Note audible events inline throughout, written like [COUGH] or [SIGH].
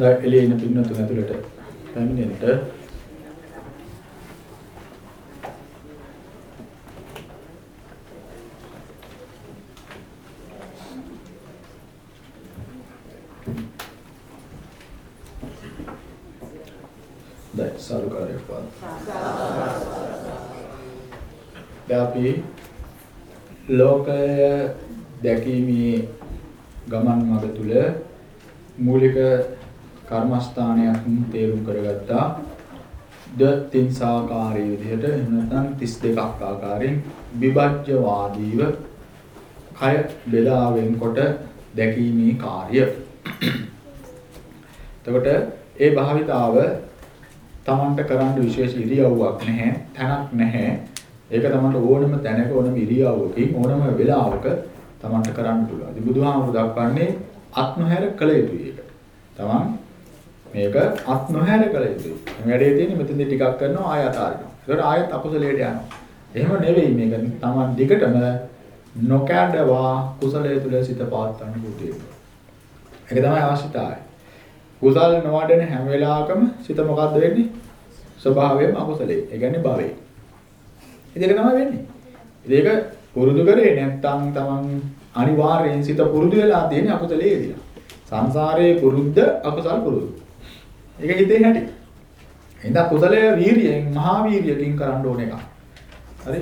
දැන් එළියේ ඉන්න පින්නතුන් ඇතුළට පැමිණෙන්න දැන් සාදුකාරයක් පාද. දැන් අපි ලෝකය දැකීමේ ගමන් මඟ තුල මූලික කර්මස්ථානයක් තේරුම් කරගත්තා. ද තින් සාකාරයේ විදිහට එහෙම නැත්නම් 32ක් ආකාරයෙන් විභජ්‍යවාදීව කය බෙදා වෙන්කොට දැකීමේ කාර්ය. එතකොට ඒ භාවිතාව තමන්ට කරන්න විශේෂ ඉරියව්වක් නැහැ, තැනක් නැහැ. ඒක තමන්ට ඕනම තැනක ඕනම ඉරියව්වකින් ඕනම වෙලාවක තමන්ට කරන්න පුළුවන්. ඉතින් බුදුහාමුදුරු දක්වන්නේ අත් නොහැර කළ යුතුයි ඒක. තමන් මේක අත් නොහැර කළ යුතුයි. මේ වැඩේ තියෙන්නේ මෙතෙන්දී ටිකක් කරනවා ආය අතාරිනවා. ඒකට ආයත් අකුසලයට යනවා. එහෙම නෙවෙයි මේක තමන් දිගටම නොකඩවා කුසලයේ තුල සිත පාත්තන්න පුතේ. ඒක තමයි අවශ්‍යතාවය. කුසල් නොවැඩෙන හැම වෙලාවකම සිත මොකද්ද වෙන්නේ? ස්වභාවයෙන්ම අකුසලයේ. ඒ කියන්නේ භවයේ. ඉතින් ඒක තමයි වෙන්නේ. ඉතින් ඒක පුරුදු කරේ නැත්නම් තමන් අනිවාර්යෙන් සිත පුරුදු වෙලා තියෙන අකුසලයේදී. සංසාරයේ පුරුද්ද අකුසල් පුරුදු. ඒක හිතේ හැටි. එහෙනම් කුසලය වීරියෙන් මහා වීරියකින් කරන්න ඕන එකක්. හරි?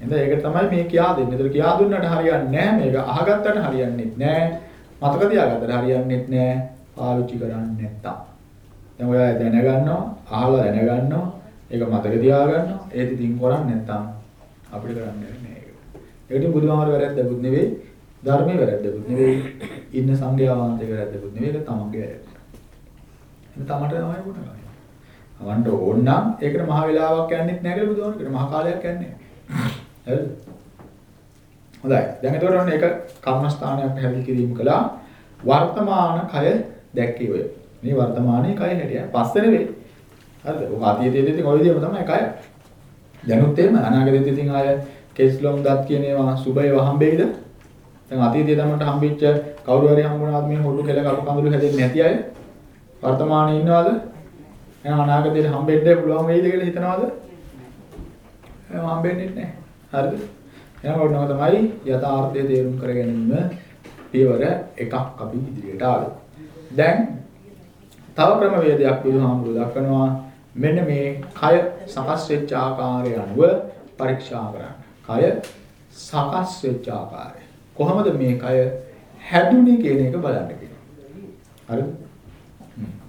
එහෙනම් ඒක තමයි මේ කියා දෙන්නේ. ඒතර කියා දුන්නට හරියන්නේ නැහැ. මේක අහගත්තට හරියන්නේ නැහැ. මතක තියාගත්තට හරියන්නේ නැහැ. පාවිච්චි කරන්නේ නැත්තම්. දැන් ඔයා දැනගන්නවා, අහලා දැනගන්නවා, ඒක මතක තියාගන්නවා. ඒත් ඉතින් කරන්නේ නැත්තම් අපිට කරන්න නැහැ ඒක. ඒකට බුදුහාමර වැරද්දකුත් නෙවෙයි, ධර්මයේ වැරද්දකුත් නෙවෙයි, ඉන්න සංඝයා වහන්සේ වැරද්දකුත් නෙවෙයි, ඒක තමන්ගේ වැරද්ද. එන්න තමට තමයි වුණ ගන්නේ. අවන්ට ඕන නම් ඒකට මහ වෙලාවක් යන්නෙත් නැහැ කියලා බුදුහාමර කියන මහ කාලයක් යන්නේ නැහැ. හරිද? හොඳයි. දැන් එතකොට ඔන්න ඒක කර්මස්ථානයක් පැහැදිලි කිරීම කළා. වර්තමාන කය දැක්කේ ඔය. මේ වර්තමානයේ කය හැටිය. පස්සේ නෙවෙයි. හරිද? ඔක අතීතයේදී ඉතින් ඔය විදිහම තමයි කය. දැනුත් එහෙම අනාගතයේදී ඉතින් ආය කේස්ලොම් දත් කියන ඒවා සුබයව හම්බෙයිද? දැන් අතීතයේ තමන්ට හම්බෙච්ච කවුරු හරි හම්බුණාද මේ හොඩු කෙල කපු කඳුළු හැදෙන්නේ නැති අය? වර්තමානයේ ඉන්නවද? එහෙනම් අනාගතයේ හම්බෙන්න පුළුවන් වෙයිද කියලා හිතනවද? එහෙනම් හම්බෙන්නේ නැහැ. හරිද? එහෙනම් ඔන්න තමයි යථාර්ථය තේරුම් කර ගැනීම පියවර එකක් අපි ඉදිරියට ආවේ. දැන් තව ක්‍රමවේදයක් බුදුහාමුදුරුවෝ දක්වනවා මෙන්න මේ කය සකස් වෙච්ච ආකාරය අනුව පරීක්ෂා කරන්න. කය සකස් වෙච්ච ආකාරය. කොහොමද මේ කය හැදුනේ කියන එක බලන්න කියනවා. හරිද?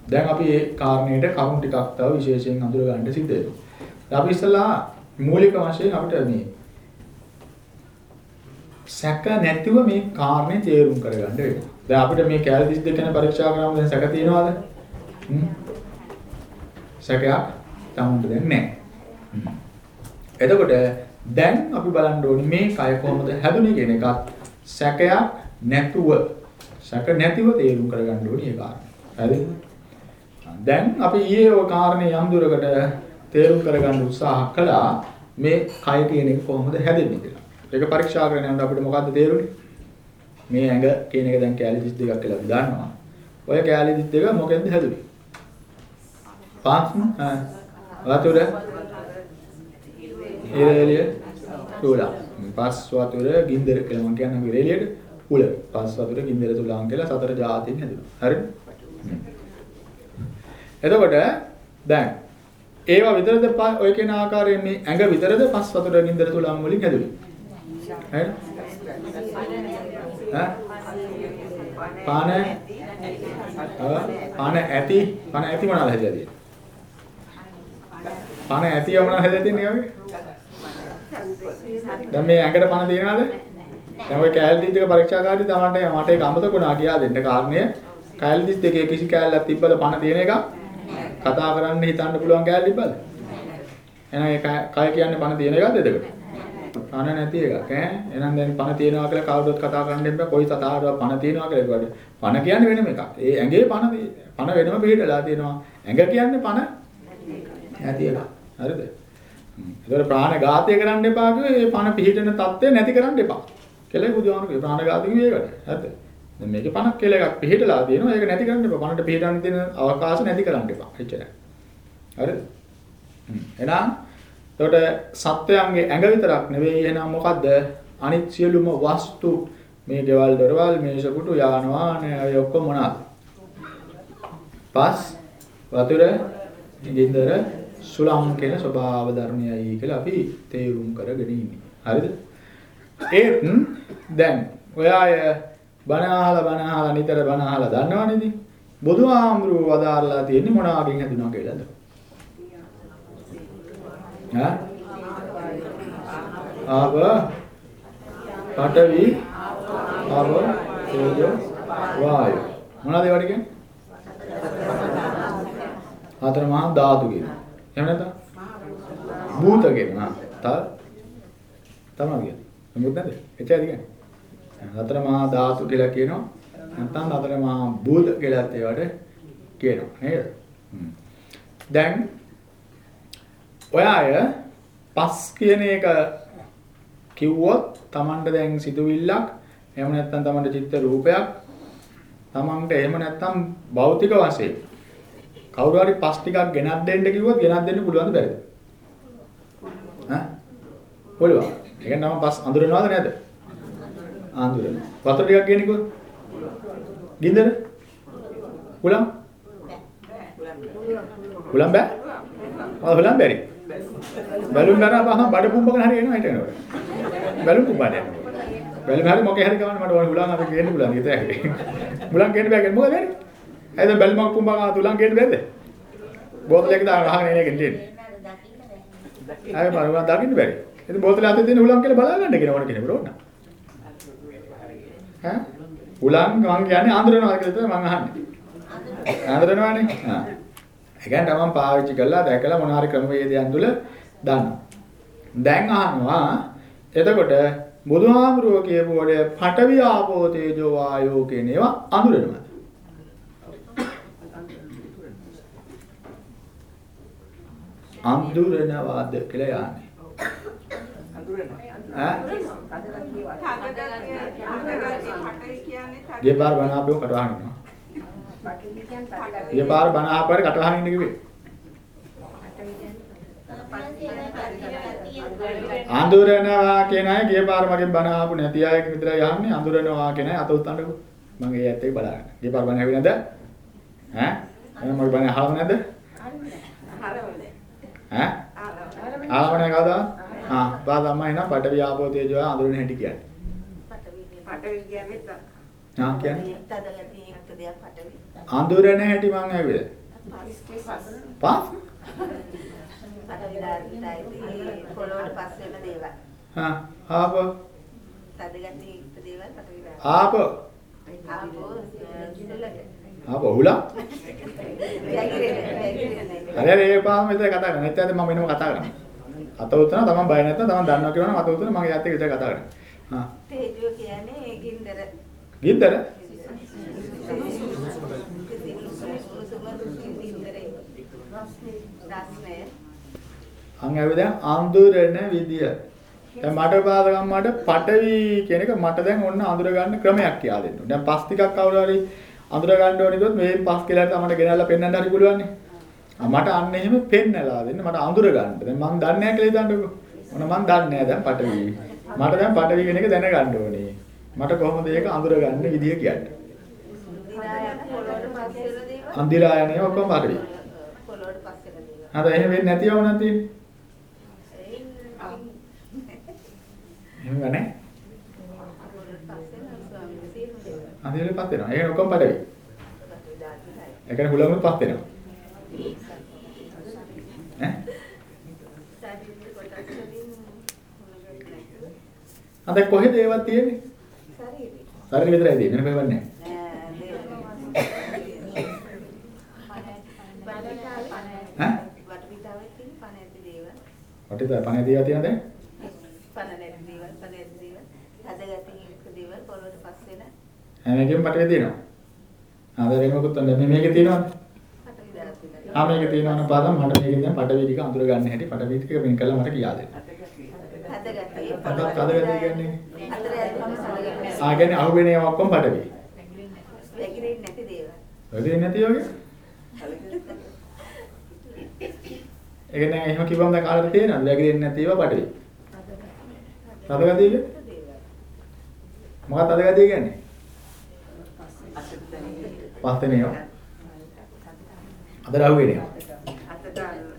දැන් අපි මේ කාරණේට කරුණු ටිකක් තව විශේෂයෙන් අඳුර ගන්න සිද්ධ වෙනවා. අපි ඉස්සලා මූලික වශයෙන් අපිට මේ සැක නැතිව මේ කාරණේ තේරුම් කරගන්න වෙනවා. දැන් අපිට මේ කැල 32 ගැන පරීක්ෂා කරාම දැන් සැක තියනවද? හ්ම්. සැකයක් තමුන්ට දැන් නැහැ. එතකොට දැන් අපි බලන්න ඕනේ මේ කය කොහොමද හැදුනේ කියන එකත් සැකයක් නැතුව සැක නැතිව තේරුම් කරගන්න ඕනේ ඒ කාරණේ. හරිද? දැන් අපි ඊයේ ඔය කාරණේ යම් දුරකට තේරුම් කරගන්න උත්සාහ කළා මේ කය කියන එක කොහොමද හැදෙන්නේ කියලා. ඒක පරීක්ෂා කරගෙන යනකොට අපිට මොකද්ද තේරුනේ? මේ ඇඟ කියන එක දැන් කැලි 32ක් කියලා අපි දන්නවා. ඔය කැලි 32 මොකෙන්ද හැදුනේ? පාස්ම වතුර ඉරේලිය තුලා. පස් වතුර ගින්දර කියලා මම කියන්නේ ඉරේලියට උල. පස් වතුර ගින්දර තුලාන් කියලා සතර જાතින් හැදුණා. හරිද? එතකොට දැන් ඒවා විතරද ඔය කියන ආකාරයෙන් මේ ඇඟ විතරද පස් වතුර ගින්දර තුලාන් වලින් හැදුනේ? හරිද? ඈ? පාන පාන ඇති පාන ඇති මොනවද හැදලා තියෙන්නේ? පාන ඇතිව මොනවද හැදලා තියෙන්නේ ඔය? දැන් මේ ඇඟට පණ තියනවද? දැන් ඔය කැලරි දෙක පරීක්ෂා කරද්දී තමන්ට මට ඒක අමතකුණා කියා දෙන්න කාරණය. කැලරි දෙකේ කිසි කැලලක් තිබ්බද පණ තියෙන එක? කතා කරන්න හිතන්න පුළුවන් කැලරි තිබ්බද? එහෙනම් ඒ කය කියන්නේ පණ තියෙන එකක්ද එතකොට? පණ නැති එකක් ඈ. එහෙනම් දැන් පණ තියෙනවා කියලා කවුරුත් කතා කරන්න එපා. කොයි සතාවටවත් පණ තියෙනවා කියලා කිව්වද? පණ කියන්නේ වෙනම එකක්. ඒ ඇඟේ පණ පණ වෙනම පිටලා තියෙනවා. ඇඟ කියන්නේ පණ නැති එකක්. හරිද? ඒතර ප්‍රාණඝාතය කරන්න එපා කිව්වේ ඒ පණ පිහිටන தත්ත්වය නැති කරන්න එපා. කියලා බුදුහාමුදුරුවෝ ප්‍රාණඝාතය කිව්වේ ඒකට. හරිද? දැන් මේකේ 50 කියලා එකක් පිළිහිටලා තියෙනවා. ඒක නැති කරන්න එපා. 50ට පිළිහිටන්න තියෙන අවකාශ නැති කරන්න එපා. එච්චරයි. හරිද? හ්ම්. එහෙනම් එතකොට සත්වයන්ගේ ඇඟ විතරක් නෙවෙයි එහෙනම් මොකද්ද? අනිත් සියලුම වස්තු මේ ගෙවල් දොරවල් මේෂ කුටු යාන වාහන අය ඔක්කොම මොනවාද? පස් වතුර ගින්දර සුළං කියන ස්වභාව ධර්මයයි කියලා අපි තේරුම් කරගෙන ඉන්නේ. හරිද? ඒත් දැන් ඔය අය බණ අහලා බණ අහලා නිතර බණ අහලා දන්නවනේ ඉතින්. බුදුහාමුදුරුවෝ වදාarලා තියෙන්නේ මොනවාකින් හැදුනා කියලාද? ඈ? ආව පඨවි ආව තේජෝ වායු මොනවද ඒවට කියන්නේ? හතර මහා ධාතු කියනවා. එහෙම නැත්නම් භූත කියනවා. තව තමයි කියන්නේ. මොකද නැද? එච්චරද කියන්නේ? හතර මහා ධාතු කියලා කියනවා. නැත්නම් හතර මහා භූත කියලාත් ඒවට කියනවා. නේද? දැන් ඔය අය පස් කියන එක කිව්වොත් Tamanට දැන් සිතුවිල්ලක් එහෙම නැත්නම් Tamanට චිත්ත රූපයක් Tamanට එහෙම නැත්නම් භෞතික වශයෙන් කවුරු හරි පස් ටිකක් ගෙනත් දෙන්න කිව්වොත් ගෙනත් දෙන්න පුළුවන්ද බැරිද? ඈ? පුළුවන්. ඒ කියන්නේ නම් පස් අඳුරනවද නැද්ද? අඳුරන. වතුර ටිකක් ගෙන්න කිව්වොත්? ගින්දර? පුළුවන්? පුළුවන් බෑ? ආ පුළුවන් බැරි. බැලුම් ගන්න අපහම බඩ පුම්බගෙන හරි එනවා හිට එනවා. බැලුම් පුම්බන්න යනවා. බැලුම් හරි මොකේ හරි ගමන්න මට ඕන හුලං අපි ගේන්න පුළුවන් ඊට ඇයි. මුලං ගේන්න බෑ මොකද වෙන්නේ? ඇයිද බැලුමක් පුම්බා තුලං ගේන්න බෑද? බෝතලයක දාලා අහගෙන එන එකෙන් දෙන්නේ. ආයෙ බලන්න දකින්න බැරි. ඉතින් බෝතලේ අතේ තියෙන හුලං කියලා බලා ගන්න කියන ඕන කෙනෙකුට ඕන. ඈ? හුලං මං කියන්නේ ආන්දරනවා කියලා තමයි මං අහන්නේ. ආන්දරනවානේ. ආ. ඒ කියන්නේ තමන් පාවිච්චි කරලා දැකලා මොන හරි ක්‍රමවේදයන් තුල දන්නවා. දැන් අහනවා එතකොට බුදුහාමුදුරුවෝ කියපු වඩ පඨවි ආපෝ තේජෝ වායෝ කියන ඒවා අඳුරනවා. අඳුරනවාද කියලා යන්නේ. ඈ? ගියපාර බණ ආපුවම කටවහන් ඉන්නවා. ගියපාර බණ ආපුවාට කටවහන් ඉන්න කිව්වේ. අඳුරනවා කියන අය ගියපාර මගෙන් බණ ආපු නැති අය විතරයි යන්නේ අඳුරනවා කියන අය අත උත්තන්නකෝ. මම ඒ ඇත්තේ බලන්න. ගියපාර බණ ඇහුවේ නැද්ද? ඈ? එහෙනම් මගේ බණ අහව නැද්ද? ඈ? ආවනේ කවදා? ආ, බා තමයි නම් පටවි ආපෝ තේජෝ අඳුරන හැටි කියන්නේ. පටවි කියන්නේ ආ කියන්නේ තදගතිය එක්ක දෙයක් පටවි. අඳුරන හැටි මං ඇහුවේ. පස්? ආපෝ. ආපෝ ආපෝ වැగిරෙන්නේ. හරි හරි ඒ පාම විතර කතා කරනවා. නැත්නම් මම වෙනම කතා කරනවා. අත උතන තමන් බය නැත්නම් තමන් දන්නවා කියනවා නම් අත උතන මගේ යත් එක විතර කතා කරනවා. ආ. තේජෝ කියන්නේ ගින්දර. ගින්දර? රස්නේ. අන් ඇවිත් දැන් අඳුරන විදිය. දැන් මට පාද ගම්මට පටවි කියන එක මට දැන් ඔන්න අඳුර ගන්න ක්‍රමයක් කියලා දෙන්න. දැන් පස් ටිකක් කවුරු හරි අඳුර ගන්න ඕනේ කිව්වොත් මේ පස් කියලා තමයි ගෙනල්ලා පෙන්වන්න හරි පුළුවන් නේ. මට අන්න එහෙම පෙන්නලා දෙන්න මට අඳුර ගන්න. දැන් මං දන්නේ නැහැ කියලා හිතන්නකෝ. මොන මං දන්නේ නැහැ දැන් පටවි. මට දැන් පටවි කියන එක දැනගන්න ඕනේ. මට කොහොමද ඒක අඳුර ගන්න විදිය කියන්නේ. දිනායන පොළොවට පස් වෙන දේවල්. අන්දිරා යන්නේ ඔක්කොම පටවි. පොළොවට පස් වෙන දේවල්. හරි එහෙම වෙන්නේ නැතිවම නැති. එහෙම ගන්නේ. පොළොවට පස් වෙන ස්වාමීන් වහන්සේ. අන්දිරේ පත් වෙනවා. ඒක ඔක්කොම පටවි. පටවි දායි. ඒ කියන්නේ හුලඟුත් පත් වෙනවා. ඈ? ශරීර කොටස් වලින් මොනවද නැතුව අද කොහෙද ඒවත් තියෙන්නේ? ශරීරේ. ශරීර විතරයි තියෙන්නේ. වෙන කොහෙවත් නැහැ. ඈ? තියෙන පණ දියා තියෙන දැන්? පණ නැති දේවල්, පණ ඇති දේවල්. හදගතින් යුක්ත දේවල් පොළොවට පස් වෙන හැම එකෙම පටේ තියෙනවා. ආද වෙන මොකුත් නැහැ. මේකේ තියෙනවද? ආ මේකේ තියෙනවනේ පාදම් මට මේකෙන් දැන් පටවි ටික අඳුර ගන්න හැටි පටවි ටික වෙන් කළා මට කියා දෙන්න. හදගතිය හදගතිය කියන්නේ? අතර යද්දම සමග ආ කියන්නේ අහුවෙන ඒවා ඔක්කොම පටවි. වැగిරෙන්නේ නැති වගේ. ඒ කියන්නේ එහෙම කිව්වම දැන් කාටද තේරෙනවද? වැగిරෙන්නේ නැති ඒවා පටවි. තදගතිය කියන්නේ? මොකක්ද තදගතිය කියන්නේ? පස් වෙන ඒවා. අද රහුවේ නේ. අතට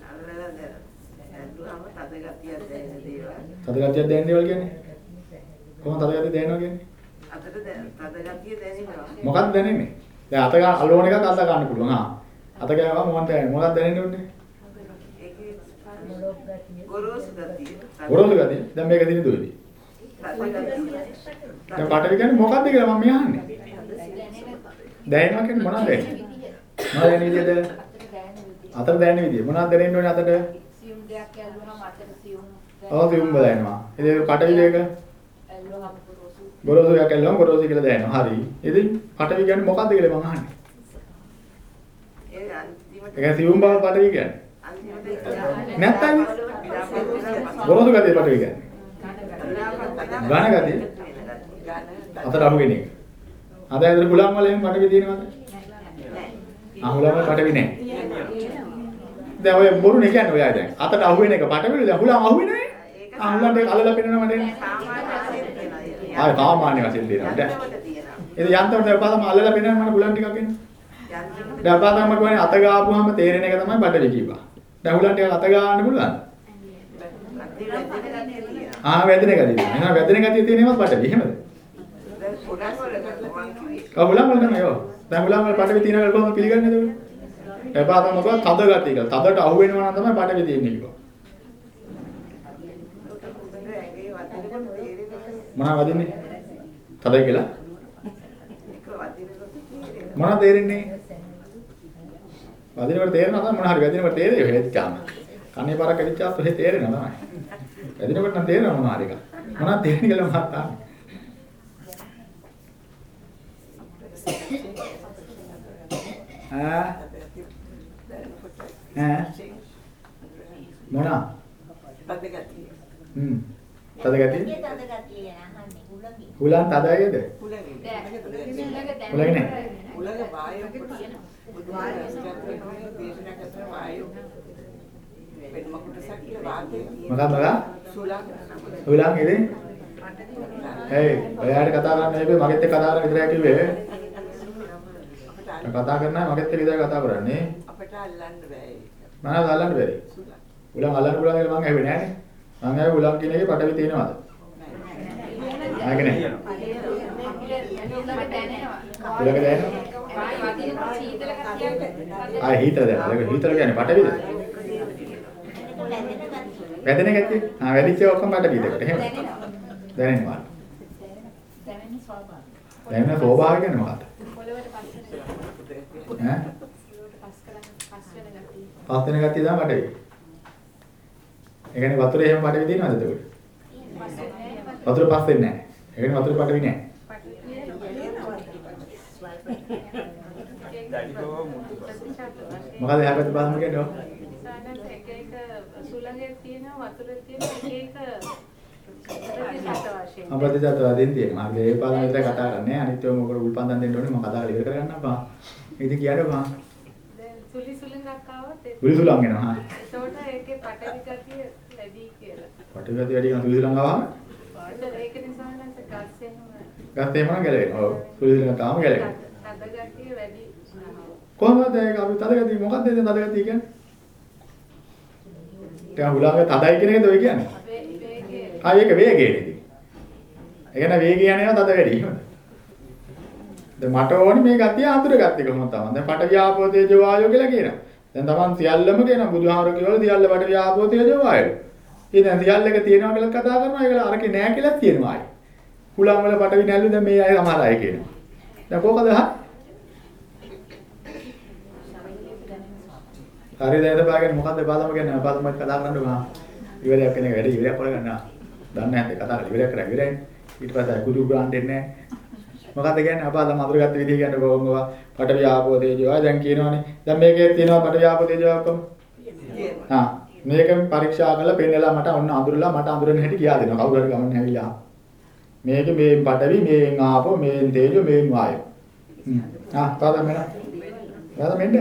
අල්ලලා දැල්ලුවාම තද ගතියක් දැනෙන දේවල්. තදගතියක් දැනෙන දේවල් කියන්නේ? කොහොමද තදගතිය දැනෙනවා කියන්නේ? අතට තද ගතිය දැනෙනවා. මොකක්ද දැනෙන්නේ? දැන් අත ගන්න අලෝන එකක් අත ගන්න පුළුවන්. හා. අත ගෑවම මොකක්ද දැනෙන්නේ? මොකක්ද දැනෙන්නේ උන්නේ? ගොරෝසු ගතිය. ගොරෝසු ගතිය. දැන් මේක දින දුවේදී. තද ගතිය. දැන් පටවි කියන්නේ මොකක්ද කියලා මම අහන්නේ. දැනෙනවා කියන්නේ මොනවද දැනෙන්නේ? මොනවද දැනෙන විදියද? අතට දැනෙන විදිය. මොනවද දැනෙන්න ඕනේ අතට? සියුම් දෙයක් ඇල්ලුවම අතට සියුම් ඔව් සියුම් දැනෙනවා. ඉතින් පටවි දෙක ගොරෝසු එකක් ඇල්ලුවම ගොරෝසු කියලා දැනෙනවා. හරි. ඉතින් පටවි කියන්නේ මොකක්ද කියලා මම අහන්නේ. ඒ අන්තිමට ඒක සියුම් බව පටවි කියන්නේ. අන්තිමට නැත්තම් ගොරෝසු ගතිය පටවි කියන්නේ. ඝන ගතිය? අතට අහු වෙන එක. අද ඇතුළේ හුලම් වල එහෙම පටවි තියෙනවද? ආ හුලම් වල පටවි නැහැ. දැන් ඔය බොරුනේ කියන්නේ ඔයයි දැන්. අතට අහු වෙන එක පටවිලු දැන් හුලම් අහු වෙන්නේ නැහැ. ආ හුලම් දෙක අල්ලලා පෙන්නනවා මට එන්නේ. ආ සාමාන්‍ය වශයෙන් දෙනවා. දැන් යන්ත්‍රවල තියෙනවා. ඉතින් යන්තම් දැන් පාදම අල්ලලා පෙන්නනවා මට හුලම් ටිකක් එන්න. යන්ත්‍රවල දැන් පාදම මට කියන්නේ අත ගාපුවාම තේරෙන එක තමයි පටවි කිව්වා. දැන් හුලම් ටිකක් අත ගාන්න පුළුවන්. අති වැදෙන ගතිය තියෙනවා. ආ වැදෙන ගතිය. එහෙනම් වැදෙන ගතිය තියෙනවත් පටවි. එහෙමද? දැන් පොඩක් වල මම කිව්වේ ඔව් හුලම් වල තමයි ඔව්. දැන් හුලම් වල පටවි තියෙනවා කොහොමද පිළිගන්නේ එතකොට? ඒ පාදම මොකද තද ගතිය කියලා. තදට අහු වෙනවා නම් තමයි පටවි තියෙන්නේ කිව්වා. උඩ මොනවද වදින්නේ? තදයි කියලා. මොනවද තේරෙන්නේ? වදිනකොට තේරෙනවා තමයි මොන හරි වැදිනකොට තේරෙයි හේත්කාම. කන්නේ පාරක් ඇදිච්චාත් ඔහෙ තේරෙනවා තමයි. වැදිනකොට නම් තේරෙනවා මොන හරි එකක්. මොනවද තේරෙන්නේ කියලා මහත් අහන්නේ. ඈ ඈ මොනවා? තද ගතිය. හ්ම්. තද ගතිය? තද ගතිය ගැන අහන්නේ උලගේ හුලන් තදයිද? උලගේ. උලගේ නෑ. උලගේ වායු බුදුහාමුදුරුවෝ දේශනා කරන වායු වෙනම කොටසක් කියලා වාතය මොකක්ද මොකක්ද? සුලං හුලන් ඉතින් හේ ඔයාලට කතා කරන්න හැබැයි මගෙත් එක්ක කතා කරන්න විතරයි කිව්වේ. කතා කරන්නේ මගෙත් එක්ක විතරයි කතා කරන්නේ. අපිට අල්ලන්න බෑ. මම අල්ලන්න බැරි. සුලං. උලන් අල්ලන්න පුළුවන් කියලා මම ඇහුවේ නෑනේ. ඇහුවේ උලන් කියන එකේ පටවි තියෙනවද? නැහැ නේ. උලක දැනෙනවා. ආ හීතල දැනෙනවා. හීතල කියන්නේ පටවිද? වැදෙන ගැතිය. ආ වැඩිච්ච ඔක්කොම පටවිද ඒකට. එහෙම. දැනෙනවා. දැනෙන ස්වභාවය දැනෙන ස්වභාවය කියන්නේ මොකක්ද? ඈ? පස් වෙන ගැතිය තමයි පටවි. ඒ කියන්නේ වතුරේ එහෙම පටවි තියෙනවද එතකොට? වතුර පස් වෙන්නේ නැහැ. ඒ කියන්නේ වතුර පටවි නැහැ. මොකද එහා පැත්තේ බලන්න කියන්නේ ඔය? එක එක සුළඟේ තියෙනවා වතුරේ තියෙනවා එක එක ප්‍රතිශත වශයෙන්. අප්‍රතිජාත වදින් තියෙනවා. අපි ඒ පාඩම විතර කතා කරන්නේ. අනිත් ඒවා මොකද උල්පන්දම් දෙන්න ඕනේ මම කතා කරලා ඉවර කරගන්නම් බා. ඉතින් කියන්නේ බා. දැන් සුලි සුළඟක් ආවොත් ඒක- විලිසුලම් වෙනවා. හා. එතකොට ඒකේ පටවි ගතිය වැඩි කියලා. පටිගත වැඩි කරන විලිසුලම් ආවම ඒතර ඒක නිසා නම් ගස් එහෙම ගත්තේ මොනවා ගැලවෙනවා. ඔව්. විලිසුලම් තාම ගැලවෙනවා. තද ගතිය වැඩි කොහොමද ඒක අපි තදගතිය මොකක්ද ඒ තදගතිය කියන්නේ? දැන් හුලංග තදයි කියන එකද ඔය කියන්නේ? අපේ වේගයේ ආ ඒක වේගයනේ ඉතින්. ඒ කියන්නේ වේගය යනවා තද වැඩි. දැන් මට ඕනේ මේ ගතිය අඳුරගත්තේ කොහොමද තමයි. දැන් පට ව්‍යාපෝ තේජෝ වායෝ කියලා කියනවා. දැන් Taman සියල්ලම කියනවා බුදුහාමර කියවල සියල්ල පට ව්‍යාපෝ තේජෝ වායෝ. ඉතින් දැන් සියල්ල එක තියෙනවා කියලා කතා කරනවා. ඒකල අරකේ නෑ කියලා තියෙනවා ආයි. හුලං වල පටවි නැල්ලු දැන් මේ අය සමහර අය කියනවා. දැන් කොහොමද අහන්නේ? හරි දැන් එතපාගෙන මොකද්ද පාදම කියන්නේ පාදම කතා කරන්න බෑ. ඉවරයක් කෙනෙක් වැඩි ඉවරයක් කරගන්න. දන්නේ නැද්ද කතා කරලා ඉවරයක් කරා ඉවරයි. ඊට පස්සේ කුඩු ග්‍රාන්ඩ් එන්නේ නැහැ. මොකද්ද කියන්නේ අපාදම අඳුරගත්ත විදිහ කියන්නේ කොහොමද? පට ව්‍යාපෝ තේජෝ ආ දැන් කියනවනේ. දැන් මේකේ තියෙනවා පට ව්‍යාපෝ තේජෝ ඔක්කොම. හා මේක පරීක්ෂා කරලා පෙන්නලා මට ඔන්න අඳුරලා මට අඳුරන හැටි කියා දෙනවා. කවුරු හරි ගමන් ඇවිල්ලා. මේක මේ පටවි මේන් ආපෝ මේන් තේජෝ මේන් වායෝ. ආ පාදම වෙනවා. ඔයාලා මෙන්න.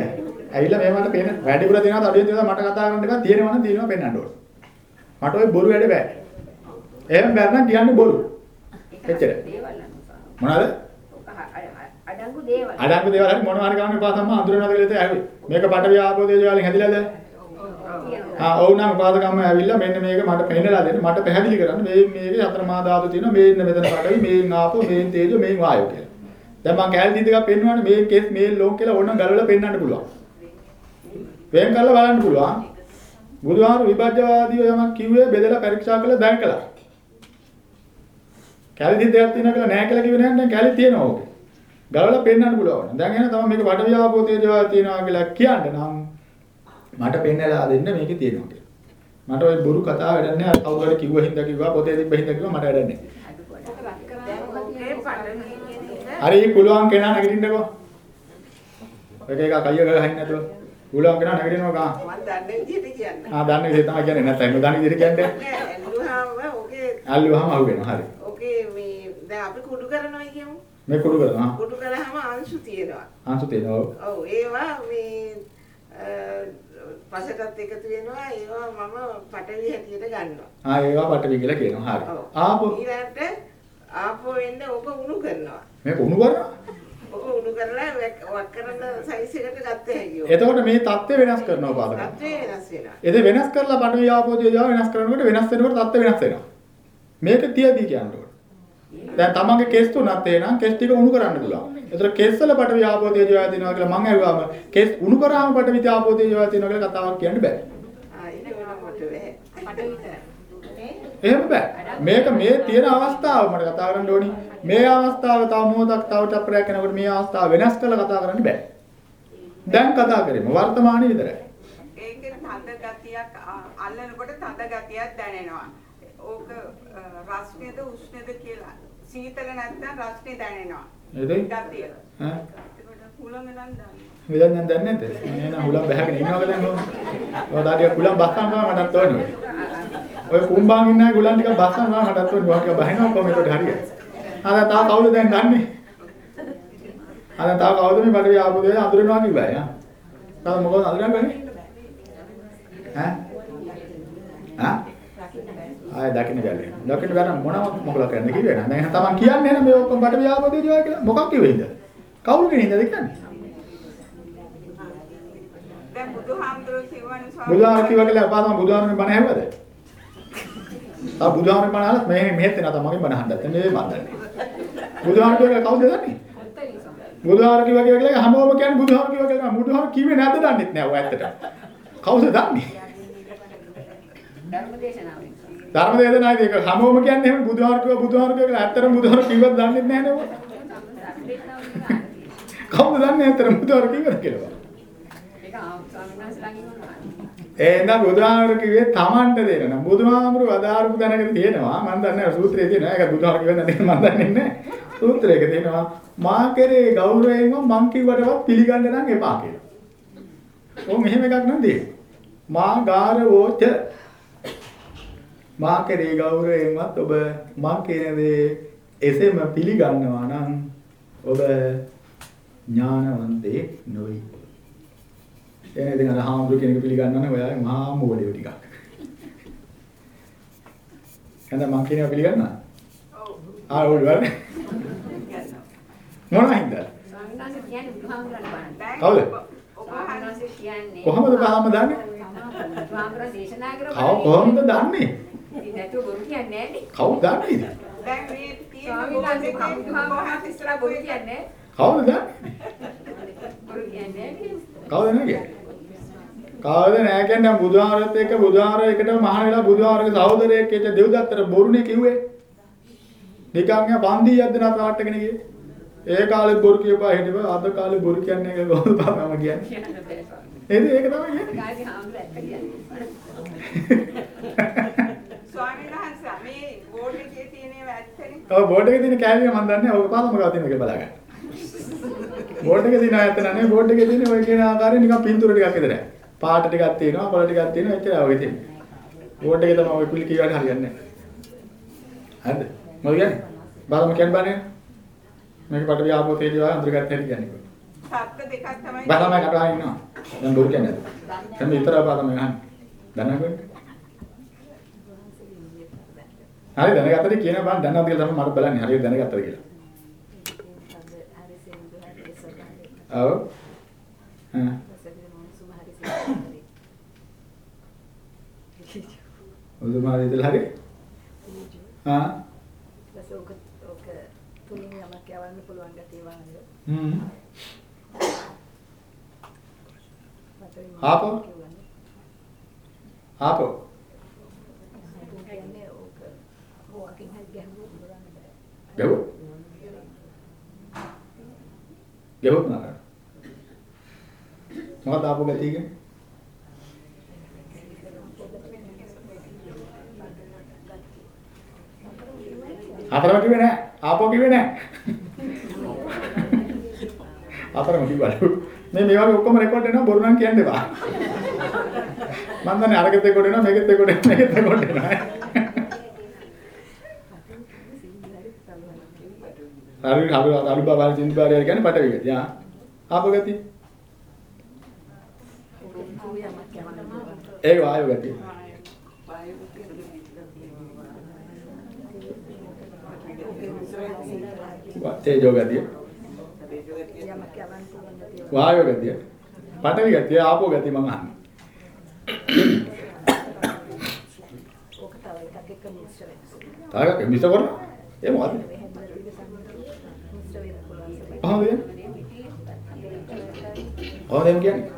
ඇවිල්ලා මේ මට පේන වැඩිපුර දෙනවද අඩුවෙන් දෙනවද මට කතා කරන්න එකක් තියෙනවා නම් තියෙනවා පෙන්වන්න ඕන. මට ওই බොරු වැඩ බෑ. එහෙම බැර නම් කියන්නේ බොරු. එච්චර. දේවල්. මොනවාද? අඩංගු දේවල්. අඩංගු දේවල් හරි මොනවා හරි ගන්න එපා තමයි අඳුරනවා කියලා තේ ඇහුවේ. මේක පටවිය ආපෝ දේජ වලින් හැදිලාද? තියෙනවා. ආ ඔව් නම් උපාදකම්ම ඇවිල්ලා මෙන්න මේක මට පෙන්නලා දෙන්න මට පැහැදිලි කරන්න මේ මේකේ හතර මා ධාතු තියෙනවා මේ ඉන්න මෙතන පටවි මේන් ආපෝ මේන් තේජෝ මේන් වායෝ කියලා. දැන් මම කැලේ දීද එකක් පෙන්වන්නේ මේ කෙස් මේ ලෝක කියලා ඕනනම් ගලවලා පෙන්වන්න පුළුවන්. වෙන් කරලා බලන්න පුළුවන්. බුදුහාරු විභජ්‍යවාදීව යමක් කිව්වේ බෙදලා පරීක්ෂා කරලා දැන් කළා. කැලේ දීද එකක් තියෙනවා කියලා නෑ කියලා කිව්වේ නැහැ දැන් කැලේ තියෙනවා ඕකේ. ගලවලා පෙන්වන්න පුළුවන්. දැන් එහෙනම් තමයි මේක පටවිය ආපෝ තේජෝ තියෙනවා කියලා කියන්න නම් මට පෙන්නලා දෙන්න මේකේ තියෙනවා කියලා. මට ওই බොරු කතා වැඩක් නැහැ. කවුරු හරි කිව්ව හින්දා කිව්වා පොතේ තිබ්බ හින්දා කිව්වා මට වැඩක් කියන හරි පුළුවන් කෙනා නැගිටින්නකෝ. එක එක කයිය ගහන්න නැතුව. පුළුවන් කෙනා නැගිටිනවා ගා. මම දන්නේ විදිහට කියන්නේ. ආ දන්නේ විදිහ තමයි කියන්නේ නැත්නම් නොදන්නේ විදිහ කියන්නේ. නෑ ඇල්ලුවාම ඔකේ අල්ලුවාම අහු වෙනවා. හරි. ඔකේ මේ දැන් අපි කුඩු කරනවා කියමු. මේ කුඩු කරනවා. කුඩු කළාම අංශු තියෙනවා. අංශු තියෙනවා. ඔව්. ඒවා මේ පසටත් එකතු වෙනවා ඒවා මම පටවි හැටියට ගන්නවා. ආ ඒවා පටවි කියලා කියනවා. හරි. ආපෝ ඊළඟට ආපෝ වෙන්න ඕක උණු කරනවා. මේක උණු කරනවා. ඕක උණු කරලා වැක්- වක් කරන සයිස් එකට ගත්ත හැකියි. එතකොට මේ தත්ත්වය වෙනස් කරනවා පාදක. තත්ත්වය වෙනස් වෙනවා. එද වෙනස් කරලා පටවි ආපෝ තේජෝ වෙනස් කරනකොට වෙනස් වෙනකොට தත්ත්වය වෙනස් වෙනවා. මේක තියදී කියන්නේ. දැන් තමන්ගේ කෙස් තුනක් එහෙනම් කෙස් ටික උණු කරන්න පුළුවන්. ඒතර කෙස් වල පටවි ආපෝ තේජෝ ආදිනවා කියලා මං ඇහුවාම කෙස් උණු කරාම පටවි ආපෝ තේජෝ ආදිනවා කියලා කතාවක් කියන්න බෑ. එහෙම බෑ. මේක මේ තියෙන අවස්ථාව මට කතා කරන්න ඕනි. මේ අවස්ථාව තව මොහොතක් තව චප්‍රයක් යනකොට මේ අවස්ථාව වෙනස් කරලා කතා කරන්න බෑ. දැන් කතා කරමු වර්තමානයේ විතරයි. ඒකේ තද ගතියක් අල්ලනකොට තද ගතියක් දැනෙනවා. ඕක රස්නේද උෂ්ණේද කියලා. සීතල නැත්නම් රස්නේ දැනෙනවා. එතෙන්. ඈ හුලඟ නම් දන්නේ. විදන් දැන් දන්නේ නැද්ද? එහෙනම් හුලම් බහගෙන ඉන්නවද දැන් ඔය? ඔය දාටිය හුලම් බස්සන් තමයි මටත් ඕනේ. ඔය කුම්බාන් ඉන්න ගුලන් ටික බස්සන් තමයි මටත් ඕනේ. ඔය ටික බහිනවා කොහොමද හරියට. ආ තා කවුද දැන් දන්නේ? ආ තා කවුද මේ බඩේ ආපු දේ අඳුරනවා කිව්වා යා. තා මොකද අඳුරන්නේ? ඈ? ආ? ආය දකින්න බැලුවේ. දකින්න බැලුවා මොනවක් මොකලා කරන්න කිව්වේ නෑ. දැන් තමන් කියන්නේ නේද මේ ඔක්කොම බඩේ ආපු දේ ජීවා කියලා. මොකක් කිව්වේ ඉඳ? කවුරු කෙනින්ද කියන්නේ? දැන් බුදුහාමුදුරුවෝ කියවන බුදුහාම කිව්වා කියලා පාතම බුදුහාමගේ බණ ඇහුවද? ආ බුදුහාමගේ බණ අහලා මේ මෙහෙත් එනවා තමයි බණ අහන්නත් නෙවෙයි මන් දන්නේ. බුදුහාම කියලා කවුද දන්නේ? බුදුහාම කිව්වා කියලා හැමෝම කියන්නේ බුදුහාම කිව්වා කියලා. බුදුහාම කිව්වේ නැද්ද දන්නෙත් නෑ ඔය ඇත්තට. කවුද දන්නේ? ධර්ම දේශනාවෙන්. ධර්ම දේශනායි ඒක හැමෝම කියන්නේ එහෙම බුදුහාම කිව්වා බුදුහාම කිව්වා කියලා. ඇත්තටම බුදුහාම කිව්වත් දන්නෙත් නෑනේ ඔය. කවුද දන්නේ ඇත්තටම බුදුහාම කිව්වද කියලා? ඒක ආ ස්වාමීන් වහන්සේලාගෙන් වුණා. එහෙනම් බුදුහාමර කිව්වේ Tamanට දෙන්න. බුදුහාමරු අදාරුපු දැනගෙන තියෙනවා. මම දන්නේ නැහැ සූත්‍රයේ තියෙනවා. ඒක බුදුහාමර කිව්ව නැත්නම් මම දන්නේ නැහැ. සූත්‍රයක තියෙනවා මා කෙරේ ගෞරවයෙන් මං කිව්වටවත් පිළිගන්න නම් එපා කියලා. ඕ මෙහෙම එකක් නම් තියෙන්නේ. මා ගාරවෝච මා කෙරේ ගෞරවයෙන්වත් ඔබ මං කියන දේ එසේම පිළිගන්නවා නම් ඔබ ඥානවන්තයෙක් නොවේ. එහෙනම් ඉතින් අර හාමුදුරු කෙනෙක් පිළිගන්නවා නම් ඔයා මහා මෝඩයෝ ටිකක්. එහෙනම් මං කියනවා පිළිගන්නවා? ඔව්. ආ ඔව් [LAUGHS] වරනේ. මොනවා හින්දාද? වහන්සේ කියන්නේ බුදුහාමුදුරන්. දැන් කවුද? ඔබ- වහන්සේ කියන්නේ කොහොමද බාහම දන්නේ? කොහොමද දන්නේ? ඉතින් නැතුව බොරු කියන්නේ නැහැ නේ. කවුද දන්නේ? ඉතින්? දැන් මේ තියෙන බෝධිගේ බුදුහාමුදුරන් ඉස්සරහ බොරු කියන්නේ කවුද දන්නේ? බොරු කියන්නේ නැහැ. කවුද නැගේ? කවුද නෑ කියන්නේ බුදුහාරත් එක්ක බුදුහාර එකට මහාන වෙලා බුදුහාරගේ සහෝදරයෙක් එක්ක දෙව්දත්තර බොරුනේ කිව්වේ. නිකන් යා බන්දි යද්ද නතර වට්ටගෙන ගියේ. ඒ කාලේ බොරු කියපුවා හිටව අද කාලේ බොරු කියන්නේ ඒක කොහොමද තමයි කියන්නේ. [LAUGHS] ඒක ඒක තමයි කියන්නේ. [LAUGHS] ගාගේ හාමුදුරුවෝ ඇත්ත කියන්නේ. ස්වාමීන් වහන්සේ මේ බෝඩ් එකේ තියෙන ඇත්තනේ. ඔව් බෝඩ් එකේ තියෙන කෑලිය මම දන්නේ ඔය පාසම ගාව තියෙන එක බලාගන්න. බෝඩ් එකේ තියෙන ඇත්ත නෑ බෝඩ් එකේ තියෙන ඔය කියන ආකාරයෙන් නිකන් පින්තූර ටිකක් විතරයි. පාට ටිකක් තියෙනවා කොළ ටිකක් තියෙනවා එච්චරයි ඔය තියෙන්නේ. බෝඩ් එකේ තමයි ඔය කුලි කීවට හරියන්නේ නැහැ. හරිද? මොකද කියන්නේ? බලමු කියන්න බෑනේ. මේක පට ව්‍යාපෝ තේරිවා අඳුරගත්ත හැටි කියන්නේ. සත්‍ය දෙකක් තමයි. බහලම කතා ඉන්නවා. දැන් බොරු කියන්නේ නැද්ද? දැන් විතර පාතම ගහන්නේ. දන්නවද? හරි දැනගත්තද කියන බං දන්නවද කියලා තමයි මට බලන්නේ. හරියට දැනගත්තද කියලා. ඔව්. හ්ම්. උදුමාරි ඉතල හරි? ආ. ඕක ඕක තුලින් යමක් යවන්න පුළුවන් ගැතිය වහන්න. හ්ම්. ආපෝ? ආපෝ. කියන්නේ ඕක ඕකකින් හරි ගැහුවොත් බලන්න බෑ. ගැහුවා. ගැහුවොත් නෑ. මොකද ආපෝ ගතිය කියන්නේ? හතරම කිව්වේ නෑ. ආපෝ කිව්වේ නෑ. හතරම කිව්වලු. මේ මේ වගේ ඔක්කොම රෙකෝඩ් වෙනවා බොරු නම් කියන්න එපා. මම දන්නේ අරගෙත් රෙකෝඩ් වෙනවා මේකෙත් රෙකෝඩ් වෙනවා මේකෙත් රෙකෝඩ් වෙනවා. හරි හරි අලු බබාල චින්ති බාරිය කියන්නේ පටවි ගතිය. ආ. ආපෝ ගතිය. ඕක යමක් යවන්න පුළුවන්. ඒක වායු ගතිය. තේජෝ ගතිය. යමක් යවන්න පුළුවන් ගැතිය. වායු ගතිය. පඨවි ගතිය ආපෝ ගතිය මම අහන්නේ. ඕක තව එකක් එක්ක මිශ්‍ර වෙනවා. තාගක මිස කරන ඒ මොකද? මේ හැදලා තියෙන සම්මුතිය මිශ්‍ර වෙන්න පුළුවන් සබයි. කොහොමද කියන්නේ? කොහොමද එහෙම කියන්නේ?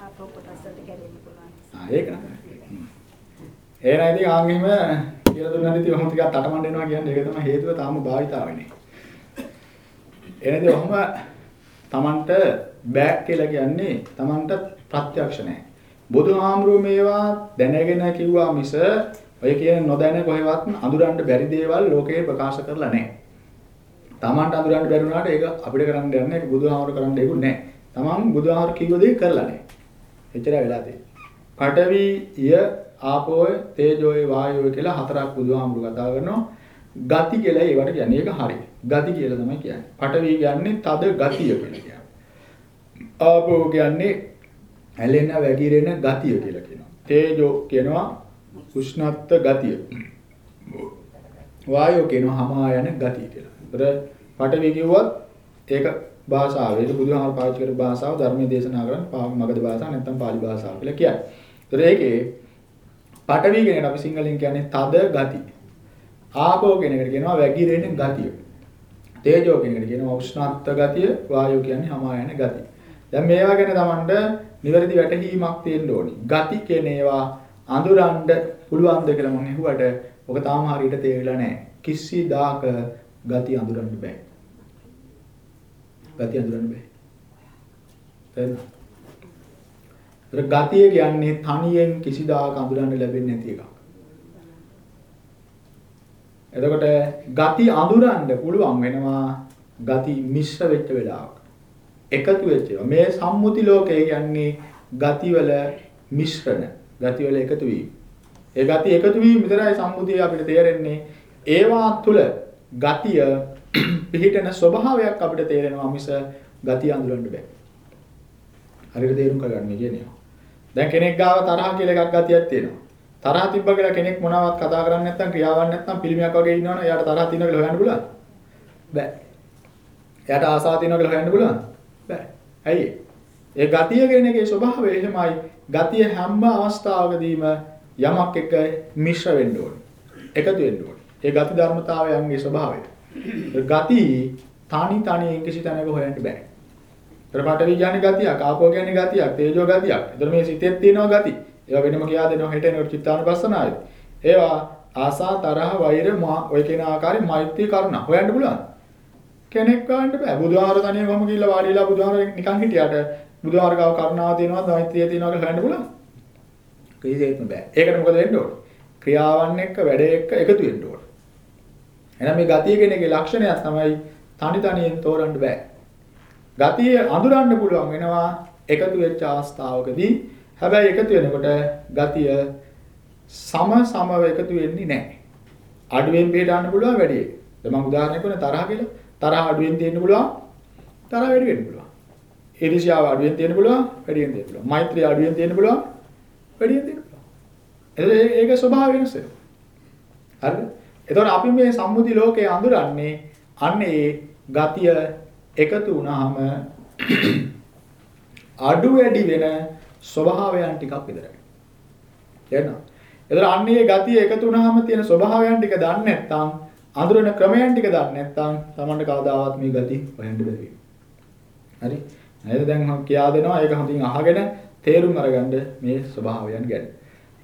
ආපෝ කොටස් වලට කැඩෙන්න පුළුවන්. ආ ඒක නේද? එහෙනම් ඉතින් ආන් එහෙම කියලා දුන්නා ඉතින් ඔහොම ටිකක් තටමඬ එනවා කියන්නේ ඒක තමයි හේතුව තාම භාවිතාවනේ. එහෙනම් ඔහොම Tamanට බෑක් කියලා කියන්නේ Tamanට ප්‍රත්‍යක්ෂ නැහැ. බුදුහාමුදුරුවෝ මේවා දැනගෙන කිව්වා මිස ඔය කියන නොදැන කොහෙවත් අඳුරන්න බැරි දේවල් ලෝකේ ප්‍රකාශ කරලා නැහැ. Tamanට අඳුරන්න බැරි වුණාට ඒක අපිට කරන්න දෙන්නේ ඒක බුදුහාමුදුරුවෝ කරන්න දෙයක් නැහැ. Taman බුදුහාමුදුරුවෝ කිව්ව දේ කරලා නැහැ. එච්චරයි වෙලා තියෙන්නේ. පඨවි, ය, ආපෝය, තේජෝය, වායෝය කියලා හතරක් බුදුහාමුදුරුවෝ කතා කරනවා. ගති කියලා ඒවට කියන්නේ ඒක හරි. ගති කියලා තමයි කියන්නේ. පඨවි කියන්නේ තද ගතිය කියලා කියන්නේ. ආපෝ කියන්නේ ඇලෙන වැగిරෙන ගතිය කියලා කියනවා. තේජෝ කියනවා උෂ්ණත්ත ගතිය. වායෝ කියනවා හමා යන ගතිය කියලා. ඒතර පඨවි කිව්වොත් ඒක භාෂාව. ඒක බුදුහාම පාවිච්චි කරපු භාෂාව ධර්මයේ දේශනා කරන මගධ භාෂාව නැත්නම් පාලි භාෂාව කියලා කියන්නේ. ඒතර ඒකේ පඨවි කියන එක අපි සිංහලෙන් කියන්නේ තද ගති. ආපෝ කියන එකට කියනවා වැగిරෙන ගතිය. තේජෝ කියන එකට කියනවා උෂ්ණත්ත ගතිය. වායෝ කියන්නේ හමා යන ගතිය. දැන් මේවා ගැන Tamanට නිවැරදි වැටහීමක් තියෙන්න ඕනි. ගති කියන ඒවා අඳුරන්න පුළුවන්ද කියලා මම අහුවට ඔක තාම හරියට තේරිලා නැහැ. කිසිදාක ගති අඳුරන්න බෑ. ගති අඳුරන්න බෑ. තේරෙනවද? ඒතර ගතිය කියන්නේ තනියෙන් කිසිදාක අඳුරන්න ලැබෙන්නේ නැති එකක්. එතකොට ගති අඳුරන්න පුළුවන් වෙනවා ගති මිශ්‍ර වෙච්ච වෙලාවක. එකතු වෙච්ච ඒවා. මේ සම්මුති ලෝකය කියන්නේ ගතිවල මිශ්‍රණ, ගතිවල එකතු වීම. ඒ ගති එකතු වීම විතරයි සම්මුතිය අපිට තේරෙන්නේ. ඒවා තුල ගතිය [CLEARS THROAT] පිහිටන ස්වභාවයක් අපිට තේරෙනවා මිස ගතිය අඳුරන්න බෑ. හරියට තේරුම් කරගන්න කියන්නේ. දැන් කෙනෙක් ගාව තරහ කියලා එකක් ගතියක් තියෙනවා. තරහ තිබ්බ කියලා කෙනෙක් මොනවත් කතා කරන්නේ නැත්නම් ක්‍රියාවක් නැත්නම් පිළිමයක් වගේ ඉන්නවනේ එයාට තරහ තියෙනවා කියලා හොයන්න පුළුවන්. බෑ. එයාට ආසාව තියෙනවා කියලා හොයන්න පුළුවන්. බෑ. ඇයි? ඒ ගතිය කියන එකේ ස්වභාවය එහෙමයි. ගතිය හැම අවස්ථාවකදීම යමක් එක්ක මිශ්‍ර වෙන්න ඕනේ. එකතු වෙන්න ඕනේ. ඒ ගති ධර්මතාවයන්ගේ ස්වභාවය. ගති තනි තනියෙන් කිසි තැනක හොයන්න බෑ. ඒතර පටවි කියන්නේ ගතියක්, ආපෝ කියන්නේ ගතියක්, තේජෝ ගතියක්. ඒතර මේ සිතෙත් තියෙනවා ගති. ඒවා වෙනම කියා දෙනවා හෙට එනකොට චිත්තානුපස්සනාවේ. ඒවා ආසා තරහ වෛර ඔය කියන ආකාරයෙන් මෛත්‍රී කරුණා හොයන්න පුළුවන්. කෙනෙක් ගන්න බෑ. බුදුහාර තනියම කොහොම ගිහිල්ලා වාඩිලා බුදුහාර නිකන් හිටියට බුදුහාර ගාව කරුණාව තියෙනවා, මෛත්‍රිය තියෙනවා කියලා හොයන්න පුළුවන්. කිසිසේත්ම බෑ. ඒකට මොකද වෙන්න ඕනේ? ක්‍රියාවන් එක්ක වැඩ එක්ක එකතු වෙන්න ඕනේ. එහෙනම් මේ ගතිය කියන එකේ ලක්ෂණයක් තමයි තනි තනියෙන් තෝරන්න බෑ. ගතිය අඳුරන්න පුළුවන් වෙනවා එකතු වෙච්ච අවස්ථාවකදී. හැබැයි එකතු වෙනකොට ගතිය සම සමව එකතු වෙන්නේ නැහැ. අඩුවෙන් පිටාන්න පුළුවන් වැඩි. දැන් මම උදාහරණයක් වුණා තරහ කියලා. තරහ අඩුවෙන් තියෙන්න පුළුවන්. තරහ වැඩි වෙන්න පුළුවන්. ඊර්ෂ්‍යාව අඩුවෙන් තියෙන්න පුළුවන්, වැඩියෙන් තියෙන්න පුළුවන්. මෛත්‍රිය අඩුවෙන් තියෙන්න පුළුවන්, වැඩියෙන් තියෙන්න පුළුවන්. එතකොට ඒක ස්වභාව වෙනස වෙනවා. හරිද? එතකොට අපි මේ සම්මුති ලෝකයේ අඳුරන්නේ අන්න ඒ ගතිය එකතු වුණාම [CLEARS THROAT] අඩු වැඩි වෙන ස්වභාවයන් ටිකක් විතරයි. තේරෙනවද? එතකොට අන්න ඒ ගතිය එකතු වුණාම තියෙන ස්වභාවයන් ටික දන්නේ නැත්නම් අඳුරන ක්‍රමයන් ටික දන්නේ නැත්නම් Tamanට කවදාවත් මේ ගති හොයන්න බැරි හරි? නේද දැන් මම කියා දෙනවා ඒක හොඳින් අහගෙන තේරුම් අරගන්න මේ ස්වභාවයන් ගැන.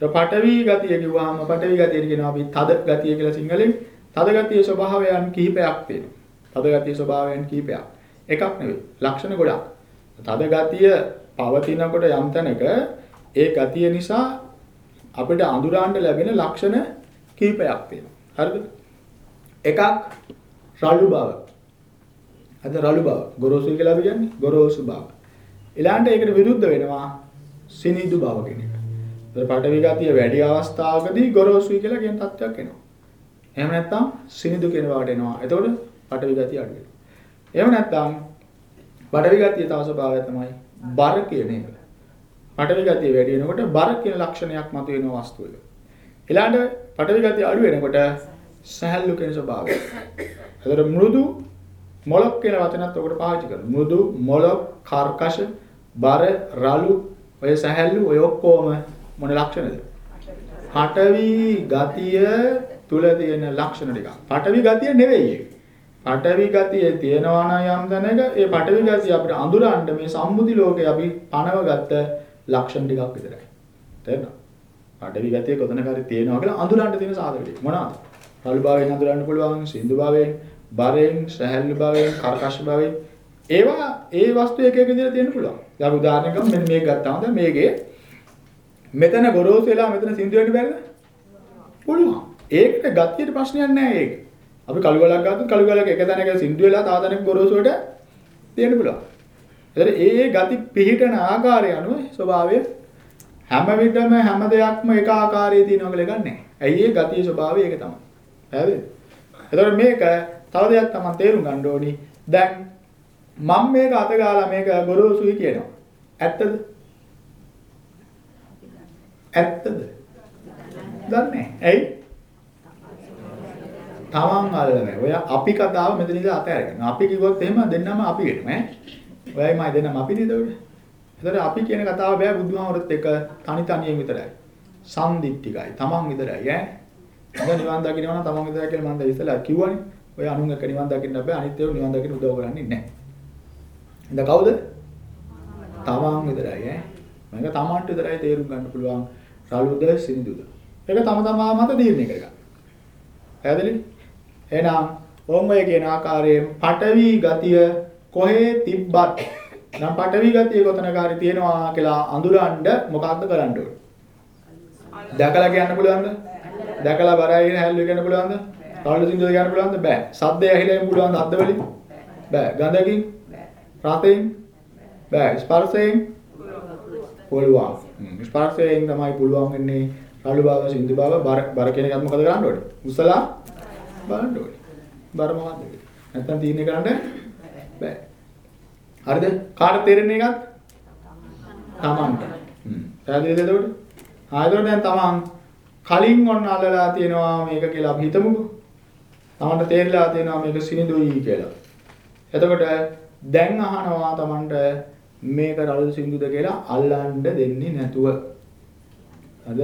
ඒක පටවි ගතිය කිව්වහම පටවි ගතිය කියනවා අපි තද ගතිය කියලා සිංහලෙන්. තද ගතියේ ස්වභාවයන් කිහිපයක් තියෙනවා. තද ගතියේ ස්වභාවයන් කිහිපයක්. එකක් නෙවෙයි. ලක්ෂණ ගොඩක්. තද ගතිය පවතිනකොට යම් තැනක ඒ ගතිය නිසා අපිට අඳුරාන්න ලැබෙන ලක්ෂණ කිහිපයක් තියෙනවා. හරිද? එකක් රළු බව. අද රළු බව. ගොරෝසු කියලා අපි කියන්නේ ගොරෝසු බව. ඊළඟට ඒකට විරුද්ධ වෙනවා සිනිඳු බව කියන එක. ඒතර පටවි ගතිය වැඩි අවස්ථාවකදී ගොරෝසුයි කියලා කියන තත්ත්වයක් එනවා. එහෙම නැත්නම් සිනිඳු කියන බවට එනවා. එතකොට පටවි ගතිය අඩු වෙනවා. එහෙම නැත්නම් පටවි ගතිය තව ස්වභාවය තමයි බර කියන එක. පටවි ගතිය වැඩි වෙනකොට බර කියන ලක්ෂණයක් මතුවෙන වස්තුවක. ඊළඟට පටවි ගතිය අඩු වෙනකොට සහැල්ලු කියන ස්වභාවය. ඒතර මෘදු මොලොක් කියන වචනත් ඔකට පාවිච්චි කරනවා. මෘදු මොලොක් කර්කශ බර රළු ඔය සහැල්ලු ඔය ඔක්කොම මොන ලක්ෂණද? පටවි ගතිය තුල තියෙන ලක්ෂණ ටික. පටවි ගතිය නෙවෙයි ඒක. පටවි ගතිය තියෙනවා නම් යම් දැනක ඒ පටවි ගතිය අපිට අඳුරන්න මේ සම්මුති ලෝකේ අපි පනවගත්ත ලක්ෂණ ටිකක් විතරයි. තේරෙනවද? පටවි ගතිය කොතනක හරි තියෙනවා කියලා අඳුරන්න තියෙන සාධක ටික. මොනවාද? රළු භාවයෙන් අඳුරන්න පුළුවන්, සින්දු භාවයෙන්, බරෙන්, සහැල්ලු භාවයෙන්, කර්කශ භාවයෙන් ඒවා ඒ වස්තු එක එක විදිහට තියෙන්න පුළුවන්. දැන් උදාහරණයක් ගමු මෙන්න මේක ගත්තාම දැන් මේකේ මෙතන ගොරෝසු වෙලා මෙතන සින්දු වෙන්න බැරිද? පුළුවන්. ඒකට ගතියට ප්‍රශ්නයක් නැහැ ඒක. අපි කළු ගලක් ගත්තොත් කළු ගලක එක තැනක සින්දු වෙලා තව තැනක ගොරෝසුවට තියෙන්න පුළුවන්. ඒතර ඒ ඒ ගති පිහිටන ආකාරය අනුව ස්වභාවය හැම විටම හැම දෙයක්ම එක ආකාරයේ තියෙනවා කියලා ගන්නෑ. ඇයි ඒ ගතියේ ස්වභාවය ඒක තමයි. හරිද? එතකොට මේක තව දෙයක් තමයි තේරුම් ගන්න ඕනි. දැන් මම මේක අත ගාලා මේක ගොරෝසුයි කියනවා. ඇත්තද? ඇත්තද? දන්නේ ඇයි? තමන් අල්ලන්නේ. ඔය අපි කතාව මෙතන ඉඳලා අතහැරගෙන. අපි කිව්වොත් එහෙම දෙන්නම අපි වෙනම ඈ. ඔයයි මයි දෙන්නම අපි නේද උඩ. ඒතර අපි කියන කතාව බෑ බුදුහාමරත් එක තනි තනියෙන් විතරයි. සම්දිත්තිකයි. තමන් විතරයි ඈ. දැන් නිවන් දකින්නවා නම් තමන් විතරයි කියලා මම දැන් ඉස්සෙල්ලා කිව්වනේ. ඔය අනුන් එක නිවන් දකින්න බෑ. අනිත් ඒවා නිවන් දකින්න උදව් කරන්නේ නැහැ. ඉතින් කවුද? තමන් විතරයි ඈ. මේක තමන්ට විතරයි තේරුම් ගන්න පුළුවන්. රළුද සිනිඳුද. ඒක තම තමා මත තීරණය කරගන්න. පැහැදිලිද? එහෙනම් ඕම් ඔය කියන ආකාරයෙන් පටවි ගතිය කොහේ තිබ්බත් නම් පටවි ගතිය කොතනකාරී තියෙනවා කියලා අඳුරන්න මොකක්ද කරන්න ඕනේ? දැකලා කියන්න පුළුවන්ද? දැකලා බරයි හැල්ලු කියන්න පුළුවන්ද? කවුරු සින්දුව කියන්න පුළුවන්ද? බෑ. සද්දය ඇහිලා පුළුවන්ද අද්ද වලින්? බෑ. ගඳකින්? රසයෙන්? බෑ. ස්පර්ශයෙන්? පුළුවන්. ස්පර්ශයෙන් තමයි පුළුවන් වෙන්නේ රළු බව, සින්දු බව, බර බර කියන එකත් මොකද කරන්න ඕනේ? උසලා බලන්න ඕනේ. බර මොකද්ද? නැත්තම් තීරණය කරන්න බෑ. හරිද? කාට තේරෙන්නේ එකක්? තමන්ට. හ්ම්. පැහැදිලිද එතකොට? ආ එතකොට දැන් තමන් කලින් ඔන්න අල්ලලා තියෙනවා මේක කියලා අපි හිතමුකෝ. තමන්ට තේරිලා තියෙනවා මේක සිනිඳුයි කියලා. එතකොට දැන් අහනවා තමන්ට මේක රළු සින්දුද කියලා අල්ලන්න දෙන්නේ නැතුව. අද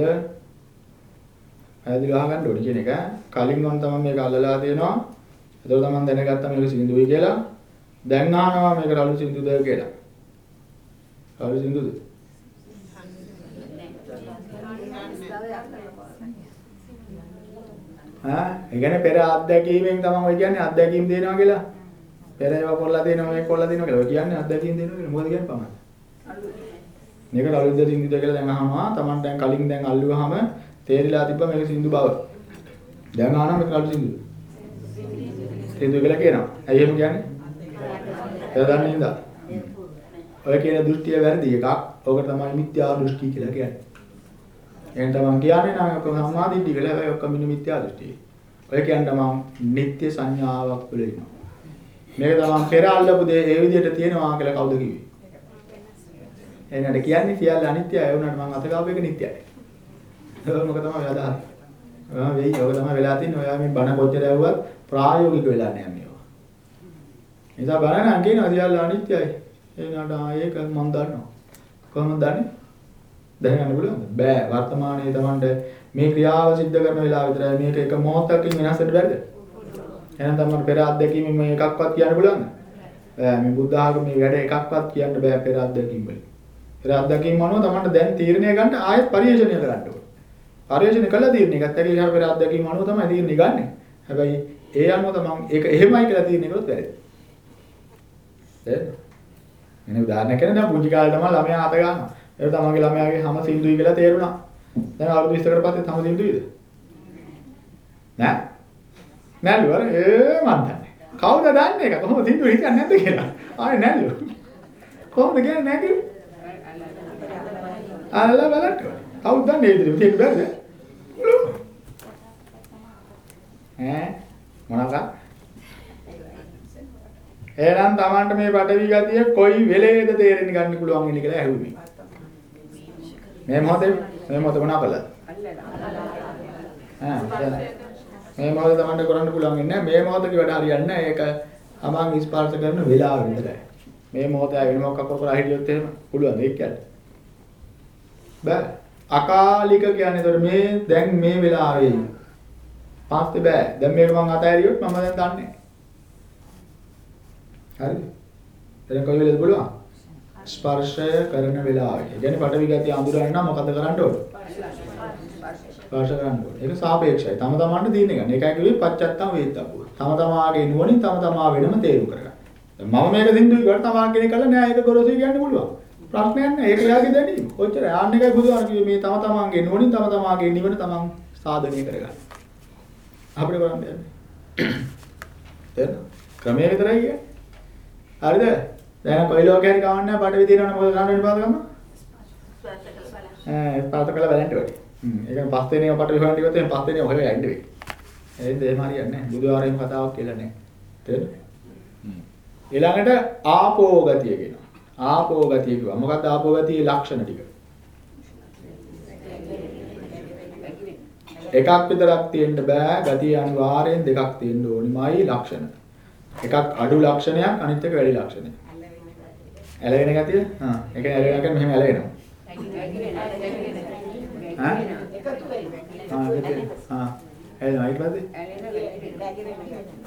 පැහැදිලිව අහගන්න ඕනේ කියන එක. කලින් ඔන්න තමයි මේක අල්ලලා තියෙනවා. එතකොට තමන් දැනගත්තා මේක සින්දුයි කියලා. දැන් අහනවා මේක රළු සින්දුද කියලා. රළු සින්දුද? ආ ඒ කියන්නේ පෙර අත්දැකීමෙන් තමයි ඔය කියන්නේ අත්දැකීම් දෙනවා කියලා. පෙර ඒවා කොල්ලා දෙනවා මේක කොල්ලා දෙනවා කියලා. ඔය කියන්නේ අත්දැකීම් දෙනවා කියලා. මොකද කියන්නේ පමණ. මේක රළුද සින්දුද කියලා දැන් අහනවා. Taman දැන් කලින් දැන් අල්ලුවාම තේරිලා තිබ්බ මේක සින්දු බව. දැන් අහනවා මේක රළු සින්දුද? සින්දු කියලා කියනවා. ඇයි එහෙම කියන්නේ? එයා දන්නේ නේද? ඔය කියන දෘෂ්ටිය වැරදි එකක්. ඕක තමයි මිත්‍යා දෘෂ්ටි කියලා කියන්නේ. එහෙනම් තමන් කියන්නේ නම් ඔක්කොම සම්මාදිට්ඨිය කියලා හැබැයි ඔක්කොම මිත්‍යා දෘෂ්ටි. ඔය කියන්නේ තමන් නිත්‍ය සංඥාවක් වල ඉන්නවා. මේක තමන් පෙර අල්ලපු දේ ඒ විදිහට තියෙනවා කියලා කවුද කිව්වේ? එහෙනම් කියන්නේ සියල්ල අනිත්‍යයි ඒ වුණාට මම අත ගාපු එක නිට්ටයයි. මොක තමයි අදහස්. ආ වෙයි ඔක තමයි වෙලා තින්නේ ඔයා මේ බණ කොච්චර ඇහුවත් ප්‍රායෝගික වෙලා නැහැ මේවා. නිසා බණ නම් කියනවා සියල්ල අනිත්‍යයි. ආ ඒක මම දන්නවා. කොහොමද දන්නේ? දැනගන්න පුළුවන්ද? බෑ. වර්තමානයේ Tamanට මේ ක්‍රියාව සිද්ධ කරන වෙලාව විතරයි මේක එක මොහොතකින් වෙනස් වෙන්න බැරිද? එහෙනම් Taman පෙර අත්දැකීම මේ එකක්වත් කියන්න පුළුවන්ද? බෑ. මේ බුද්ධ ආගමේ වැඩ එකක්වත් කියන්න බෑ පෙර අත්දැකීම් වලින්. පෙර අත්දැකීම් අනුව Tamanට දැන් තීරණය ගන්න ආයෙත් පරිශීලනය කරන්න ඕනේ. පරිශීලනය කළා තීරණය ගත්තා කියලා පෙර අත්දැකීම් අනුව තමයි තීරණය ගන්නෙ. හැබැයි ඒ අනුව තමන් ඒක එහෙමයි කියලා තීරණය කරොත් වැරදි. තේරෙනවද? එනේ උදාහරණයක් කියන්නේ දැන් පුංචි කාලේ තමයි ළමයා අත ගන්නවා. ඒක තමන්ගේ ළමයාගේ හැම සින්දුයි කියලා තේරුණා. දැන් අවුරුදු 20කට පස්සේ හැම සින්දුයිද? නෑ. නෑලු අර ඒ මන් දන්නේ. කවුද දන්නේ ඒක? කොහොමද සින්දුව හිතන්නේ නැද්ද කියලා? ආයේ නෑලු. කොහොමද කියන්නේ නෑ කියලා? අල්ලා බලන්න. කවුද දන්නේ ඒ විදිහට ඒක බැරිද? ඈ මොනවාද? එහෙනම් Tamanට මේ පටවි ගතිය කොයි වෙලේද තේරෙන්න ගන්න පුළුවන් ඉන්නේ කියලා ඇහුවේ. මේ මොහොතේ මේ මොහොත මොනවා කළාද? ඈ මේ මොහොත Tamanට කරන්න පුළුවන් ඉන්නේ මේ මොහොතේ වැඩ හරියන්නේ නැහැ. ඒක අමං ස්පර්ශ කරන වෙලාව විතරයි. මේ මොහොතේ වෙන මොකක් කර හිටියොත් එහෙම පුළුවන් ඒක කියන්නේ. බෑ. අකාලික කියන්නේ ඒතර මේ දැන් මේ වෙලාවේ පාස්තේ බෑ. දැන් මේක මං අතහැරියොත් මම දැන් දන්නේ හරිද? දැන් කොයි වෙලේද බලුවා? ස්පර්ශය කරන වෙලාවේ. ඒ කියන්නේ පටවි ගතිය අඳුරන්න නම් මොකද කරන්න ඕනේ? ස්පර්ශ කරන්න ඕනේ. ඒක සාපේක්ෂයි. තම තමාට තීරණය ගන්න. ඒකයි කිව්වේ පච්චත්තම් වේත්තප්පුව. තම තමාගේ නුවණින් තම තමා වෙනම තේරුම් කරගන්න. දැන් මම මේක සින්දුයි කරලා තමා කෙනෙක් කළා නෑ ඒක ගොරෝසුයි කියන්න පුළුවන්. ප්‍රශ්නයක් නෑ. ඒක එයාගේ දැනීම. ඔච්චරයි. ආන්න එකයි බුදුහාම කිව්වේ මේ තම තමාගේ නුවණින් තම තමාගේ නිවන තමන් සාධනය කරගන්න. අපිට කරන්න යන්නේ. තේරෙනවද? ක්‍රමයේ විතරයි කියන්නේ. හරිද? දැන් කොයි ලෝකේ හරි කවන්නේ පට විදිනවනේ මොකද කරන්න වෙන්නේ පාද ගන්න? ස්පර්ශ කරලා බලන්න. ඈ පාත කළා බලන්න ඕනේ. හ්ම්. ඒ කියන්නේ පස් දෙනේ පට විහරණ ටිකත් එහෙනම් පස් දෙනේ ඔහෙ යන්න වෙයි. එහෙනම් එහෙම හරියන්නේ නැහැ. බුදුආරයෙන් කතාවක් කියලා නැහැ. තේරෙනවද? හ්ම්. ඊළඟට ආපෝ ගතිය කියනවා. ආපෝ ගතිය කිව්වා. මොකක්ද ආපෝ ගතියේ ලක්ෂණ ටික? එකක් විතරක් තියෙන්න බෑ. ගතිය අනිවාර්යෙන් දෙකක් තියෙන්න ඕනිමයි ලක්ෂණ. එකක් අඩු ලක්ෂණයක් අනිත් එක වැඩි ලක්ෂණයක්. ඇලවෙන ගතිය? හා. ඒ කියන්නේ ඇලවෙනවා කියන්නේ මෙහෙම ඇලවෙනවා. ඇලෙනවා ඊට පස්සේ?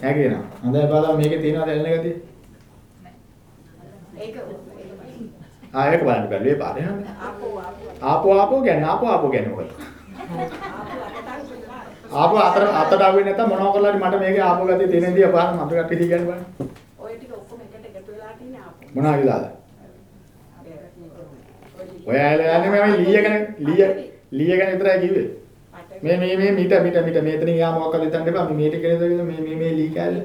ඇගෙනවා. හොඳයි බලන්න මේකේ තියෙනවද ඇලෙන ගතිය? ආ ඒක බලන්න බැලුවේ පාරේ නේද? ආපෝ ආපෝ කියන්නේ ආපෝ ආපෝ කියන්නේ මොකද? ආපෝ අතර අතට ආවෙන්නේ නැත්නම් මොනව කරලා හරි මට මේකේ ආපෝ ගතිය තියෙනදී අපාර මට කට්ටිය කියන්නේ බලන්න. ඔය ටික ඔක්කොම එකට එකතු වෙලා තියෙන ආපෝ. මොනවා විලාද? ඔය ඇලන්නේ මම ලීය ගැන ලීය ලීය ගැන විතරයි කිව්වේ. මේ මේ මේ මීට මීට මීට මෙතනින් යා මොකක්ද හිතන්න එපා මේ මේට කෙනෙක්ද කියලා මේ මේ මේ ලී කෑල්ල.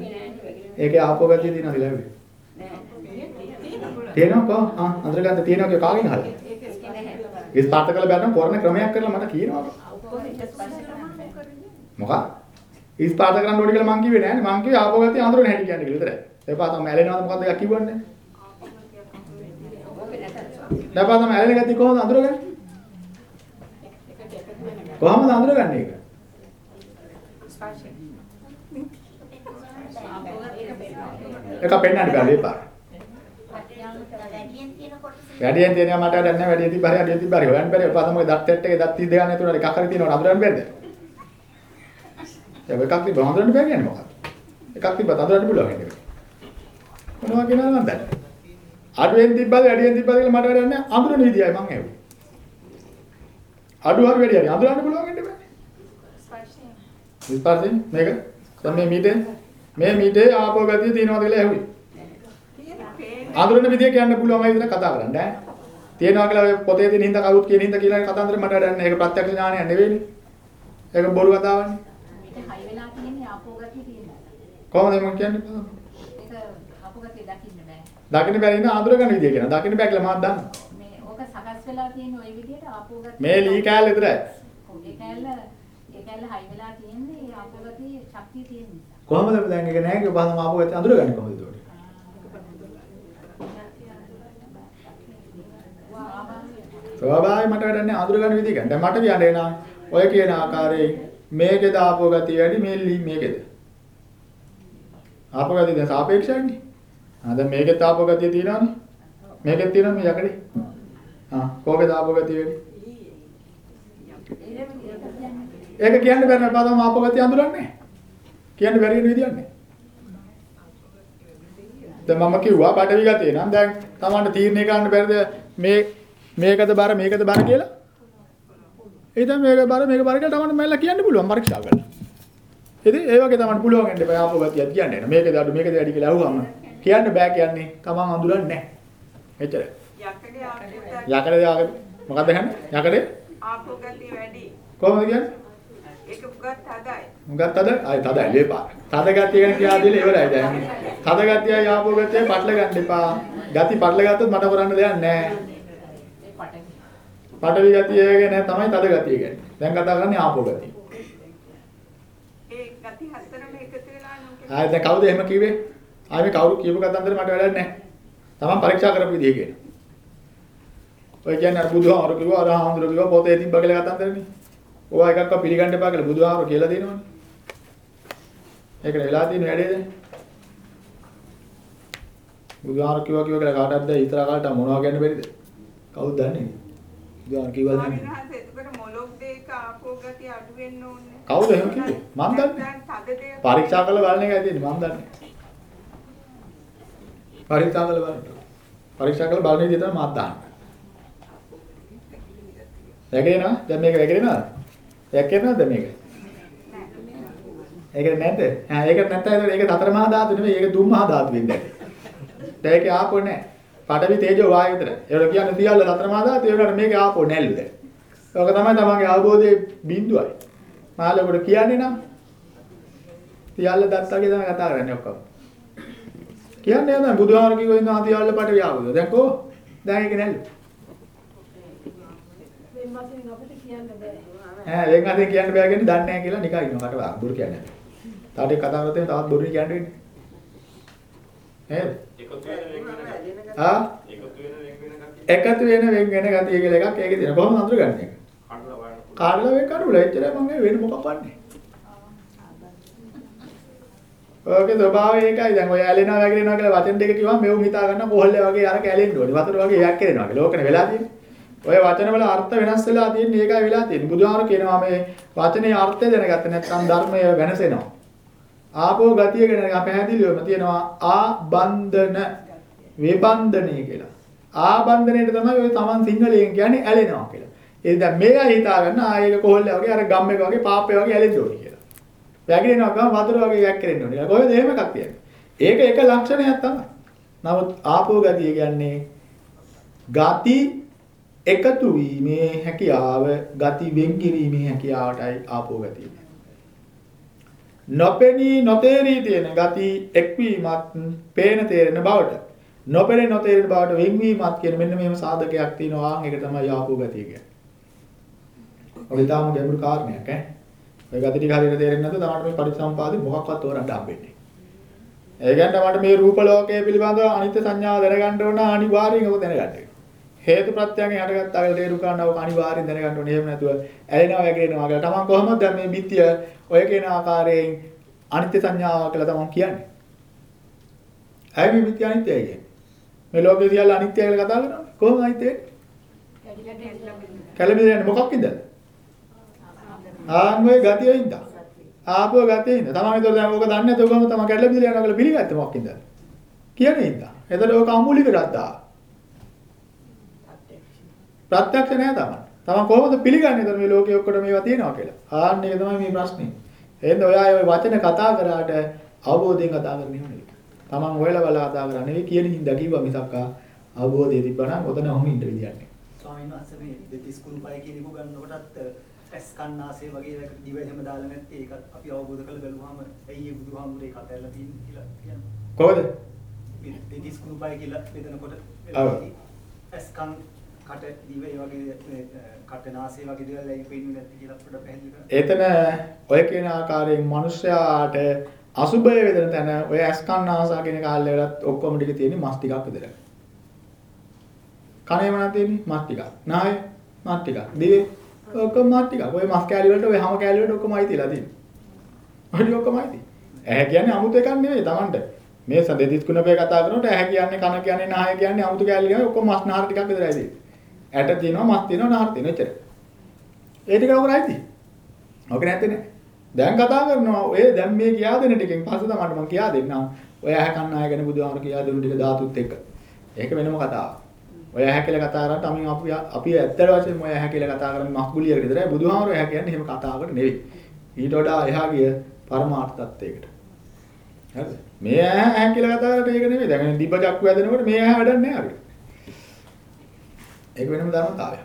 ඒකේ ආපෝ ගතිය තියෙනවද ලැබෙන්නේ? තියෙනවා කොහොම? ආ අඳුරගන්න තියෙනවා කිය කාගෙන් අහලා? ඒ ස්ථාපිත කළ බැලුම් කරන ක්‍රමයක් කරලා මට කියනවා. මොකක්? ඉස්පාත කරන්න ඕනේ කියලා මං කිව්වේ නෑනේ. මං කිව්වේ ආපෝ ගතිය අඳුරන හැටි කියන්නේ කියලා විතරයි. එපා තමයි ඇලෙනවද මොකද්ද එකක් කිව්වන්නේ. දැපා තමයි ඇලෙන ගතිය කොහොමද අඳුරගන්නේ? කොහොමද අඳුරගන්නේ ඒක? එක පෙන්නන්න බෑ එපා. වැඩියෙන් තියෙන කොටස වැඩියෙන් තියෙනවා මට වැඩක් නැහැ වැඩියෙන් තිබ්බ හරි අඩියෙන් තිබ්බ හරි හොයන්න බැරි එපා තමයි දත් සෙට් එකේ දත් 30 ගන්න තුනට එකක් හරි තියෙනවා අඳුරන්න බැරිද? ඒ එකක් තිබ්බ අඳුරන්න බැරි කියන්නේ මොකක්ද? එකක් තිබ්බ අඳුරන්න පුළුවන් නේද? මොනවා කියනවද මන් දන්නේ. අඩුවෙන් තිබ්බද වැඩියෙන් තිබ්බද කියලා මට වැඩක් නැහැ අඳුරන විදියයි මං ඇහුවේ. අඩු හරි වැඩි හරි අඳුරන්න පුළුවන් වෙන්න බෑ. ස්පර්ශයෙන් මේක දැන් මේ මීටේ මේ මීටේ ආපෝ ගතිය තියෙනවද කියලා ඇහුවේ. අඳුරන විදිය කියන්න පුළුවන් අය විතර කතා කරන්න ඈ. තියෙනවා කියලා පොතේ තියෙන හින්දා කවුරුත් කියන හින්දා කියලා කතාන්දරේ මට වැඩක් නැහැ. ඒක ප්‍රත්‍යක්ෂ ඥානයක් නෙවෙයිනේ. ඒක බොරු කතාවන්නේ. මේක හයි වෙලා තියෙන්නේ ආපෝ ගතිය තියෙනවා. කොහොමද මම කියන්නේ? ඒක ආපෝ ගතිය දකින්න බෑ. දකින්න බැරි ඉන්න අඳුර ගන්න විදිය කියනවා. දකින්න බෑ කියලා මාත් දන්නවා. සකස් වෙලා තියෙන ওই විදිහට ආපෝ ගතිය මේ ලී කෑල්ල විතරයි. ඒ කෑල්ල ඒ කෑල්ල හයි වෙලා තියෙන්නේ ඒ ආපෝ ගතිය ශක්තිය තියෙන නිසා. කොහමද අපි දැන් ඒක නැහැ කියලා බලමු ආපෝ ගතිය අඳුරගන්නේ කොහොමද ඒකට? ස්වභාවයෙන් මට වැඩන්නේ අඳුරගන්න විදිහ ගන්න. දැන් මට කියන්නේ නා ඔය කියන ආකාරයේ මේකේද ආපෝ ගතිය වැඩි මේ මේකේද? ආපෝ ගතිය දැන් සාපේක්ෂයිනේ. ආ දැන් මේකේ තාපෝ ගතිය තියෙනවානේ. මේකේ තියෙනවා මේ යකඩේ. ආ කෝකේ ආපෝ ගතිය වැඩි? ඒක කියන්න බැරි නේද පාදම ආපෝ ගතිය අඳුරන්නේ. කියන්න බැරි වෙන විදියක් නෑ. දැන් මම කිව්වා පටවි ගතිය නම් දැන් Tamanට තීරණය කරන්න බැරිද මේ මේකද බර මේකද බර කියලා? තමයි මේක බර මේක බර කියලා Tamanට මයිලා කියන්න පුළුවන් පරීක්ෂා කරලා. ඉතින් ඒ වගේ Tamanට පුළුවන් වෙන්න බෑ ආපෝ ගතියක් කියන්නේ නෑ. මේකද අඩු මේකද වැඩි කියලා අහුවම කියන්න බෑ කියන්නේ Taman අඳුරන්නේ නෑ. එච්චරයි. යකඩේ ආපෝ යකඩේ මොකක්ද කියන්නේ? යකඩේ ආපෝ ගතිය වැඩි. කොහොමද කියන්නේ? ඒක උගත් හදයි. මොකක්ද තද? ආයි තදයි ලේපා. තද ගතිය ගැන කියලා දීලා ඉවරයි දැන්. තද ගතිය යාපෝ ගතිය පටල ගන්න එපා. ගති පටල ගත්තොත් මට කරන්න දෙයක් නැහැ. පටවි ගතිය ගැන තමයි තද ගතිය ගැන. දැන් කතා කරන්නේ ආපෝ ගතිය. ඒ ගති හතරම එකතු වෙලා නුඹ ආයි දැන් කවුද එහෙම කිව්වේ? ආයි මේ කවුරු කියපු කතන්දර මට වැඩක් නැහැ. තමන් පරීක්ෂා කරපු විදිහ කියන. ඔය කියන්නේ අර බුදුහාමර කිව්වා අර හාමුදුරුවෝ කිව්වා පොතේ තිබ්බ කියලා කතන්දරනේ. ඕවා එකක්ව පිළිගන්න එපා කියලා බුදුහාමර කියලා දෙනවනේ. ඒකට වෙලා තියෙන වැඩේ දැන්. බුදුහාමර කිව්වා කිව්වා කියලා කාටවත් දැන් ඊතර කාලට මොනවා කියන්න බැරිද? කවුද දන්නේ? බුදුහාමර කිව්වා දන්නේ. එතකොට මොලොක් දෙක ආපෝ ගතිය අඩු වෙන්න ඕනේ. කවුද එහෙම කිව්වේ? මම දන්නේ. පරීක්ෂා කරලා බලන එකයි තියෙන්නේ මම දන්නේ. පරීක්ෂා කරලා බලන්න. පරීක්ෂා කරලා බලන විදිහ තමයි මාත් දාන්නේ. වැගිරෙනවා? දැන් මේක වැගිරෙනවද? වැක්කෙනවද මේක? ඒක නැද්ද? ආ ඒක නැත්නම් ඒක සතර මහා ධාතු නෙමෙයි ඒක දුම් මහා ධාතු වෙන්නේ. දැන් ඒක ආපෝ නැහැ. පඨවි තේජෝ වායු විතර. ඒවල කියන්නේ සියල්ල සතර මහා ධාතු ඒ වුණාට මේක ආපෝ නැල්ලු දැන්. ඒක තමයි තමන්ගේ අවබෝධයේ බිඳුවයි. මාළකට කියන්නේ නම් සියල්ල දත්තගේ තමයි කතා කරන්නේ ඔක්කොම. කියන්නේ නෑ බුදුහාමර කිව්ව ඉන්න සියල්ල පඨවි ආවද. දැන් කො? දැන් ඒක නැල්ලු. මේ මාසෙන් අපිට කියන්න බෑ. ඈ වෙන් අතෙන් කියන්න බෑ කියන්නේ දන්නේ නැහැ කියලා නිකන් ඉන්නවා කට බොරු කියන්නේ. තාට කතා කරද්දී තවත් බොරු කියන්න වෙන්නේ. නේද? එකතු වෙන වෙන වෙන ආ එකතු වෙන වෙන වෙන ගතිය එකතු වෙන වෙන් වෙන ගතිය කියලා එකක් ඒකේ තියෙනවා. කොහොමද අඳුරගන්නේ? කඩලා පුළුවන්. කාඩලා වෙන් කරුලා එච්චරයි මම වෙන මොකක් වන්නේ. ඔයගේ ස්වභාවය ඒකයි. දැන් ඔය ඇලෙනවා වැగిරෙනවා කියලා වචන දෙක කිව්වම මෙවුන් හිතා ගන්න කොහොල්ලේ වගේ අර කැලෙන්න ඕනේ. වතුර වගේ එකක් කරනවා කියලා. ඕකනේ වෙලා තියෙන්නේ. ඔය වචන වල අර්ථ වෙනස් වෙලා තියෙන්නේ ඒකයි වෙලා තියෙන්නේ. බුදුහාමර කියනවා මේ වචනේ අර්ථය දැනගත්තේ නැත්නම් ධර්මය වෙනසෙනවා. ආපෝ ගතිය ගැන පැහැදිලිවම තියෙනවා ආබන්ධන විබන්ධනය කියලා. ආබන්ධනයට තමයි ඔය Taman සිංහලයෙන් කියන්නේ ඇලෙනවා කියලා. ඒ දැන් මේකයි හිතා ගන්න ආයේක කොහොල්ල වගේ අර ගම් එක වගේ පාපේ වගේ ඇලෙන්න ඕනේ කියලා. වැగిරෙනවා ගම වතුර වගේ එකක් කරෙන්න ඕනේ. කොහෙද එහෙම එකක් කියන්නේ? ඒක එක ලක්ෂණයක් තමයි. නමුත් ආපෝ ගතිය කියන්නේ ගති එකතු වීමේ හැකියාව ගති වෙන් කිරීමේ හැකියාවටයි ආපෝ ගතිය. නොපෙනී නොතේරී තියෙන ගති එක්වීමත් පේන තේරෙන බවට නොපෙනී නොතේරෙන බවට වෙන්වීමත් කියන මෙන්න මේව සාධකයක් තියෙනවා ආන් ඒක තමයි ආපෝ ගතිය කියන්නේ. ඔය තාම ගැඹුරු කාරණයක් ඈ. ඔය ගති ටික හරියට තේරෙන්නේ නැත්නම් තමයි මේ පරිසම්පාදේ මොකක්වත් තෝරන්න හම්බෙන්නේ. ඒ කියන්නේ මට මේ රූප ලෝකයේ පිළිබඳව අනිත්‍ය සංඥාව දැනගන්න ඕන අනිවාර්යෙන් ඔබ දැනගන්න ඕනේ. හේතු ප්‍රත්‍යයෙන් හටගත්තා කියලා තේරු ගන්නව අනිවාර්යෙන් දැනගන්න ඕනේ. එහෙම නැතුව ඇලෙනවා වැగిරෙනවා කියලා. තමන් කොහොමද දැන් මේ බිත්තිය ඔය කියන ආකාරයෙන් අනිත්‍ය සංඥාව කියලා තමන් කියන්නේ? ඇයි මේ බිත්තිය අනිත්‍යයි කියන්නේ? මේ ලෝකේ සියල්ල අනිත්‍යයි කියලා කතා කරනවා. කොහොමද අනිත්‍ය වෙන්නේ? කැළඹෙන්නේ මොකක්ද? ආන්වේ ගතියින්ද? ආපෝ ගතියින්ද? තමන් ඒතර දැන් ඕක දන්නේ නැතුව කොහොමද තමන් කැළඹිලා යනවා කියලා පිළිගත්තේ මොකක්ද? කියන්නේ ඉඳා. එතකොට ඕක අමූලික රද්දා. ප්‍රත්‍යක්ෂ නෑ තමයි. තමන් කොහොමද පිළිගන්නේ මේ ලෝකේ ඔක්කොට මේවා තියෙනවා කියලා. ආන්න ඒක තමයි මේ ප්‍රශ්නේ. එහෙනම් ඔයා ඔය වචන කතා කරාට අවබෝධයෙන් කතා කරන්නේ නෙවෙයි. තමන් හොයලා බලලා කතා කරන්නේ නෙවෙයි කියන හින්දා කිව්වා මිසක් අවබෝධය තිබ්බනම් ඔතන ඔහොම ඉන්න විදියක් නෑ. ස්වාමීන් වහන්සේ මේ දෙතිස් කුරුපය කියන එක ගන්නකොටත් ඇස් කන්නාසේ වගේ එක දිව එහෙම දාලා නැත්තේ ඒකත් අපි අවබෝධ කරලා බලුවාම ඇයි ඒ බුදුහාමුදුරේ කතා කරලා තියෙන්නේ කියලා කියනවා. කොහොමද? දෙතිස් කුරුපය කියලා බෙදනකොට. ඇස් කන් කට දිව ඒ වගේ කට නාසය වගේ දේවල් ඇයි පේන්නේ නැති කියලා පොඩ්ඩක් පැහැදිලි කරන්න. එතන ඔය කියන ආකාරයෙන් මිනිස්යාට අසුබය වේදන තැන ඔය ඇස් කන් නාසා කියන කාලේ වලත් ඔක්කොම ටික තියෙන්නේ මස් ටිකක් විතරයි. කනේ මොනවද තියෙන්නේ? මස් ටිකක්. නාය මස් ටිකක්. දිවේ ඔක්කොම මස් ටිකක්. ඔය මස් කෑලි වලට ඔය හැම කෑලි වලට ඔක්කොම අයිති වෙලා තියෙන්නේ. ඔය ඔක්කොම අයිති. ඇහැ කියන්නේ අමුතු එකක් නෙවෙයි Tamanට. මේ සදෙදිත් කුණපේ කතා කරනකොට ඇහැ කියන්නේ කන කියන්නේ නාය කියන්නේ අමුතු කෑලි කියන්නේ ඔක්කොම මස් නහර ටිකක් විතරයි තියෙන්නේ. ඇට තියෙනවා මස් තියෙනවා නහර තියෙනවා එච්චරයි. ඒ ටික ඔක නැති. ඔක නැත්තේ නෑ. දැන් කතා කරනවා ඔය දැන් මේ කියා දෙන ටිකෙන් පස්සේ තමයි මම කියා දෙන්නම්. ඔය ඇහැ කන් නාය ගැන බුදුහාමර කියා දෙන ටික ධාතුත් එක්ක. ඒක වෙනම කතාවක්. ඔය ඇහැ කියලා කතා කරාට අපි අපි අපි ඇත්තට වශයෙන්ම ඔය ඇහැ කියලා කතා කරන්නේ මහ්ගුලියකට විතරයි. බුදුහාමර ඇහැ කියන්නේ එහෙම කතාවකට නෙවෙයි. ඊට වඩා එහා ගිය පරමාර්ථ තත්ත්වයකට. හරිද? මේ ඇහැ ඇහැ කියලා කතා කරලා ඒක නෙවෙයි. දැන් දිබ්බ චක්කු හැදෙනකොට මේ ඇහැ වැඩක් නැහැ අපිට. ඒක වෙනම ධර්මතාවයක්.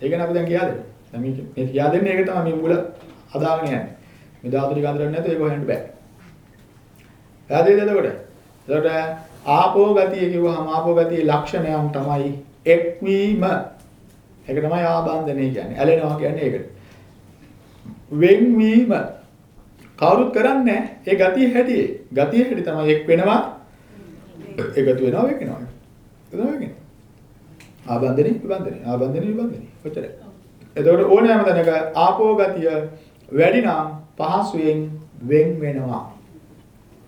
ඒක නේ අපි දැන් කියා දෙන්නේ. දැන් මේ මේ කියා දෙන්නේ ඒක තමයි මේ මුල හදාගෙන යන්නේ. මේ ධාතු ටික අඳුරන්නේ නැත්නම් ඒක හොයන්න බෑ. පැහැදිලිද එතකොට? එතකොට ආපෝ ගතිය කිව්වහම ආපෝ ගතියේ ලක්ෂණයන් තමයි එක්වීම. ඒක තමයි ආබන්ධනය කියන්නේ. ඇලෙනවා කියන්නේ ඒකට. වෙන්වීම කවුරුත් කරන්නේ ඒ ගතිය හැටියේ. ගතිය හැටි තමයි එක් වෙනවා එකතු වෙනවා වෙනවා. තමයි වෙන්නේ. ආබන්ධනේ විබන්ධනේ ආබන්ධනේ විබන්ධනේ. ඔච්චරයි. එතකොට ඕනෑම තැනක ආපෝ ගතිය වැඩි නම් පහසුවෙන් වෙන් වෙනවා.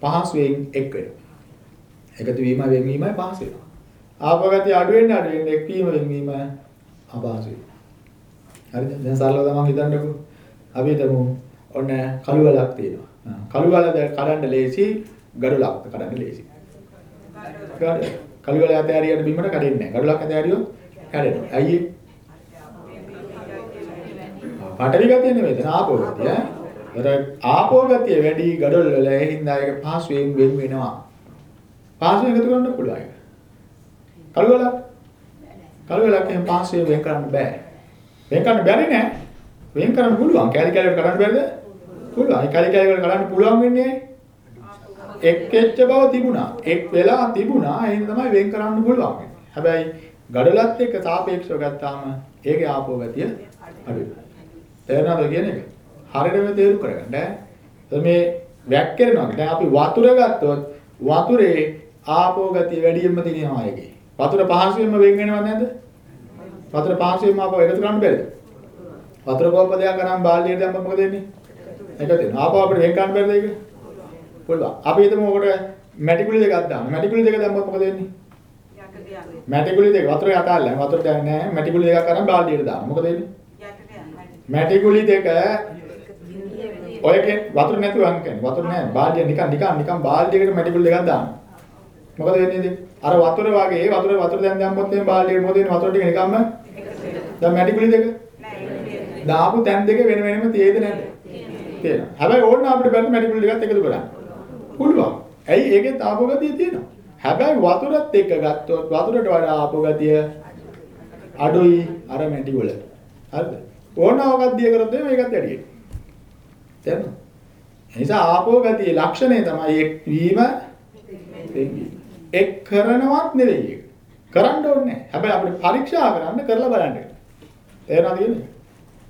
පහසුවෙන් එක් වෙනවා. එකතු වීම වෙන්වීමයි පහසු වෙනවා. ආපෝ ගතිය අඩු වෙන්න අඩු වෙන්න එක්වීම වෙන්වීම අපහසුයි. හරිද? දැන් සරලව තමයි හිතන්නකෝ. අපි හිතමු ඔන්න කළු වලක් තියෙනවා. කළු වල දැන් කඩන්න ලේසි, ගඩොලක් කඩන්න ලේසි. ගඩ කළු වල ඇතෑරියට බිමට කඩෙන්නේ නැහැ. ගඩොලක් ඇතෑරියොත් කැඩෙනවා. ඇයි ඒ? පටවි ගතිය නෙමෙයි දැන් ආපෝ ගතිය. ඈ. ආපෝ ගතිය වැඩි ගඩොල් වල ඒ හින්දා ඒක පහසුවෙන් වෙන් වෙනවා. පහසුවෙන් එකතු කරන්න පුළුවන් ඒක. කළු වලක් කළු වලක් එහෙම පහසුවෙන් වෙන් කරන්න බෑ. වෙන් කරන්න බැරි නෑ. වෙන් කරන්න පුළුවන්. කැලි කැලි වල කරන්න බැරිද? පුළුවන්. ඒ කැලි කැලි වල කරන්න පුළුවන් වෙන්නේ එක් එච්ච බව තිබුණා. එක් වෙලා තිබුණා. එහෙනම් තමයි වෙන් කරන්න පුළුවන්. හැබැයි ගඩලත් එක්ක සාපේක්ෂව ගත්තාම ඒකේ ආපෝ ගතිය අඩුයි. තේරෙනවද කියන එක? හරියටම තේරුම් කරගන්න ඈ. මේ වැක්කිරෙනවා. දැන් අපි වතුර ගත්තොත් වතුරේ ආපෝ ගතිය වැඩියෙන්ම තියෙනවා ඒකේ. වතුර පහසුවෙන්ම වෙන් වෙනවද නැද්ද? වතුර පහසුවෙන්ම ආපෝ එකතු කරන්න බැරිද? වතුර කෝප දෙයක් අරන් බාල්දියට දැම්මම මොකද වෙන්නේ? එකතු වෙනවා. ආපෝ අපිට වෙන් කරන්න බැරිද ඒක? පුළුවන්. අපි හිතමු ඔකට මැටි කුලි දෙකක් දාන්න. මැටි කුලි දෙක දැම්මොත් මොකද වෙන්නේ? යකඩ යන්නේ. මැටි කුලි දෙක වතුරේ අතාරින්න. වතුර දැන් නැහැ. මැටි කුලි දෙකක් අරන් බාල්දියට දාන්න. මොකද වෙන්නේ? යකඩ යන්නේ. මැටි කුලි දෙක ඔයකේ වතුර නැතුව අං කියන්නේ. වතුර නැහැ. බාල්දිය නිකන් නිකන් නිකන් බාල්දියකට මැටි කුලි දෙකක් දාන්න. මොකද වෙන්නේ ඉතින්? අර වතුර වගේ ඒ වතුර වතුර දැන් දැම්මොත් එimhe බාල්දියට මොකද වෙන්නේ? වතුර ටික නිකම්ම දැන් මැටි කුලි දෙක දාපු තැන් දෙක වෙන වෙනම තියෙද නැද්ද? තියෙනවා. හැබැයි ඕන්න අපිට බැලුම් මැටි කුලි දෙකත් එකතු කරන්න. පුළුවන්. ඇයි ඒකේ තාපෝ ගතිය තියෙනවා. හැබැයි වතුරත් එක්ක ගත්තොත් වතුරට වඩා ආපෝ ගතිය අඩුයි අර මැටි වල. හරිද? ඕනවකක් දිය කරොත් මේකත් වැඩි වෙනවා. තේරෙනවද? එනිසා ආපෝ ගතියේ ලක්ෂණය තමයි එක් වීම වෙන්වීම. එක් කරනවත් නෙවෙයි ඒක. කරන්න ඕනේ නැහැ. හැබැයි අපිට පරීක්ෂා කරන්න කරලා බලන්න. තේරෙනවද කියන්නේ?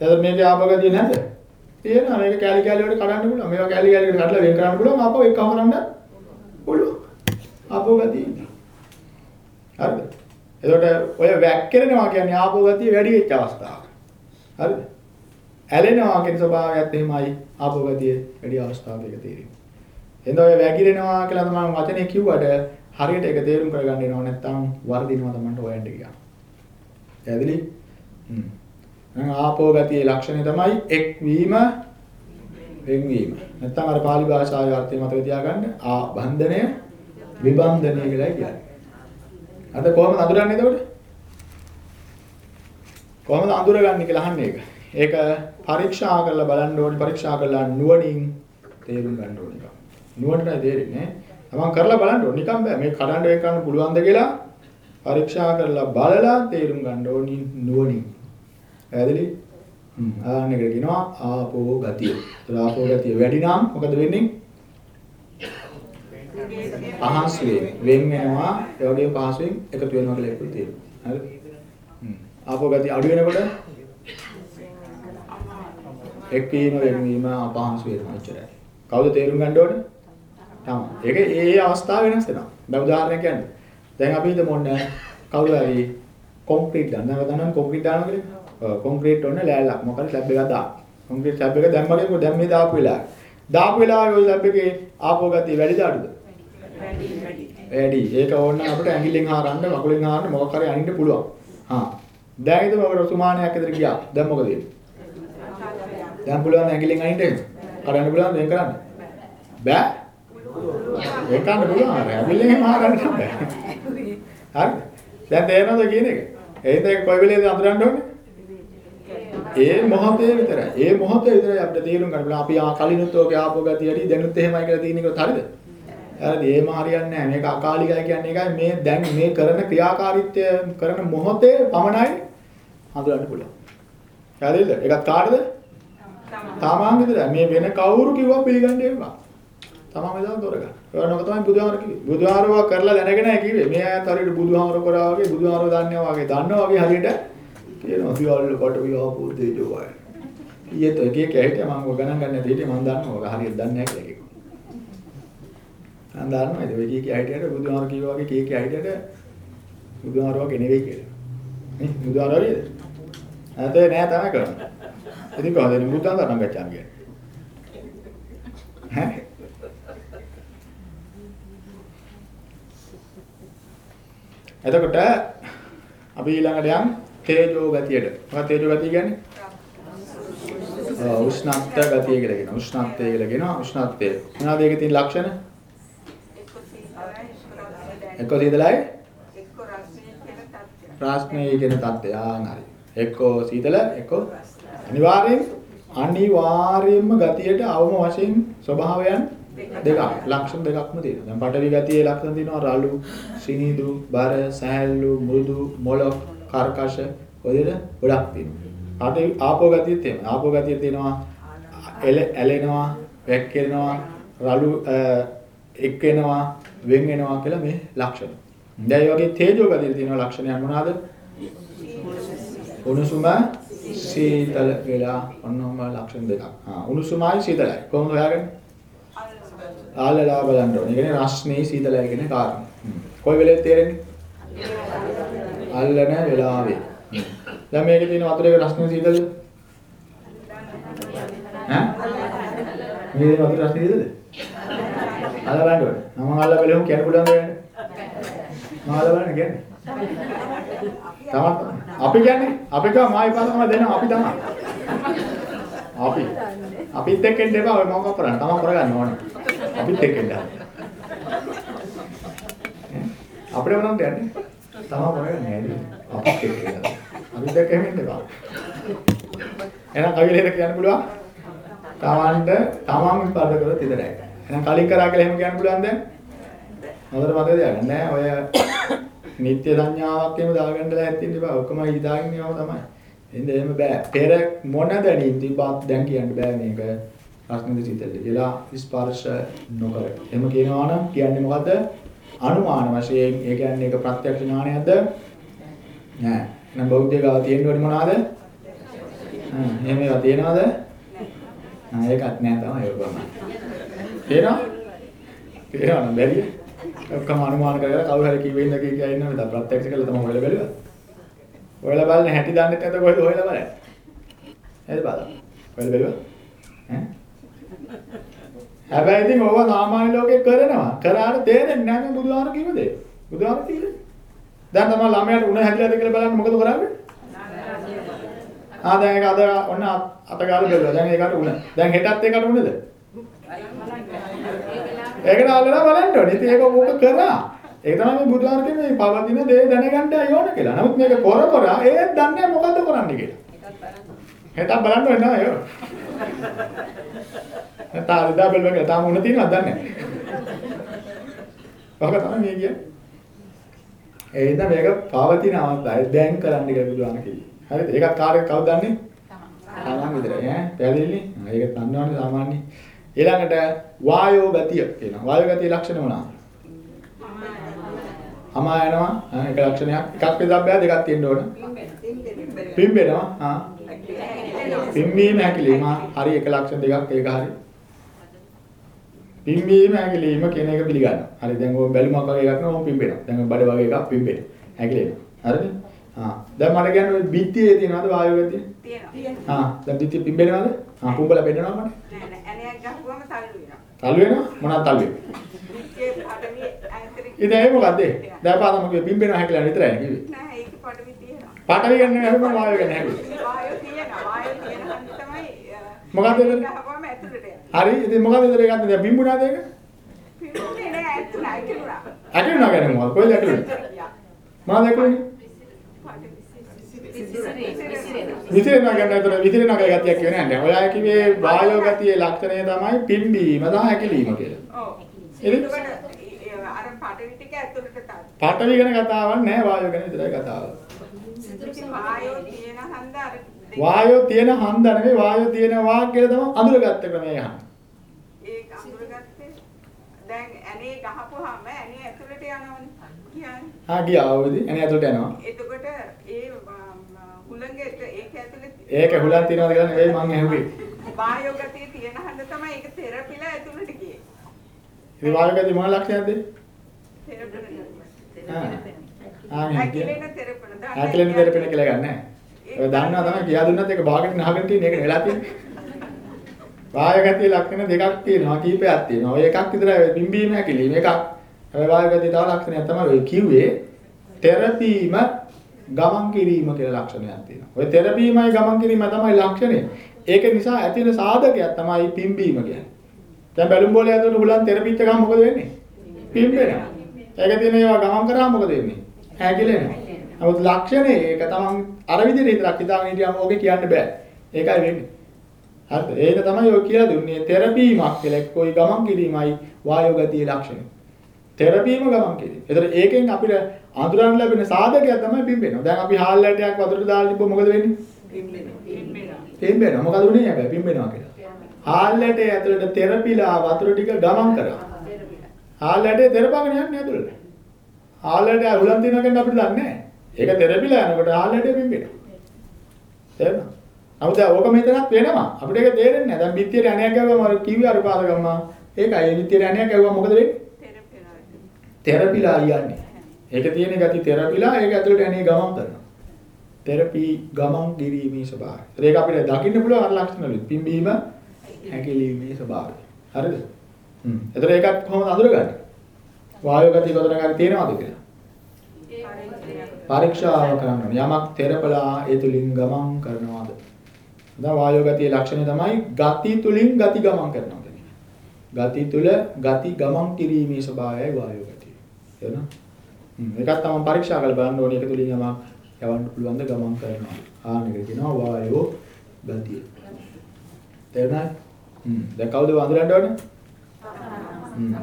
එතකොට මේකේ ආපෝ ගතිය නැද්ද? තියෙනවා. මේක කැලි කැලි වලට කඩන්න පුළුවන්. මේවා කැලි කැලි වලට කඩලා වෙන් කරන්න පුළුවන්. ආපෝ එක්කම කරන්න පුළුවන්. ආපෝ ගතිය. හරිද? එතකොට ඔය වැක්කිරෙනවා කියන්නේ ආපෝ ගතිය වැඩි වෙච්ච අවස්ථාවක්. හරිද? ඇලෙනවා කියන ස්වභාවයත් එහෙමයි ආපෝ ගතිය වැඩි අවස්ථාවක එක තේරෙන්නේ. එහෙනම් ඔය වැగిරෙනවා කියලා තමයි වචනේ කිව්වට හරියට ඒක තේරුම් කරගන්න එනවා නැත්නම් වර්ධිනවා තමයි හොයන්න ගියා. පැහැදිලි? හ්ම්. එහෙනම් ආපෝ ගතියේ ලක්ෂණය තමයි එක් වීම වෙන්වීම. නැත්නම් අර pāli භාෂාවේ අර්ථය මතක තියාගන්න ආ බන්ධනය විබන්ධනය කියලා කියන්නේ. අද කොහොමද අඳුරන්නේ එතකොට? කොහොමද අඳුරගන්නේ කියලා අහන්නේ ඒක. ඒක පරීක්ෂා කරලා බලන්න ඕනේ පරීක්ෂා කරලා නුවණින් තේරුම් ගන්න ඕනේ. නුවණට තේරෙන්නේ තමන් කරලා බලන්න ඕනේ. නිකන් බෑ. මේ කඩන්න වෙන් කරන්න පුළුවන්ද කියලා පරීක්ෂා කරලා බලලා තේරුම් ගන්න ඕනි නුවණින්. පැහැදිලි? හ්ම්. ආන්නකට කියනවා ආපෝ ගතිය. ඒතර ආපෝ ගතිය වැඩි නම් මොකද වෙන්නේ? පහසුවෙන් වෙන් වෙනවා ඒ වගේම පහසුවෙන් එකතු වෙනවා කියලා ඒකත් තියෙනවා. හ්ම්. ආපෝ ගතිය අඩු වෙනකොට එක්වීම වෙනවීම අපහසු වෙනවා එච්චරයි. කවුද තේරුම් ගන්න ඕනේ? තමයි. ඒක ඒ ඒ අවස්ථාව වෙනස් වෙනවා. දැන් උදාහරණයක් කියන්න. දැන් අපි හිතමු ඔන්න කවුරු හරි කොන්ක්‍රීට් දාන්න. දැන් කොන්ක්‍රීට් දානවා කියලා. ඔව් කොන්ක්‍රීට් ඔන්න ලෑල්ලක් මොකද ස්ලැබ් එකක් දාන්න. කොන්ක්‍රීට් ස්ලැබ් එක දැම්මගේ මොකද දැන් මේ දාපු වෙලාව. දාපු වෙලාවේ ඔය ස්ලැබ් එකේ ආපෝ ගතිය වැඩිද අඩුද? වැඩි. ඒක ඕන නම් අපිට ඇඟිල්ලෙන් හාරන්න, කකුලෙන් හාරන්න මොකක් හරි අනින්න පුළුවන්. හා. දැන් හිතමු අපිට සුමානයක් ඇතර ගියා. දැන් මොකද වෙන්නේ? දැන් පුළුවන් ඇඟිල්ලෙන් අනින්න එහෙම. කරන්න පුළුවන් මේක කරන්න. බෑ. ඒක කරන්න පුළුවන්. ඇඟිල්ලෙන් එහෙම හාරන්න බෑ. හරිද? දැන් තේරෙනවද කියන එක? එහෙනම් ඒක කොයි වෙලේද අඳුරන්න ඕනේ? ඒ මොහොතේ විතරයි. ඒ මොහොතේ විතරයි අපිට තේරුම් ගන්න පුළුවන්. අපි ආ කලිනුත් ඔගේ ආපෝ ගතිය ඇති දැනුත් එහෙමයි කියලා තියෙන එක හරිද? හරිද? ඒම හරියන්නේ නැහැ. මේක අකාලිකයි කියන්නේ ඒකයි මේ දැන් මේ කරන ක්‍රියාකාරීත්වය කරන මොහොතේ පමණයි හඳුනන්න පුළුවන්. හරිද? ඒකත් කාටද? තමන් විතරයි. මේ වෙන කවුරු කිව්වා පිළිගන්නේ එපා. තමන් වෙලාව දොරගන්න. ඒවනක තමයි බුදුහාමර කිව්වේ. බුදුහාමරව කරලා දැනගෙනයි කිව්වේ. මේ අයත් හරියට බුදුහාමර කරා වගේ බුදුහාමර දන්නවා වගේ දන්නවා වගේ හරියට කියනවා සියල්ල කොට විහාපෝ දෙජෝ වයි. ඊයේත් එක එක ඇහිට මම ඔය ගණන් ගන්න නැති හිටියේ මම දන්නවා ඔය හරියට දන්නේ නැහැ කියලා කිව්වා. මම දන්නවා ඒක ඔය කී කී ඇහිටියට බුදුහාමර කිව්වා වගේ කී කී ඇහිටියට බුදුහාමර වගේ නෙවෙයි කියලා. නේ බුදුහාමර හරියද? නැතේ නෑ තමයි කරන්නේ. ඉතින් කොහොමද බුදුහාමර නම් ගච්ඡාම කියන්නේ? ඈ එතකොට අපි ඊළඟට යම් තේජෝ ගතියට. මොකක්ද තේජෝ ගතිය කියන්නේ? උෂ්ණත්ව ගතිය කියලා කියනවා. උෂ්ණත්වය කියලා කියනවා. උෂ්ණත්වය. මොනවාද ඒකේ තියෙන ලක්ෂණ? එක්ක සීතලයි එක්ක රසයි කියන තත්ත්වය. ආන් හරි. එක්කෝ සීතල එක්කෝ අනිවාර්යෙන් අනිවාර්යෙන්ම ගතියට අවම වශයෙන් ස්වභාවයන් දෙකක් ලක්ෂණ දෙකක්ම තියෙනවා. දැන් පඨවි ගතියේ ලක්ෂණ තියෙනවා රළු, සිනිඳු, බර, සහැල්ලු, මෘදු, මොලොක්, කර්කශ ඔයද ගොඩක් තියෙනවා. පඨවි ආපෝ ගතියෙත් තියෙනවා. ආපෝ ගතිය තියෙනවා එල ඇලෙනවා, වැක්කෙනවා, රළු එක් වෙනවා, වෙන් වෙනවා කියලා මේ ලක්ෂණ. දැන් මේ වගේ තේජෝ ගතියේ තියෙන ලක්ෂණයන් මොනවාද? උණුසුම සීතල වෙලා ඔන්නෝම ලක්ෂණ දෙකක්. ආ උණුසුමයි සීතලයි. කොහොමද හොයාගන්නේ? ආලලා බලන්න ඕනේ. ඒ කියන්නේ රස්නේ සීතලයි කියන කාරණා. කොයි වෙලෙද තේරෙන්නේ? අල්ලන වෙලාවේ. දැන් මේකේ තියෙන වතුරේ රස්නේ සීතලද? ඈ? මේ වතුර රස්නේ සීතලද? අල්ල බලන්න ඕනේ. මම අල්ල බලමු කියන්න පුළුවන් දෙයක්. මම අල්ල බලන්න කියන්නේ. තමත් අපි කියන්නේ අපි කව මායි පාසම දෙනවා අපි තමයි. අපි අපිත් එක්ක එන්න එපා ඔය මොකක් කරන්නේ තමන් කරගන්න ඕනේ. අපිත් එක්ක එන්න. අපිට මොනවද යන්නේ? තමන් කරගන්නේ නෑද? අපිත් එක්ක එන්න. අපිත් එක්ක එන්න එපා. එහෙනම් කවිලේද කියන්න පුළුවන්? තමන්ට තමන් විපාද කරොත් විතරයි. එහෙනම් කලින් කරා කියලා එහෙම කියන්න පුළුවන් දැන්? හොඳට මතක තියාගන්න නෑ ඔය නිත්‍ය සංඥාවක් එහෙම දාගන්න ලෑස්ති ඉන්න බෑ. ඔක්කොම හිතාගෙන ඉන්නව තමයි. එහෙනම් එහෙම බෑ. පෙර මොන දැනීම් තිබ්බත් දැන් කියන්න බෑ මේක රස්නද සිතල්ද කියලා ස්පර්ශ නොකර. එහෙම කියනවා නම් කියන්නේ මොකද්ද? අනුමාන වශයෙන් ඒ කියන්නේ ඒක ප්‍රත්‍යක්ෂ ඥානයක්ද? නෑ. එහෙනම් බෞද්ධ ගාව තියෙන්න ඕනේ මොනවාද? හ්ම් එහෙම ඒවා තියනවද? නෑ ඒකත් නෑ තමයි ඒක තමයි. තේරෙනවද? තේරෙනවද බැරිද? ඔක්කොම අනුමාන කරලා කවුරු හරි කිව්වෙ ඉන්න කී කියා ඉන්නවද? දැන් ප්‍රත්‍යක්ෂ කළා තමයි හොයලා බැලුවා. හොයලා බලන්න හැටි දන්නේ නැත්නම් කොහෙද හොයලා බලන්නේ? නේද බලන්න. හොයලා බැලුවා? ඈ? හැබැයි ඉතින් ඕවා සාමාන්‍ය ලෝකේ කරනවා. කරාට තේරෙන්නේ නැහැ මේ බුදුහාර කිව්ව දේ. බුදුහාර කිව්වේ. දැන් තමයි ළමයාට උණ හැදිලාද කියලා බලන්න මොකද කරන්නේ? ආ දැන් ඒක අද ඔන්න අත ගාලා බැලුවා. දැන් ඒකට උණ. දැන් හෙටත් ඒකට උණද? ඒකට අල්ලලා බලන්න ඕනේ. ඉතින් ඒක ඕක කරා. ඒක තමයි මේ බුදුහාර කියන්නේ මේ පවතින දේ දැනගන්නයි ඕන කියලා. නමුත් මේක කර කර ඒත් දන්නේ මොකද්ද කරන්නේ කියලා. හෙටත් බලන්න වෙනවා ඒක. නැත්නම් අදදා බැලුවා තාම උණ තියෙනවද දන්නේ නැහැ. ඔක තමයි මේ කියන්නේ. ඒ හින්දා මේක පවතින අවස්ථාවේ දැන් කරන්න කියලා බුදුහාම කිව්වේ. හරිද? ඒකත් කාර්යයක් කවුද දන්නේ? තමන් විතරයි ඈ. පැහැදිලිනේ? ඒක දන්නවනේ සාමාන්‍යයෙන්. ඊළඟට වායෝ ගතිය කියනවා. වායෝ ගතිය ලක්ෂණ මොනවාද? අමා යනවා. ආ ඒක ලක්ෂණයක්. එකක් විදබ්බය දෙකක් තියෙන්න ඕන. පිම්බෙනවා. ආ. පිම්බීම හැකිලිම හරි එක ලක්ෂණ දෙකක් ඒක හරි. පිම්බීම හැකිලිම කියන එක පිළිගන්නවා. හරි දැන් ඔය බැලුමක් වගේ එකක් නෝ පිම්බෙනවා. දැන් බඩ වගේ එකක් පිම්බෙනවා. හැකිලෙනවා. හරිද? ආ දැන් මට කියන්න ඔය බිත්තියේ තියෙනවද වායෝ ගතිය? තියෙනවා. ආ දැන් බිත්තිය පිම්බෙනවද? ආ පුඹලා බෙදනවා මට. නෑ නෑ ඇණයක් ගහුවම තල්ලු වෙනවා. තල්ලු වෙනවා මොනවද තල්ලු ඇන්තරික් ඉතින් ඒ මොකද්ද? දැන් පාදම කිව්වේ පිම්බෙනවා හැකලා විතරයි කිව්වේ. නෑ ඒක පඩවි තියෙනවා. පාටවි ගන්න හැම වායෝ ගන්න හැකි. වායෝ තියෙනවා. වායෝ තියෙන හන්ද තමයි අ, මොකක්ද ඒක? ගහපුවම ඇතුළට යනවා. හරි ඉතින් මොකද ඒතර ගත්තේ දැන් පිම්බුණාද ඒක? පිරුනේ නෑ ඇතුළට ඇතුළට. ඇටුණා කියන්නේ මොකද? කොහෙද? යා. මොනවද ඇටුනේ? විසිරෙනවා කියන්නේ ඒතර විසිරෙනවා කියලා ගතියක් කියන්නේ නැහැ. ඔයා කිව්වේ වායෝ ගතියේ ලක්ෂණය තමයි පිම්බීම සහ හැකිලිම කියලා. ඔව්. එදින? එතකොට ඒ- අර පඩවි ටික ඇතුළට තල්ලු. පාටවි ගැන කතාවක් නැහැ වායෝ ගැන විතරයි කතාව. වායෝ තියෙන හන්ද අර දෙක- වායෝ තියෙන හන්ද නෙවෙයි වායෝ තියෙනවා කියලා තමයි අඳුරගත්ත ක්‍රමය යහන්නේ. ඒක අඳුරගත්තේ දැන් ඇනේ ගහපුවාම ඇනේ ඇතුළට යනවනේ කියන්නේ. ආ ගියා ඔයදී එනේ ඇතුළට යනවා. එතකොට ඒ හුලඟට ඒක ඇතුළේ ඒක හුලන් තියනවාද කියලා නෙවෙයි මං ඇහුවේ. වායෝ ගතිය තියෙන හන්ද තමයි ඒක තෙරපිලා ඇතුළට ගියේ. ඉතින් වායෝ ගතිය මොන ලක්ෂණයක්ද? තෙරපිලා. ඇකිලෙන තෙරපින. දන්න හැකිලෙන් දෙරපෙන කියලා ගන්න. ඔය දන්නවා තමයි කියා දුන්නත් ඒක භාගෙට නහගෙන තියෙන එක වෙලා තියෙන්නේ. [LAUGHS] වායු ගතිය ලක්ෂණ දෙකක් තියෙනවා කීපයක් තියෙනවා. ඔය එකක් විතරයි පිම්බීම හැකිලිම එකක්. හැබැයි වායු ගතිය තව ලක්ෂණයක් තමයි ඔය කිව්වේ තෙරපීම ගමන් කිරීම කියලා ලක්ෂණයක් තියෙනවා. ඔය තෙරපීමයි ගමන් කිරීම තමයි ලක්ෂණය. ඒක නිසා ඇති වෙන සාධකයක් තමයි පිම්බීම කියන්නේ. දැන් බැලුම් බෝලේ ඇතුළට හුලන් තෙරපිච්ච ගමන් මොකද වෙන්නේ? පිම්බෙනවා. ඒක තියෙන ඒවා ගමන් කරාම මොකද වෙන්නේ? හැකිලෙනවා. නමුත් ලක්ෂණේ ඒක තමන් අර විදිහට විතරක් හිතාගෙන හිටියම ඕකේ කියන්න බෑ. ඒකයි වෙන්නේ. හරිද? ඒක තමයි ඔය කියලා දුන්නේ තෙරපීමක් කියලා එක්කෝයි ගමන් කිරීමයි වායෝ ගතියේ ලක්ෂණය. තෙරපීම ගමන් කිරීම. ඒතර ඒකෙන් අපිට අඳුරන්න ලැබෙන සාධකයක් තමයි පිම්බෙනවා. දැන් අපි හාල් ලැටයක් වතුරට දාලා තිබ්බොත් මොකද වෙන්නේ? පිම්බෙනවා. මොකද උනේ හැබැයි පිම්බෙනවා කියලා. හාල් ලැටේ ඇතුළට තෙරපිලා වතුර ටික ගමන් කරා. හාල් ලැටේ තෙරපගෙන යන්නේ ඇතුළට. හාල් ලැටේ උලන් තියනවා කියන්නේ අපිට දන්නේ නැහැ. ඒක තෙරපිලා යනකොට හාල් ලැටේ පිම්බෙනවා. තේරෙනවද? නමුත් ඕක මෙතනත් වෙනවා. අපිට ඒක තේරෙන්නේ නැහැ. දැන් බිත්තියට අණයක් ගැව්වම අර කිව්වේ අර පාදගම්මා. ඒකයි ඒ බිත්තියට අණයක් ගැව්වම මොකද වෙන්නේ? තෙරපිලා. තෙරපිලා යන්නේ. ඒක තියෙන ගති තෙරපිලා ඒක ඇතුළට යන්නේ ගමන් කරනවා. තෙරපි ගමන් කිරීමේ ස්වභාවය. ඒක අපිට දකින්න පුළුවන් අර ලක්ෂණ වලින්. පිම්බීම හැකිලීමේ ස්වභාවය. හරිද? හ්ම්. එතකොට ඒකත් කොහොමද අඳුරගන්නේ? වායු ගතිය කොතනක හරි තියෙනවද කියලා? පරීක්ෂාව කරන්න. යමක් තෙරපලා ඒ තුලින් ගමන් කරනවාද? දැන් වායු ගතියේ ලක්ෂණය තමයි ගති තුලින් ගති ගමන් කරනවා කියන්නේ. ගති තුල ගති ගමන් කිරීමේ ස්වභාවයයි වායු ගතිය. හ්ම් ඒකත් තමයි පරීක්ෂා කරලා බලන්න ඕනේ. ඒක තුලින් යමක් යවන්න පුළුවන් ද ගමන් කරනවා. ආන එක කියනවා වායෝ ගතිය. තේරුණා? හ්ම් දැන් කවුද වඳුරන්න ඕනේ? හ්ම්.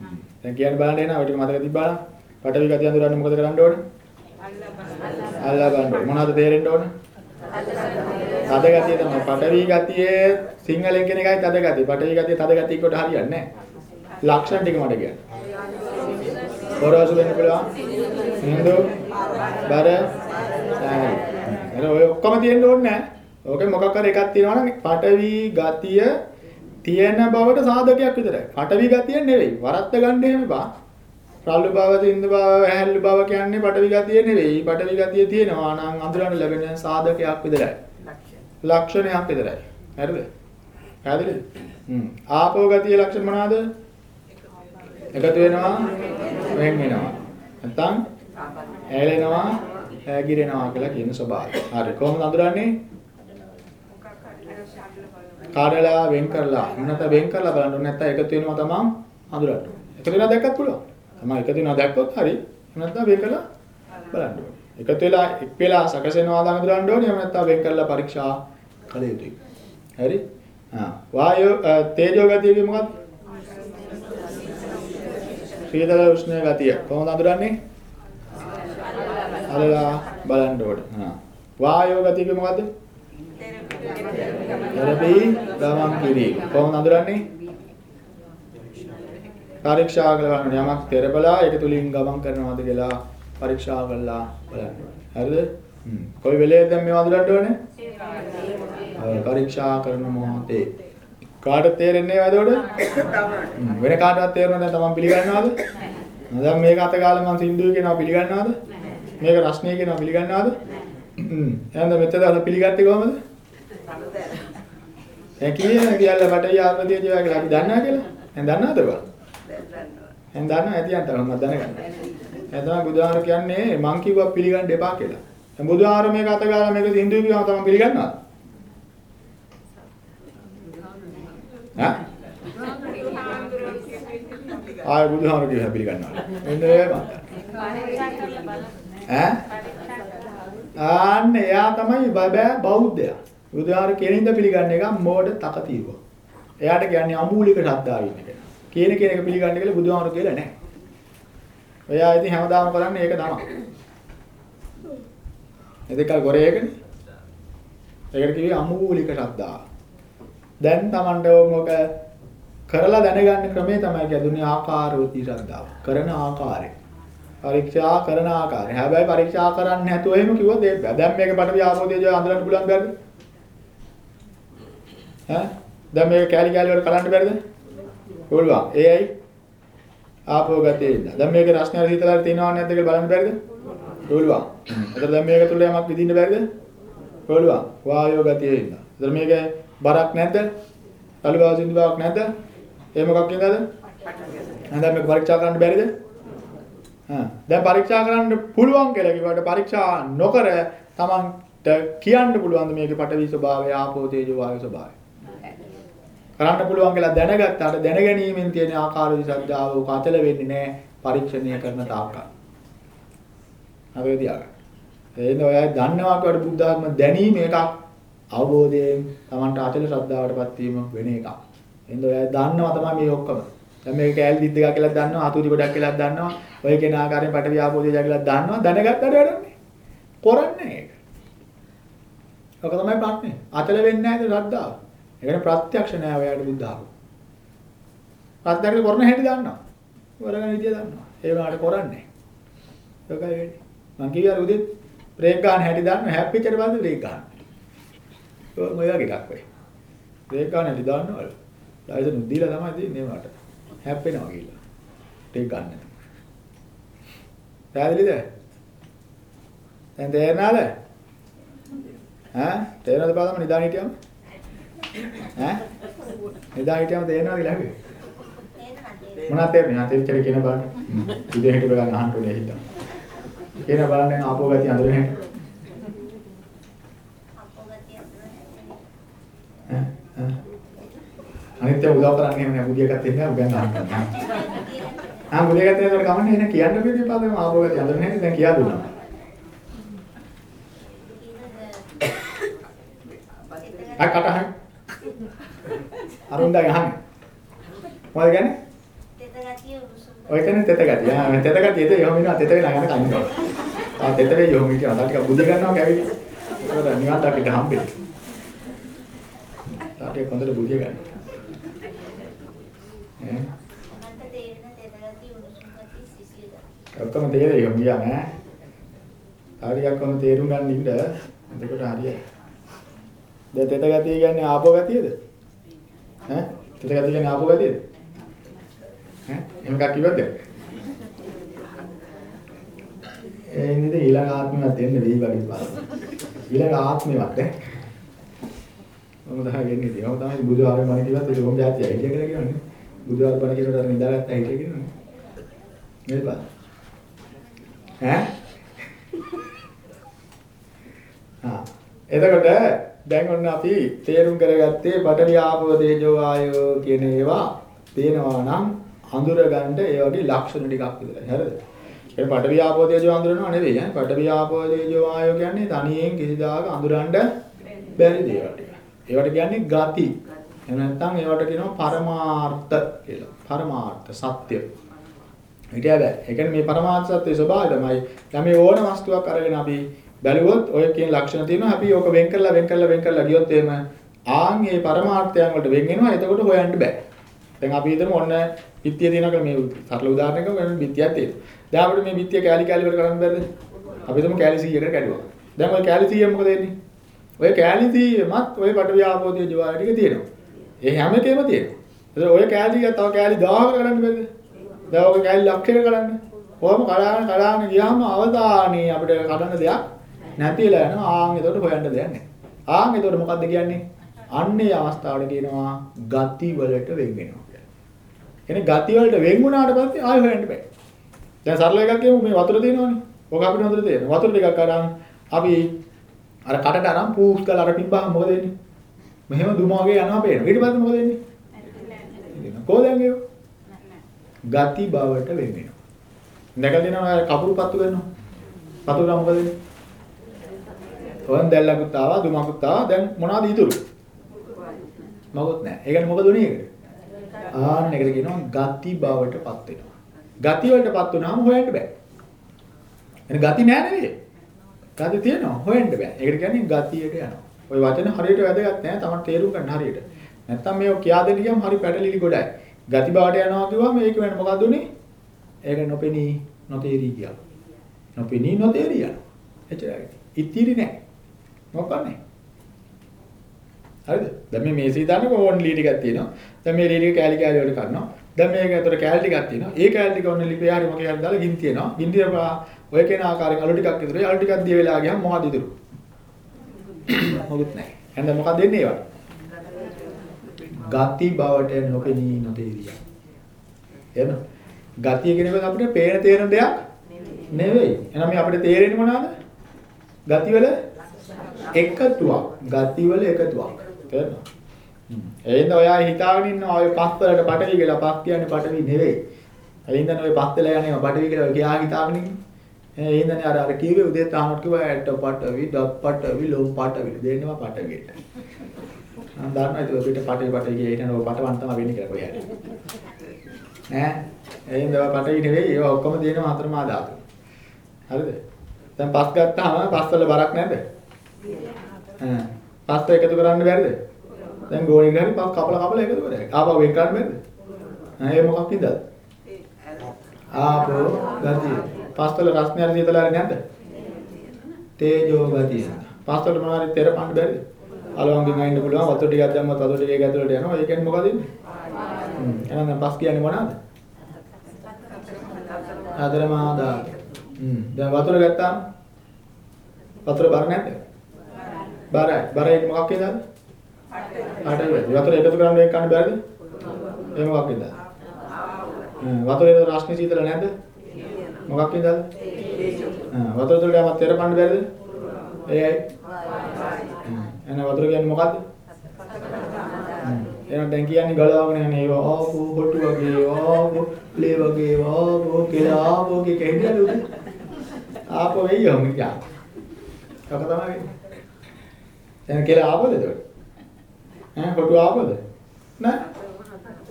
හ්ම්. දැන් කියන්න බලන්න එනවා. ඔය ටික මතක තිබ්බා නම් පටවි ගතිය අඳුරන්න මොකද කරන්න ඕනේ? අල්ලා බලන්න ඕනේ. මොනවද තේරෙන්න ඕනේ? තද ගතිය තමයි. පටවි ගතියේ සිංහලෙන් කියන එකයි තද ගතිය. පටවි ගතිය තද ගතිය කොට හරියන්නේ නැහැ. ලක්ෂණ ටික මට කියන්න. පොරොසු වෙන්න පුළුවන්. හින්දු බර සාරි. එතන ඔය ඔක්කොම තියෙන්න ඕනේ නැහැ. ඕකේ මොකක් හරි එකක් තියෙනවා නම් පටවි ගතිය තියෙන බවට සාධකයක් විතරයි. පටවි ගතිය නෙවෙයි. වරද්ද ගන්න එහෙම බා. රළු බව, තින්ද බව, ඇහැල්ලු බව කියන්නේ පටවි ගතිය නෙවෙයි. පටවි ගතිය තියෙනවා නම් අඳුරන්න ලැබෙන සාධකයක් විතරයි. ලක්ෂණයක් විතරයි. හරිද? පැහැදිලිද? හ්ම්. ආපෝ ගතිය ලක්ෂණ මොනවාද? එකතු වෙනවා, වෙන් වෙනවා. නැත්තම් ඇලෙනවා, ඇගිරෙනවා කියලා කියන ස්වභාවය. හරි. කොහොමද අඳුරන්නේ? කාඩලා වෙන් කරලා නැත්නම් වෙන් කරලා බලන්න ඕනේ නැත්නම් එකතු වෙනවා තමන් අඳුරන්න. එකතු වෙනවා දැක්කත් පුළුවන්. තමයි එකතු වෙනවා දැක්කොත් හරි. එහෙම නැත්නම් වෙන් කරලා බලන්න ඕනේ. එකතු වෙලා එක් වෙලා සකසෙනවා නම් අඳුරන්න ඕනේ. එහෙම නැත්නම් වෙන් කරලා පරීක්ෂා කළ යුතුයි. හරි? ආ වායෝ තේජෝ ගතිය මොකක්ද? සීතල උෂ්ණ ගතිය. කොහොමද අඳුරන්නේ? අලලා බලන්න ඕනේ. ආ වායෝ ගතිය මොකද්ද? තෙරපි ගමන් කිරීම. කොහොමද අඳුරන්නේ? පරීක්ෂා කරලා බලන්න යමක් තෙරපලා ඒක තුලින් ගමන් කරනවද කියලා පරීක්ෂා කරලා බලන්න. හරිද? හ්ම්. කොයි වෙලේද දැන් මේව අඳුරන්න ඕනේ? පරීක්ෂා කරන මොහොතේ. කාට තේරෙන්නේ නැවදෝට? වෙන කාටවත් තේරෙන්නේ නැත්නම් තමන් පිළිගන්නවද? දැන් මේක අත ගාලා මං සින්දුවේ කියනවා පිළිගන්නවද? මේක රස්නේ කියනවා පිළිගන්නවද? හ්ම්. එහෙනම් මෙතන අද පිළිගත්තේ කොහමද? ඒ කියන්නේ කියලා ආපදිය ජීවා කියලා අපි දන්නා කියලා. දැන් දන්නවද බා? දැන් දන්නවා ඇති අන්තර මම දැනගන්න. දැන් තමයි බුදුහාර කියන්නේ මං කිව්වා පිළිගන්න එපා කියලා. දැන් බුදුහාර මේක අත ගාලා මේක සින්දු කියවම තමයි පිළිගන්නවද? ඈ? ආය බුදුහාර කියව පිළිගන්නවා. එන්න ඒ මම. පරීක්ෂා කරලා බලන්න. ඈ? ආන්න එයා තමයි බබෑ බෞද්ධයා. බුදුහාර කෙනින්ද පිළිගන්න එක මෝඩ තකතිරුව. එයාට කියන්නේ අමූලික ශ්‍රද්ධාව ඉන්න කෙනා. කියන කෙනෙක් පිළිගන්න කියලා බුදුහාර කියලා නැහැ. එයා ඉතින් හැමදාම කරන්නේ ඒක තමයි. එදකල් ගොරේ එකනේ. ඒකට කිව්වේ අමූලික ශ්‍රද්ධාව. දැන් Tamande මොක කරලා දැනගන්න ක්‍රමේ තමයි කියදුනේ ආකාරවති ශ්‍රද්ධාව. කරන ආකාරය. පරීක්ෂා කරන ආකාරය. හැබැයි පරීක්ෂා කරන්නේ නැතුව එහෙම කිව්වොත් ඒ බෑ. දැන් මේක පට ව්‍යාපෝදේ අඳුරන්න පුළුවන් බැරිද? ඈ? දැන් මේක කැලි කැලි වල කලන්න බැරිද? පුළුවන්. ඒ ඇයි? ආපෝ ගතිය ඉන්න. දැන් මේක රස්නේ හිතලා තියෙනව නැද්ද කියලා බලන්න බැරිද? පුළුවන්. එතකොට දැන් මේක තුල යමක් විඳින්න බැරිද? පුළුවන්. වායෝ ගතිය ඉන්න. එතකොට මේක බරක් නැද්ද? තලි වාසින්දි බවක් නැද්ද? ඒ මොකක් ඉඳද? දැන් මේක පරීක්ෂා කරන්න බැරිද? හා දැන් පරීක්ෂා කරන්න පුළුවන් කියලා කිව්වට පරීක්ෂා නොකර Tamanට කියන්න පුළුවන් මේකේ පටවි ස්වභාවය ආපෝ තේජෝ වායු ස්වභාවය. කරන්න පුළුවන් කියලා දැනගත්තාට දැනගැනීමෙන් තියෙන ආකාර විසද්ධාව උක අතල වෙන්නේ නැහැ පරීක්ෂණය කරන තාක්කල්. හරිද තියාගන්න. එහෙනම් ඔය දන්නවා කියවට බුද්ධ ආත්ම දැනීම එකක් අවබෝධයෙන් Tamanට අතල ශ්‍රද්ධාවටපත් වීම වෙන එකක්. එහෙනම් ඔය දන්නවා තමයි මේ ඔක්කොම. දැන් මේක කෑලි දිද්ද එකක් කියලා දන්නවා, අතුරි ගොඩක් කියලා දන්නවා, ඔය කෙන ආකාරයෙන් පටවිය ආපෝදේ කියලා දන්නවා, දැනගත්තට වැඩන්නේ. කරන්නේ ඒක. ඔක තමයි ප්‍රඥේ. අතල වෙන්නේ නැහැ ශ්‍රද්ධාව. ඒ කියන්නේ ප්‍රත්‍යක්ෂ නෑ ඔයාලට බුද්ධ ආගම. ප්‍රත්‍යක්ෂ කරන හැටි දන්නවා. වරගෙන විදිය දන්නවා. ඒ වුණාට කරන්නේ. ඒකයි වෙන්නේ. මං කිව්වා උදේ බ්‍රේක් ගන්න හැටි දන්න හැප්පිච්චට පස්සේ බ්‍රේක් ගන්න. ඔය මොය වගේ එකක් වෙයි. බ්‍රේක් ගන්න හැටි දන්නවලු. ලයිසන් දීලා තමයි දෙන්නේ මට. හැප්පෙනවා කියලා. බ්‍රේක් ගන්න. පැහැදිලිද? දැන් තේරෙනවද? ඈ තේරෙනවද පාදම නිදාන හිටියම? ඈ නිදාන හිටියම තේරෙනවද කියලා හරි? මොනවද තේරෙන්නේ? ආ තේරිච්චර කියන බලන්න. ඉතින් හිට බලන්න අහන්න ඕනේ හිටා. කියන බලන්න ආපෝ ගතිය අඳුරේ නැහැ. ඈ ඈ අනිත් ඒවා උදව් කරන්නේ නැහැ බුදිය ගත්තේ නැහැ උගන්න අහන්න. ආ බුදිය ගත්තේ නැහැ කමන්නේ නැහැ කියන්න බෑ පාදම ආපෝ ගතිය අඳුරේ නැහැ දැන් කියා දුන්නා. [COUGHS] අය කටහන්. අරුන්දා යහන්නේ. මොකද කියන්නේ? ඔය කියන්නේ තෙත ගතිය. ආ මේ තෙත ගතිය ඒක යොමු වෙනවා තෙත වෙලා යන කන්නේ. ආ තෙත වේ යොමු කියන අදා ටික බුද්ධ ගන්නවා කැවිලි. ඒක නිවන් දකින්න හම්බෙන්නේ. තාටිය කොන්දර බුද්ධිය ගන්න. ඈ ඔක්කොම තේරෙයි යොමු ගියා නෑ. තාටියක් කොහොම තේරුම් ගන්න ඉන්න එතකොට හරියයි. දැන් තෙත ගතිය කියන්නේ ආපෝ ගතියද? ඈ තෙත ගතිය කියන්නේ ආපෝ ගතියද? ඈ එහෙම එකක් කිව්වද? ඒ ඉන්නේ ඊළඟ ආත්මයක් දෙන්න වෙයි වගේ බලන්න. ඊළඟ ආත්මයක් ඈ. මම තමයි වෙන්නේ ඉතින්. මම තමයි බුදු ආරේ මම කිව්වත් ඒක කොහොමද ඇත්තයි හිටිය කියලා කියන්නේ. බුදු ආරේ බණ කියනකොට අර නිදාගත්තා හිටිය කියනවනේ. නේද බා? ඈ? [LAUGHS] ආ එතකොට දැන් ඔන්න අපි තේරුම් කරගත්තේ පඨවි ආපෝ තේජෝ ආයෝ කියන ඒවා තේනවා නම් අඳුරගන්න ඒ වගේ ලක්ෂණ ටිකක් විතරයි. හරිද? ඒ පඨවි ආපෝ තේජෝ අඳුරනව නෙවෙයි ඈ. පඨවි ආපෝ තේජෝ ආයෝ කියන්නේ තනියෙන් කිසිදාක අඳුරන්න බැරි දේවල් ටික. ඒවට කියන්නේ ගති. එහෙම නැත්නම් ඒවට කියනවා පරමාර්ථ කියලා. පරමාර්ථ සත්‍ය. හිතය බෑ. ඒ කියන්නේ මේ පරමාර්ථ සත්‍යයේ ස්වභාවය තමයි. දැන් මේ ඕන වස්තුවක් අරගෙන අපි බැලුවොත් ඔය කියන ලක්ෂණ තියෙනවා. අපි ඕක වෙන් කරලා වෙන් කරලා වෙන් කරලා ගියොත් එහෙම ආන් මේ පරමාර්ථයන් වලට වෙන් වෙනවා. එතකොට හොයන්න බෑ. දැන් අපි හිතමු ඔන්න පිටිය තියෙනවා කියලා මේ සරල උදාහරණයක වෙන පිටියක් තියෙනවා. දැන් අපිට මේ පිටිය කෑලි කෑලි වල කරන්න බැරිද? අපි හිතමු කෑලි 100කට කැඩුවා. දැන් ওই කෑලි 100 මොකද වෙන්නේ? ඔය කෑලි 100මත් ඔය පටවිය ආපෝතිය ජීවාය ටික තියෙනවා. ඒ හැම එකේම තියෙනවා. ඒත් ඔය කෑලි තව කෑලි 1000කට කරන්න බැරිද? දැන් ඔය කෑලි ලක්ෂයකට කරන්න. කොහොම කඩාන කඩාන ගියාම අවදානේ අපිට කඩන්න දෙයක් නැතිලා යනවා. ආන් එතකොට හොයන්න දෙයක් නැහැ. ආන් එතකොට මොකද්ද කියන්නේ? අන්නේ අවස්ථාවට කියනවා ගති වලට වෙන් වෙනවා කියලා. එනේ ගති වලට වෙන් වුණාට පස්සේ ආයෙ හොයන්න බෑ. දැන් සරල එකක් කියමු මේ වතුර තියෙනවනේ. ඔක අපිට හොඳට තේරෙනවා. වතුර ටිකක් අරන් අපි අර කටට අරන් පූස් කරලා අර පිම්බහම මොකද වෙන්නේ? මෙහෙම දුම වගේ යනවා පේනවා. ඊට පස්සේ මොකද වෙන්නේ? කොහෙන්ද යන්නේ? ගති බවට වෙන් වෙනවා. දැකලා තියෙනවා කපුරු පත්තු කරනවා. පත්තු කරා මොකද වෙන්නේ? ඔයන් දැල්ලකුත් ආවා දුමකුත් ආවා දැන් මොනවද ඉතුරු? මොකොත් නැහැ. ඒ කියන්නේ මොකද උනේ ඒකට? ආන්න ඒකට කියනවා ගති බවටපත් වෙනවා. ගති වලටපත් වුණාම හොයන්න බෑ. එන ගති නෑ නෙවෙයි. ගති තියෙනවා හොයන්න බෑ. ඒකට කියන්නේ ගතියට යනවා. ওই වචන හරියට වැදගත් නෑ. තමයි තේරුම් ගන්න හරියට. නැත්තම් මේක කියා දෙන්න ගියම හරි පැටලිලි ගොඩයි. ගති බවට යනවා කිව්වම ඒක වෙන මොකද්ද උනේ? ඒක නොපෙනී නොතේරී ගියා. නොපෙනී නොතේරී යනවා. එච්චරයි. ඉතිරි නෑ. මොකක්නේ? හරිද? දැන් මේ මේසෙ දාන්න ඕන් ලී ටිකක් තියෙනවා. දැන් මේ ලී ටික කෑලි කෑලි වලට කරනවා. දැන් මේක ඇතුලේ කෑලි ටිකක් තියෙනවා. ඒ කෑලි ටික ඔන්න ලිපේ හරි මොකේ හරි දාලා ගින් තියෙනවා. ගින් තියපා ඔය කෙන ආකාරයෙන් අලු ටිකක් ඉතුරුයි. අලු ටිකක් දිය වෙලා ගියාම මොකද ඉතුරු? මොකුත් නැහැ. එහෙනම් මොකක්ද දෙන්නේ ඒවට? ගති බවට නොපෙනී නොතේරිය. එහෙම. ගතිය කියන එක අපිට පේන තේරෙන දෙයක් නෙවෙයි. එහෙනම් මේ අපිට තේරෙන්නේ මොනවද? ගතිවල එකතුවක්. ගතිවල එකතුවක්. තේරෙනවද? එහෙනම් ඔයා හිතාගෙන ඉන්නවා ඔය පස් වලට පටවි කියලා පස් කියන්නේ පටවි නෙවෙයි. එහෙනම් ඔය පස් වල යන්නේ පටවි කියලා ඔය කියා හිතාගෙන ඉන්නේ. ඒ හින්දානේ අර අර කීවේ උදේ තාමත් කිව්වා ඇට පටවි දත් පටවි ලොම් පටවි දෙන්නවා පටවියට. මම දන්නවා ඒක ඔබට පටවි පටවි කියලා හිතන ඔය පටවන් තමයි වෙන්නේ කියලා කොහේ හරි. ඈ එහෙනම් ඒවා පටවි නෙවෙයි ඒවා ඔක්කොම දෙනවා අතරමා ධාතු. හරිද? දැන් පස් ගත්තාම පස් වල බරක් නැද්ද? ඈ පස් එකතු කරන්න බැරිද? දැන් ගෝණි ගානේ පස් කපලා කපලා එකතු කරා. ආපහු වෙන් කරන්න බැරිද? ඈ ඒ මොකක් ඉදද? ආපෝ ගතිය. පස්වල රස්නේ හරි සීතල හරි නැද්ද? තේජෝ ගතිය. පස්වල මොනවාරි තෙරපන්න බැරිද? අලවංගෙන් අයින්න පුළුවන් වතුර ටිකක් දැම්මත් වතුර ටික ඒක ඇතුළට යනවා. ඒ කියන්නේ මොකද ඉන්නේ? හ්ම්. එහෙනම් දැන් පස් කියන්නේ මොනවාද? ආදරමා දාත. හ්ම්. දැන් වතුර ගත්තාම වතුර බර නැද්ද? බරයි. බරයි මොකක් වේදද? අටයි. වතුර එකතු කරන්න එක ගන්න බැරිද? ඒ මොකක් වේදද? හ්ම්. වතුරේ රස්නේ සීතල නැද්ද? මොකක් වේදද? හ්ම්. වතුර තුල යමක් තෙරපන්න බැරිද? ඒයි. එහෙනම් වතුර කියන්නේ මොකද්ද? එහෙනම් දැන් කියන්නේ ගලවගෙන යන ඒවා ආපෝ හොටු වගේ ආපෝ ප්ලේ වගේ ආපෝ කියලා ආපෝ කිය කියන්නේ උදේ. ආපෝ වෙයි යමු කියා. ඔක තමයි වෙන්නේ. දැන් කියලා ආපෝද ඒක? ඈ හොටු ආපෝද? නෑ.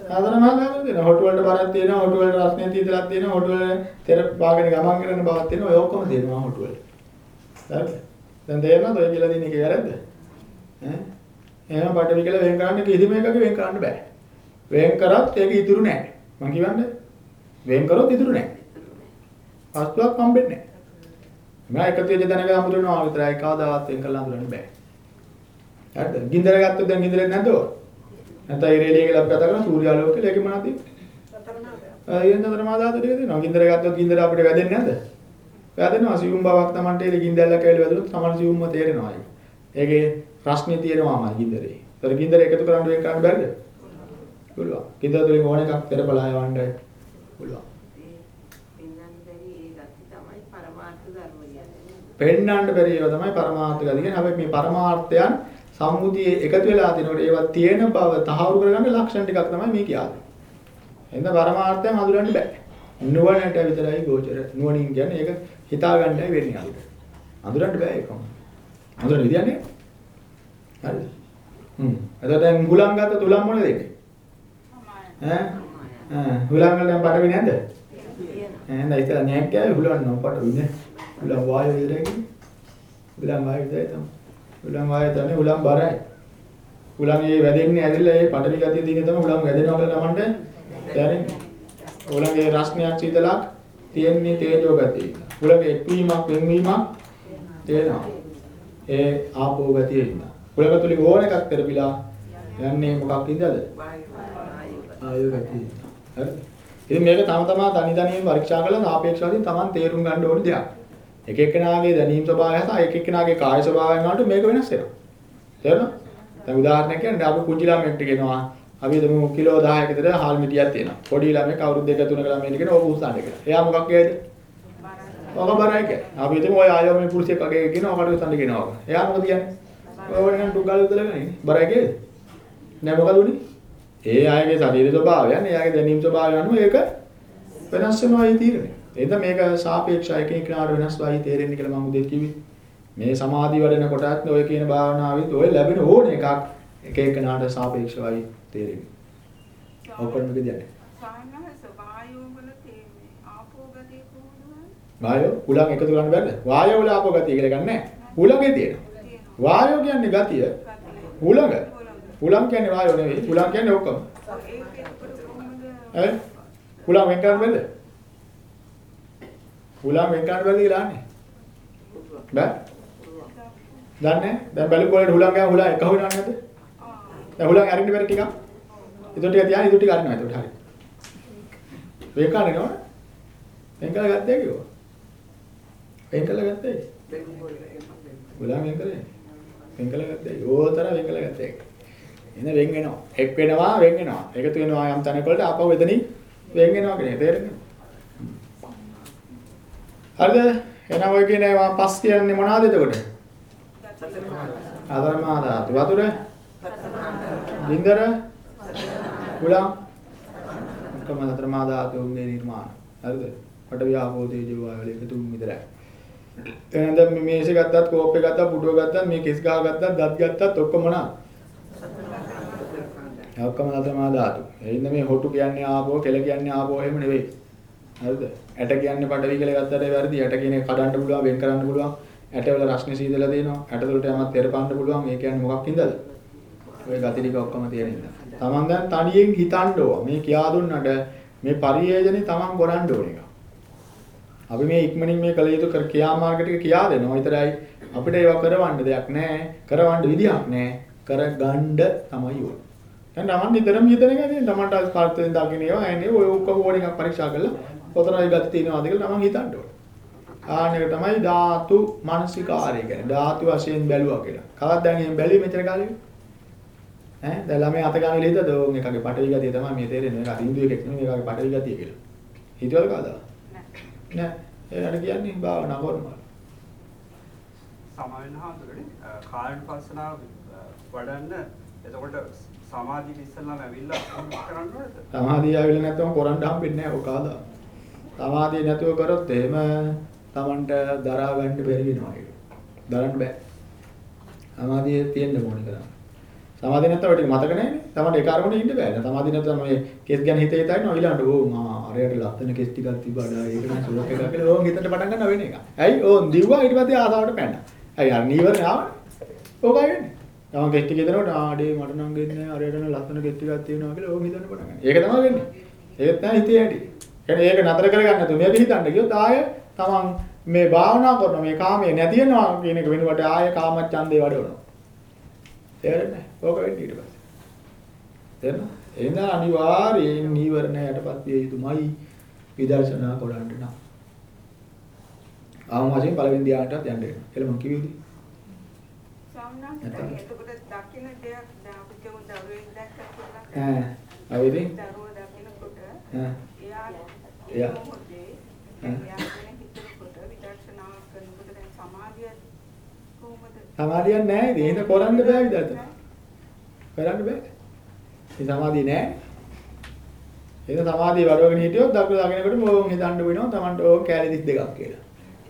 සාධන මාර්ගය දෙන හොටු වලට බරක් තියෙනවා හොටු වලට රස්නේ තීතලක් තියෙනවා හොටු වල තෙර පාගෙන ගමන් කරන බවක් තියෙනවා ඔය ඔක්කොම තියෙනවා හොටු වල. හරිද? දැන් තේරෙනවද ඔය කියලා දෙන එකේ වැරද්ද? ඈ එහෙනම් පටවි කියලා වෙන් කරන්න කිසිම එකක වෙන් කරන්න බෑ. වෙන් කරත් ඒක ඉතුරු නෑ. මං කියවන්නේ වෙන් කරොත් ඉතුරු නෑ. වස්තුවක් හම්බෙන්නේ නෑ. මම එකතු වෙච්ච දැනග හම්බුනනවා විතරයි කවදාවත් වෙන් කරලා හම්බුනන්න බෑ. හරිද? ගින්දර ගත්තොත් දැන් ගින්දරේ නැද්ද? නැත්නම් ඒ රේලිය කියලා අපි කතා කරන සූර්යාලෝක කියලා ඒකේ මොනවද තියෙන්නේ? ඊයෙන් අතර මාදාත ටික දෙනවා. ගින්දර ගත්තොත් ගින්දර අපිට වැදෙන්නේ නැද්ද? වැදෙනවා. සියුම් බවක් Tamante ඒ ගින්දැල්ලක් ඇවිල්ලා වැදුනොත් Taman සියුම්ම තේරෙනවා ඒක. ඒකේ ප්‍රශ්නේ තියෙනවාමයි ගින්දරේ. ඒතර ගින්දර එකතු කරන්න වෙන් කරන්න බැරිද? පුළුවන්. ගින්දර වලින් ඕන එකක් පෙරපලා යවන්න පුළුවන්. පෙන්නන්න බැරි ඒවා තමයි පරමාර්ථ ගති කියන්නේ. හැබැයි මේ පරමාර්ථයන් සම්මුතියේ එකතු වෙලා තිනකොට ඒවා තියෙන බව තහවුරු කරගන්න ලක්ෂණ ටිකක් තමයි මේ කියන්නේ. එහෙනම් පරමාර්ථයන් හඳුනන්න බෑ. නුවණට විතරයි ගෝචර. නුවණින් කියන්නේ ඒක හිතා ගන්නයි වෙන්නේ අපිට. හඳුනන්න බෑ ඒකම. හඳුනන්න විදියන්නේ. හරිද? හ්ම්. එතකොට දැන් හුලං ගත්ත තුලම් මොන දෙන්නේ? ඈ? ඈ හුලං වල දැන් පටවි නැද්ද? නෑක් ගෑවේ හුලං නෝ පටවි නේ. හුලං වායු විතරයි. හුලං වායු විතරයි තමයි. හුලං වායු තමයි හුලං බරයි. හුලං ඒ වැදෙන්නේ ඇදලා ඒ පටවි ගතිය දිනේ තමයි හුලං වැදෙනවා කියලා තමන්ට තේරෙන්නේ. හුලංගේ රස්නයක් සීතලක් තියෙන්නේ තේජෝ ගතිය. හුලංගේ එක්වීමක් වෙන්වීමක් තේනවා. ඒ ආපෝ ගතිය ඉන්නවා. හුලඟ තුලින් ඕන එකක් කරපිලා යන්නේ මොකක් ඉඳලාද? ආයෝ ගතිය. හරි. ඉතින් මේක තම තමා තනි තනියෙන් පරීක්ෂා කරලා සාපේක්ෂවදී Taman තේරුම් ගන්න ඕන දෙයක්. එක එක්කෙනාගේ දැනීම් ස්වභාවය සහ එක එක්කෙනාගේ කාය ස්වභාවයන් වලට මේක වෙනස් වෙනවා. තේරෙනවද? දැන් උදාහරණයක් කියන්නේ අපි පුංචි ළමයෙක්ට කියනවා අපි හිතමු කිලෝ 10ක විතර හාල් මිටියක් තියෙනවා. පොඩි ළමෙක් අවුරුදු දෙක තුනක ළමයෙක් කියන ඕක උස්සන්න කියලා. එයා මොකක් කියයිද? ඔක බරයි කියන්නේ. අපි හිතමු ඔය ආයෝමේ පුරුෂයෙක් වගේ කියන ඔකට උස්සන්න කියනවා. එයා මොකද කියන්නේ? ඔය නිකන් ටුක් ගාලා උදලගෙන ඉන්නේ. බරයි කියේද? නෑ මොකද උනේ? ඒ අයගේ ශරීර ස්වභාවයන්, එයාගේ දැනීම් ස්වභාවයන් අනුව ඒක වෙනස් වෙනවා ඒ තීරණය. එහෙනම් මේක සාපේක්ෂව එක එකනාට වෙනස් වෙයි තේරෙන්නේ කියලා මම උදේ කිව්වේ. මේ සමාධි වඩන කොටත් ඔය කියන භාවනාවෙත් ඔය ලැබෙන ඕන එකක් එක එකනාට සාපේක්ෂවයි තේරෙන්නේ. ඔක්කොම මේක කියන්නේ. සාමාන්‍යස වායෝ උලන් එකතු කරන්න බැරිද? වායෝ වල ආපෝ ගතිය කියලා ගන්නෑ. උලගේ තියෙනවා. වායෝ කියන්නේ ගතිය. උලඟ. උලන් කියන්නේ වායෝ නෙවෙයි. උලන් කියන්නේ ඔක්කොම. ඈ? උලන් වෙන් කරන්න බැරිද? උලන් වෙන් කරන්න බැරිද කියලා අහන්නේ. බෑ. දන්නේ දැන් බැලු පොලේ හුලං ගෑ හුලං එක හුලං නැද්ද? දැන් හුලං අරින්න බැරි ටිකක්. ඉතින් ටික තියාගෙන ඉතින් ටික අරිනවා එතකොට හරි. වෙන් කරන්නේ නෝන? වෙන් කරලා ගත්තේ කිව්වා. වෙන් කරලා ගත්තේ. හුලං වෙන් කරේ. වෙන් කරලා ගත්තේ. ඕතර වෙන් කරලා ගත්තේ. එන වෙන් වෙනවා. එක් වෙනවා වෙන් වෙනවා. එකතු වෙනවා යම් තැනක වලට ආපහු එතනින් වෙන් වෙනවා කියන්නේ තේරෙන්නේ? හරිද? එහෙනම් ඔය කියන ඒවා පස් කියන්නේ මොනවද එතකොට? අධර්මා ධාතු. වතුර? ගින්දර? කුලම්? ඔක්කොම අධර්මා ධාතුන්ගේ නිර්මාණ. හරිද? පට ව්‍යාපෝ තේජෝ වායවල එකතු විතරයි. එහෙනම් දැන් මේ මේසෙ ගත්තත් කෝප් එක ගත්තත් පුටුව ගත්තත් මේ කෙස් ගහ ගත්තත් දත් ගත්තත් ඔක්කොම මොනවාද? ඔක්කොම අධර්මා ධාතු. එහෙනම් මේ හොටු කියන්නේ ආපෝ, කෙල කියන්නේ ආපෝ එහෙම නෙවෙයි. හරිද? ඇට කියන්නේ පඩවි කියලා ගත්තට වැරදි. ඇට කියන එක කඩන්න පුළුවන්, වෙන් කරන්න පුළුවන්. ඇටවල රස්නේ සීදලා දෙනවා. ඇට වලට යමක් තෙරපන්න පුළුවන්. ඒ කියන්නේ මොකක් හින්දාද? ඔය ගති ටික ඔක්කොම තියෙන හින්දා. Taman දැන් තනියෙන් හිතන්න ඕවා. මේ කියා දුන්නට මේ පරිේයජනේ Taman කරන්න ඕන එක. අපි මේ ඉක්මනින් මේ කල යුතු කර කියා මාර්ග ටික කියා දෙනවා විතරයි. අපිට ඒවා කරවන්න දෙයක් නැහැ. කරවන්න විදියක් නැහැ. කරගන්න තමයි ඕන. දැන් Taman නිතරම හිතන එක නේ. Tamanට ස්පර්ශයෙන් දකින්න ඒවා එන්නේ ඔය ඔක්කොම ඕන එකක් පරීක්ෂා කරලා කොතනයි ගති තියෙනවද කියලා Taman හිතන්න ඕන. ආන්නක තමයි ධාතු මානසිකාරය කියන්නේ. ධාතු වශයෙන් බැලුවා කියලා. කවද්ද දැන් එහෙම බැලුවේ මෙච්චර කාලෙක? ඈ දැන් ළමයි අත ගන්න ලේද දෝන් එකගේ පටවි ගතිය තමයි මේ තේරෙන්නේ. මේක හින්දු එකෙක් නෙමෙයි මේකගේ පටවි ගතිය කියලා. හිතවල කවදා? නෑ. ඒකට කියන්නේ භාවනා කරනවා. සමාවෙන්න හාමුදුරනේ කායනුපස්සනාව වඩන්න එතකොට සමාධිය ඉස්සෙල්ලාම ඇවිල්ලා කරන්න ඕනද? සමාධිය ආවිල්ලා නැත්නම් කරන්න හම්බෙන්නේ නැහැ ඔය කාදා. සමාධිය නැතුව කරොත් එහෙම Tamanට දරා ගන්න බැරි වෙනවා ඒක. දරන්න බෑ. සමාධිය තියෙන්න ඕනේ කරා. සමාධිය නැත්නම් ඔය ටික මතක නැහැනේ. Tamanට ඒක අරමුණේ ඉන්න බෑ. සමාධිය නැත්නම් මේ කෙස් ගැන හිත හිතා ඉන්නවා ඊළඟට ඕ මා අරයට ලස්සන කෙස් ටිකක් තිබ්බඩා ඒක නම් සුලක් එකක් කියලා ඕන් හිතට පටන් ගන්න වෙන එක. ඇයි ඕන් දිව්වා ඊට පස්සේ ආසාවට පැන්න. ඇයි අර නීවරණ ආවනේ. ඕකයි වෙන්නේ. තමන් කෙස් ටික දෙනකොට ආඩේ මට නම් ගෙන්නේ අරයට නම් ලස්සන කෙස් ටිකක් තියෙනවා කියලා ඕන් හිතන්න පටන් ගන්න. ඒක තමයි වෙන්නේ. ඒකත් තමයි හිතේ ඇති. කියන්නේ ඒක නතර කරගන්න නැතුව මේක හිතන්න ගියොත් ආය තමන් මේ භාවනා කරන මේ කාමයේ නැති වෙනවා කියන එක වෙනුවට ආය කාමච්ඡන්දේ වඩවනවා. තේරෙන්නේ? ඕක වෙන්නේ ඊට පස්සේ. තේරෙනවද? එහෙනම් අනිවාර්යයෙන් නීවරණ යටපත් විය යුතුමයි විදර්ශනා කරන්න නම්. ආවම වශයෙන් පළවෙනි ධ්‍යානටත් යන්න වෙනවා. කියලා මම කිව්වේ. සාමාන්‍යයෙන් එතකොට දකින්න දෙයක් දැන් අපි කියමු දරුවෙක් දැක්කා කියලා. ඈ. අවුදේ? දරුවෝ දකින්නකොට ඈ. එයා? සමාධියක් නැහැ ඉතින්. එහෙනම් කරන්න බෑ විදර්ශනා. කරන්න බෑ. ඒ සමාධිය නැහැ. එහෙනම් සමාධිය වඩවගෙන හිටියොත් දකුණු දකින්නකොට මොෝන් හිතන්න වෙනවා Tamanට ඕක කැලි 32ක් කියලා.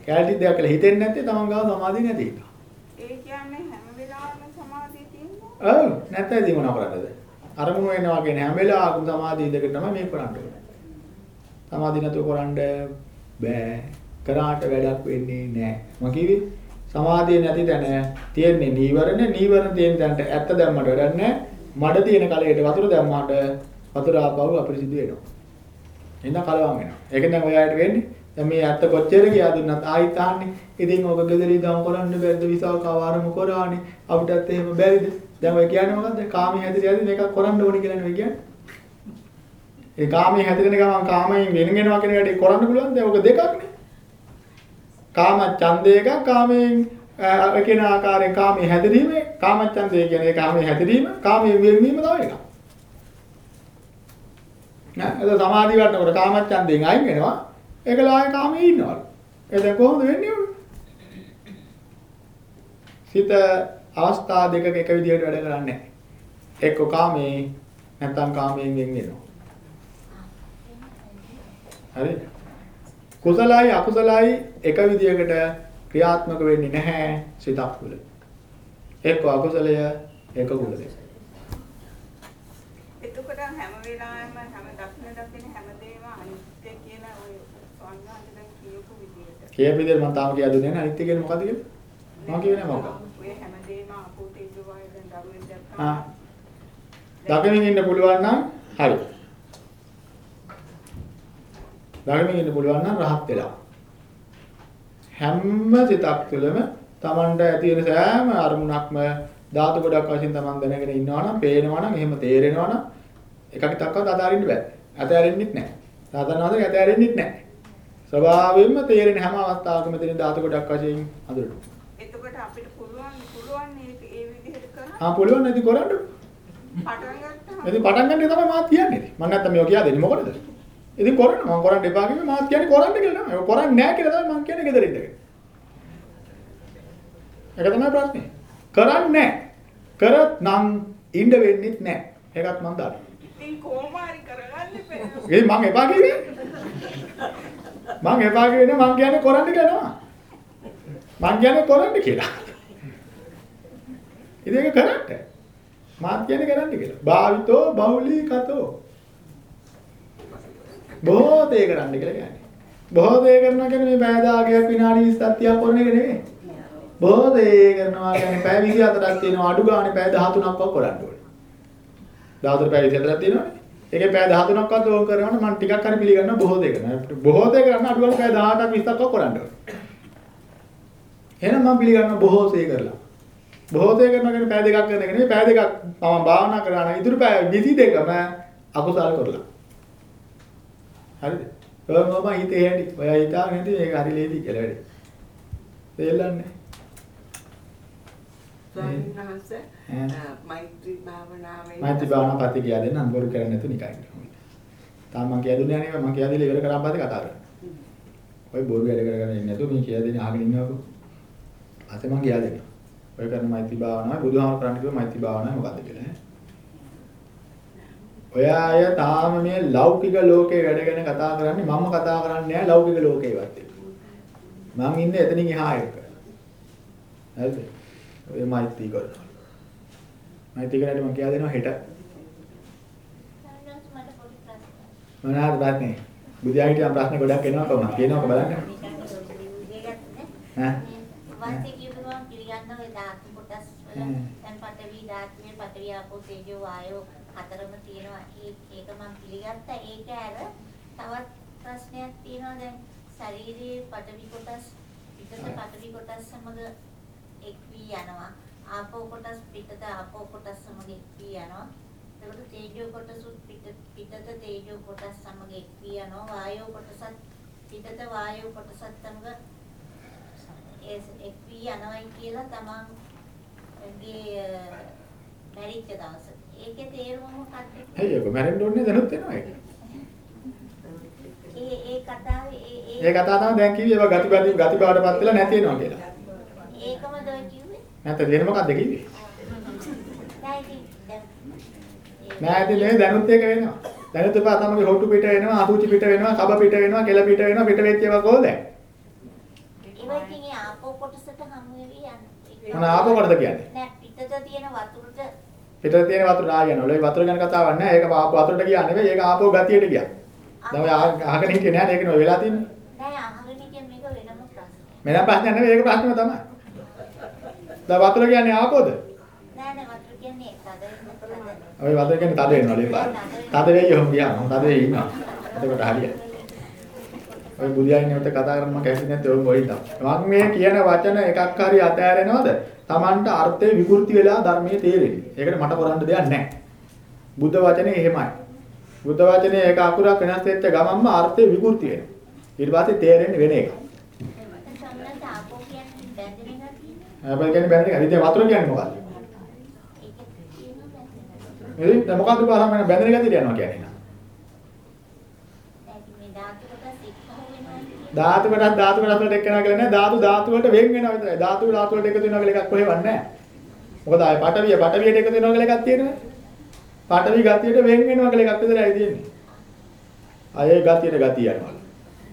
කැලි 32ක් කියලා හිතෙන්නේ නැත්නම් Taman ගාව සමාධිය නැති එක. ඒ කියන්නේ හැම වෙලාවෙම සමාධිය තියෙනවා. ඔව් නැත්නම් ඉතින් මොනව කරන්නද? අරමුණු වෙනවා කියන්නේ හැම වෙලාවකම සමාධිය ඉඳගෙන තමයි මේක කරන්න ඕනේ. සමාධිය නැතුව කරන්න බෑ. කරාට වැඩක් වෙන්නේ නැහැ. මම කිව්වේ සමාධිය නැති තැන තියෙන්නේ නීවරණ නීවරණ තියෙන තැනට ඇත්ත දැම්මට වැඩක් නැහැ. මඩ තියෙන කලයට වතුර දැම්මාට වතුර ආපහු අපිරිසිදු වෙනවා. එහෙනම් කලවම් වෙනවා. ඒක දැන් ඔයාලට වෙන්නේ. දැන් මේ ඇත්ත කොච්චර ගියා දුන්නත් ආයිත් ආන්නේ. ඉතින් ඕක ගෙදරි දම් කරන්න බැරිද විසාකාව ආරම්භ කරානේ. අපිටත් එහෙම බැරිද? දැන් ඔය කියන්නේ මොකද්ද? කාමී හැදිරි හැදිරි මේක කරන්න ඕනි කියලා නෙවෙයි කියන්නේ. ඒ කාමයේ හැදෙන ගමන් කාමයෙන් වෙන වෙනවා කියන එකට කරන්න පුළුවන් දැන් ඔක දෙකක්නේ. කාම ඡන්දය එක කාමයෙන් අ, කියන ආකාරයෙන් කාමයේ හැදීම කාම ඡන්දය කියන්නේ කාමයේ හැදීම කාමයේ වෙනවීම තව එකක්. නෑ ඒක සමාධි වඩනකොට කාම ඡන්දයෙන් අයින් වෙනවා. ඒකලා ආයේ කාමයේ ඉන්නවලු. ඒ දැන් කොහොමද වෙන්නේ උනේ? සිත අවස්ථා දෙකක එක විදිහට වැඩ කරන්නේ නැහැ. එක්ක කාමේ නැත්නම් කාමයෙන් වෙන් වෙනවා. හරි? කුසලයි අකුසලයි එක විදිහකට ක්‍රියාත්මක වෙන්නේ නැහැ සිතක් තුළ. එක්ක අකුසලය එක්ක කුසලය. එතකොට හැම වෙලාවෙම හැම දක්න දකින හැමදේම අනිත්‍ය කියන ඔය සංඥාන්ත දැන් කියපු විදිහට. කියපු විදිහට මම තාම කියලා දුන්නේ නැහැ අනිත්‍ය කියන්නේ මොකද්ද කියලා? මම කියුවේ නැහැ මොකක්ද? ඔය හැමදේම අපෝ තේජෝ වායු දැන් දරුවෙක් ආ. දැක්කම දකින්න ඉන්න පුළුවන් නම් හරි. දකින්න ඉන්න පුළුවන් නම් රහත් වෙලා. හැම සිතක් තුළම Tamanට ඇති වෙන සෑම අරමුණක්ම ධාතු ගොඩක් වශයෙන් Taman දැනගෙන ඉන්නවා නම්, පේනවා නම්, එහෙම තේරෙනවා නම් එකක් තක්කවත් අතාරින්න බෑ. අතාරින්නෙත් නැහැ. සාධනාවද අතාරින්නෙත් නැහැ. ස්වභාවයෙන්ම තේරෙන හැම අවස්ථාවකම තියෙන ධාතු ගොඩක් වශයෙන් අඳුරට. එතකොට අපිට පුළුවන් පුළුවන් ඒක ඒ විදිහට කරන්න ආ පුළුවන් නැති කරන්න. පටන් ගත්තාම ඉතින් පටන් ගන්න තමයි මාත් කියන්නේ. මම නැත්තම් මේක කියා දෙන්නේ මොකටද? ඉතින් කරන්න මම කරන්න එපා කිව්වේ මාත් කියන්නේ කරන්න කියලා නෑ. කරන්නේ නෑ කියලා තමයි මම කියන්නේ ගෙදර ඉඳගෙන. ඒක තමයි ප්‍රශ්නේ. කරන්නේ නෑ. කරත් නම් ඉන්න වෙන්නෙත් නෑ. ඒකත් මම දන්නවා. ඉතින් කොහොම හරි කරගන්න බෑ ඒ මම එපා කිව්වේ. මම එපා කිව්වේ නෑ මම කියන්නේ කරන්න කියලා. මම කියන්නේ කරන්න කියලා. ඉතින් ඒක කරන්න. මාත් කියන්නේ කරන්න කියලා. භාවිතෝ බහුලීකතෝ. බොහෝ දේ කරන්න කියලා කියන්නේ. බොහෝ දේ කරනවා කියන්නේ මේ පැය දාගයක් විනාඩි 20ක් 30ක් කරන එක නෙමෙයි. බොහෝ දේ කරනවා කියන්නේ පැය 24ක් තියෙනවා අඩු ගානේ පැය 13ක්වත් කරන්න ඕනේ. 14 පැය 24ක් තියෙනවනේ. ඒකේ පැය 13ක්වත් ඕක කරනවනම් මම ටිකක් හරි පිළිගන්නවා බොහෝ දේ කරනවා. බොහෝ දේ කරන්න අඩු ගානේ පැය 18ක් 20ක්වත් කරන්න ඕනේ. එහෙනම් මම පිළිගන්නවා බොහෝ සේ කරලා. බොහෝ දේ කරනවා කියන්නේ පැය දෙකක් කරන එක නෙමෙයි පැය දෙකක් මම භාවනා කරා නම් ඉතුරු පැය 22ම අකුසල් කරලා. හරිද? ඔය මම හිතේ හැටි. ඔය හිතාගෙන ඉඳි මේක හරි ලේසි කියලා වැඩේ. තේල්ලන්නේ. මෛත්‍රී භාවනාවේ මෛත්‍රී භාවනා පති කියලා දෙන්න අනුබරු කරන්නේ නැතු නිකන්. තාම මම කියා දුන්නේ නැහැ මම කියා දීලා ඉවර කරාන් පස්සේ කතා කරන්නේ. ඔය බොරු වැඩ කරගෙන ඉන්නේ නැතු මේ කියා දෙන්නේ අහගෙන ඉන්නවකෝ. පස්සේ මම කියා දෙන්නම්. ඔය කරන මෛත්‍රී භාවනාව බුදුහාම කරන්න කිව්ව මෛත්‍රී භාවනාව මොකද්ද කියලා. ඔය අය තාම මේ ලෞකික ලෝකේ වැඩගෙන කතා කරන්නේ මම කතා කරන්නේ නැහැ ලෞකික ලෝකේවත් එක්ක. මම ඉන්නේ එතනින් එහා එක. හරිද? ඔය මෛත්‍රී කරනවා. මෛත්‍රී කරන්නේ මම කියා දෙනවා හෙට. මොනවාද ප්‍රශ්නේ? බුදියාගේ තියන ප්‍රශ්න ගොඩක් එනවා කොහොමද? කියනවක බලන්න. ඈ? වාසිය කියපුවම පිළිගන්න ඔය ධාතු කොටස් වල පඨවි ධාතුවේ පඨවි ආපෝ තේජෝ වායෝ හතරම තියෙනවා. ඒ- ඒක මම පිළිගත්තා. ඒක ඇර තවත් ප්‍රශ්නයක් තියෙනවා දැන් ශරීරයේ පඨවි කොටස් පිටත පඨවි කොටස් සමග එක් වී යනවා. ආපෝ කොටස් පිටත ආපෝ කොටස් සමග එක් වී යනවා. එතකොට තේජෝ කොටසුත් පිට පිටත තේජෝ කොටස් සමග එක් වී යනවා. වායෝ කොටසත් පිටත වායෝ කොටසත් සමග ඒ එක් වී යනවයි කියලා තමන්ගේ මැරිච්ච දවස. ඒකේ තේරුම මොකක්ද? ඇයි ඒක මැරෙන්න ඕනේ දැනුත් එනවා ඒක. ඒ ඒ කතාවේ ඒ ඒ කතාව තමයි දැන් කිව්වේ ඒවා ගති බදි ගති බවටපත් වෙලා නැති වෙනවා කියලා. ඒකම දෝ කිව්වේ. නැත්නම් වෙන මොකක්ද කිව්වේ? නෑ ඉතින් මේ දැනුත් ඒක වෙනවා. දැනුත් එපා තමයි හොටු පිට වෙනවා, අසුචි පිට වෙනවා, කබ පිට වෙනවා, කෙල පිට වෙනවා, පිට වෙච්ච ඒවා කොහොමද? ඒවා ඉතින් ඒ ආපෝ කොටසට හමු වෙවි යන්නේ. මොන ආපෝ කොටද කියන්නේ? නෑ පිටත තියෙන වතුරට පිටට තියෙන වතුර ආ යනවා. ඔය වතුර ගැන කතාවක් නෑ. ඒක ආපෝ වතුරට ගියා නෙවෙයි. ඒක ආපෝ ගතියට ගියා. දැන් ඔය අහගෙන හිටියේ නෑ. ඒක නෝ වෙලා තියෙන්නේ. නෑ අහගෙන කියන මේක වෙනම ප්‍රශ්නයක්. මෙන්න ප්‍රශ්නයක් නෙවෙයි. ඒක ප්‍රශ්නම තමයි. දැන් වතුර කියන්නේ ආපෝද? නෑ නෑ වතුර කියන්නේ තද තද. ඔය වතුර කියන්නේ තද වෙනවා. තද වෙයි ඔහොම ගියාම. තද වෙයි ඉන්නවා. එතකොට හරියට. ඔය බුදියායින් උන්ට කතා කරන්න මම කැමති නැත්නම් ඔය මොකද මම මේ කියන වචන එකක් හරි අතෑරෙනවද? Tamanට අර්ථය විකෘති වෙලා ධර්මයේ තේරෙන්නේ. ඒකට මට කරන්න දෙයක් නැහැ. බුද්ධ වචනේ එහෙමයි. බුද්ධ වචනේ එක අකුරක් වෙනස් වෙච්ච ගමන්ම අර්ථය විකෘති වෙනවා. ඊට පස්සේ තේරෙන්නේ වෙන එකක්. හැබැයි කියන්නේ බැඳෙන එක. ඉතින් වතුර කියන්නේ මොකක්ද? ඒක තියෙනවා බැඳෙන දැන් මොකද්ද පාරම බැඳෙන ගතියට යනවා කියන්නේ? දැන් මේ ධාතු කොටස් එක්කම වෙනවා කියන්නේ. ධාතු කොටස් ධාතු කොටස් වලට එක්කෙනා කියලා නෑ. ධාතු ධාතු වලට වෙන් වෙනවා විතරයි. ධාතු ධාතු වලට එකතු වෙනවා කියලා එකක් කොහෙවත් නෑ. මොකද ආයේ පටවිය පටවියට එකතු වෙනවා කියලා එකක් තියෙනවා. පටවි ගතියට වෙන් වෙනවා කියලා එකක් විතරයි තියෙන්නේ. ආයේ ගතියට ගතිය යනවා.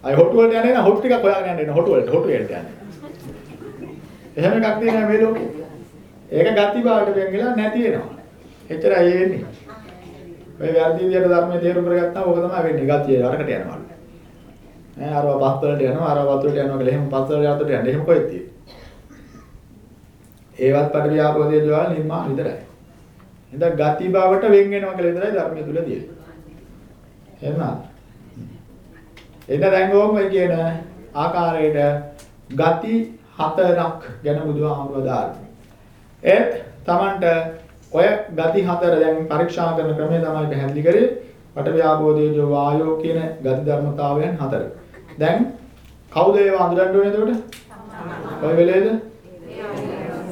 ආයේ හොටු වලට යන්නේ නැහැ. හොටු ටිකක් හොයාගෙන යන්න එන හොටු වලට හොටු වලට යන්නේ. එහෙම එකක් තියෙනවා මේ ලෝකේ. ඒක ගති බවට වෙන් වෙලා නැති වෙනවා. එච්චරයි එන්නේ. ඔය වැරදි විදියට ධර්මයේ තේරුම් කරගත්තාම ඕක තමයි වෙන්නේ. ගතිය වරකට යනවා. ඈ අරව පස් වලට යනවා අරව වතුරට යනවා කියලා එහෙම පස් වලට යතුරට යන්නේ. එහෙම කොහෙද තියෙන්නේ? ඒවත් පඩවි ආපෝදේ ජෝල් නිර්මාණ විතරයි. එහෙනම් ගති බවට වෙන් වෙනවා කියලා විතරයි ධර්මයේ තුල තියෙන්නේ. එහෙම එන්න දැන් ඕම කියන ආකාරයට ගති හතරක් ගැන බුදුහාමුදුරුවෝ දානවා. ඒත් Tamanට ඔය ගති හතර දැන් පරීක්ෂා කරන ක්‍රමය තමයි පැහැදිලි කරේ. පඨවි ආපෝදේජෝ වායෝ කියන ගති ධර්මතාවයන් හතර. දැන් කවුද ඒව අඳුරන්න ඕනේ එතකොට? කොයි වෙලේද?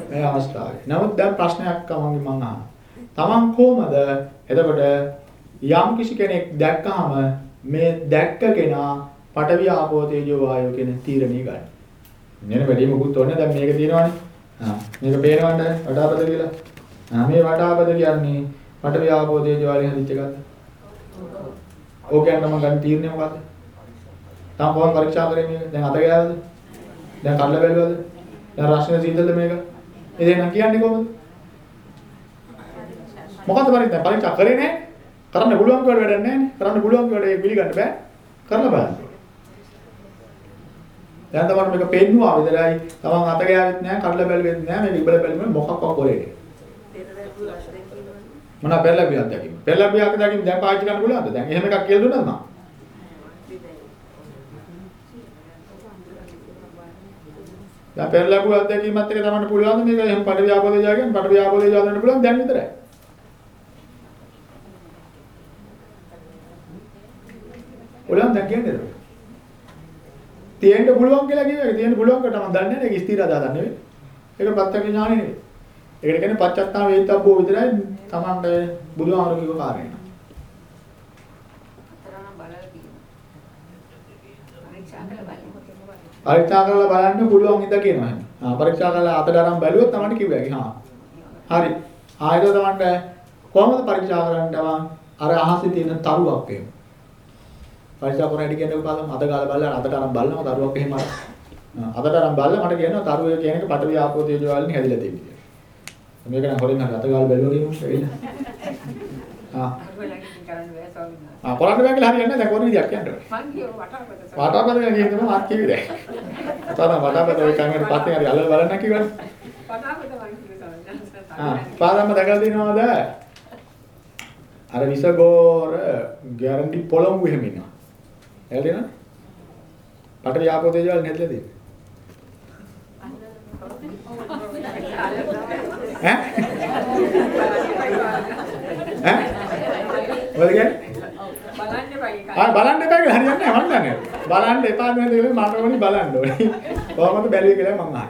මේ අවස්ථාවේ. නමුත් දැන් ප්‍රශ්නයක් කමංගි මං අහනවා. Taman කොහමද එතකොට යම් කිසි කෙනෙක් දැක්කහම මේ දැක්ක කෙනා පඨවි ආපෝ තේජෝ වායෝ කියන තීරණය ගන්න. මෙන්න වැඩි මොකුත් ඕනේ දැන් මේක තියෙනවානේ. ආ මේක පේනවද වටාපද කියලා? ආ මේ වටාපද කියන්නේ පඨවි ආපෝ තේජෝ වායෝ හදිච්ච එකක්ද? ඕකෙන් නම් ගන්න තීරණය මොකද්ද? තාම කොහොමද පරීක්ෂා කරේ මේක? දැන් අත ගෑවද? දැන් කල්ල බැලුවද? දැන් රශ්මිය සීතලද මේක? එදෙනා කියන්නේ කොහොමද? මොකද්ද පරීක්ෂා? පරීක්ෂා කරේ නැහැ. කරන්න පුළුවන් කියලා වැඩක් නැහැ නේ. කරන්න පුළුවන් කියලා ඒක පිළිගන්න බෑ. කරලා බලන්න. දැන් තමයි මේක පෙන්නුවා විතරයි. තමන් අත ගෑවෙත් නැහැ, කඩලා බැලුවෙත් නැහැ. මේක ඉබල බැලුවෙම මොකක්වත් කරේ නෑ. මොනවා පෙරලැබියක් දැකීම. පෙරලැබියක් දැකීම දැන් පාවිච්චි කරන්න පුළුවන්ද? දැන් එහෙම එකක් කියලා දුන්නද මම? දැන් පෙරලැබුවක් දැකීමත් එක තමන්ට පුළුවන්ද මේක එහෙම පඩ ව්‍යාපෝදේ ජාගෙන පඩ ව්‍යාපෝදේ ජාගන්න පුළුවන් දැන් විතරයි. පුළුවන් දැන් කියන්නේ නේද? තියෙන්න පුළුවන් කියලා කියුවා. තියෙන්න පුළුවන් කට මම දන්නේ නැහැ. ඒක ස්ථිර අදාහක් නෙවෙයි. ඒක ප්‍රත්‍යක්ෂ ඥානෙ නෙවෙයි. ඒකට කියන්නේ පච්චත්තා වේිතබ්බෝ විතරයි තමන්ට බුදුහාමුදුරු කිව්ව කාරණේ. පරීක්ෂා කරලා බලන්න පුළුවන් ඉඳ කියනවා. ආ පරීක්ෂා කරලා අතට අරන් බැලුවොත් තමයි කිව්වා. හා. හරි. ආයෙත් තමන්ට කොහොමද පරීක්ෂා කරන්නව? අර අහසේ තියෙන තරුවක් එහෙම. පරීක්ෂා කරන හැටි කියන්නේ බලන්න අත ගාලා බලලා අතට අරන් බලනවා තරුවක් එහෙම අර. අතට අරන් බලලා මට කියනවා තරුවේ කියන එක පටවිය ආපෝ තේජෝ වලින් හැදිලා තියෙන්නේ. මේක නම් හොරෙන් හරි අත ගාලා බැලුවා කියමු එන්න. ආ. ආ කරන්න බෑ කියලා හරියන්නේ නැහැ දැන් කොහොමද විදියක් කියන්නේ. මං කියව වටාපත වටාපත කියන එක තමයි මාත් කිව්වේ දැන්. තාම වටාපත ඔය කංගර පස්සේ හරි අල්ලලා බලන්න කිව්වනේ. වටාපත මං කිව්වේ ආ පාරම්ම දැකලා තියෙනවද? අර විසගෝර ගැරන්ටි පොළොංගු එහෙම ඉන්නවා. එයාලා තියෙනවද? පට ව්‍යාපෝ තේජවල නැතිලා තියෙන්නේ. ඈ? ඈ? මොකද කියන්නේ? බලන්න බයි ආ බලන්න එපා කියලා හරියන්නේ නැහැ මම දන්නේ. බලන්න එපා නේද කියලා මට ඕනි බලන්න ඕනි. කොහොමද බැලුවේ කියලා මම අහන්නේ.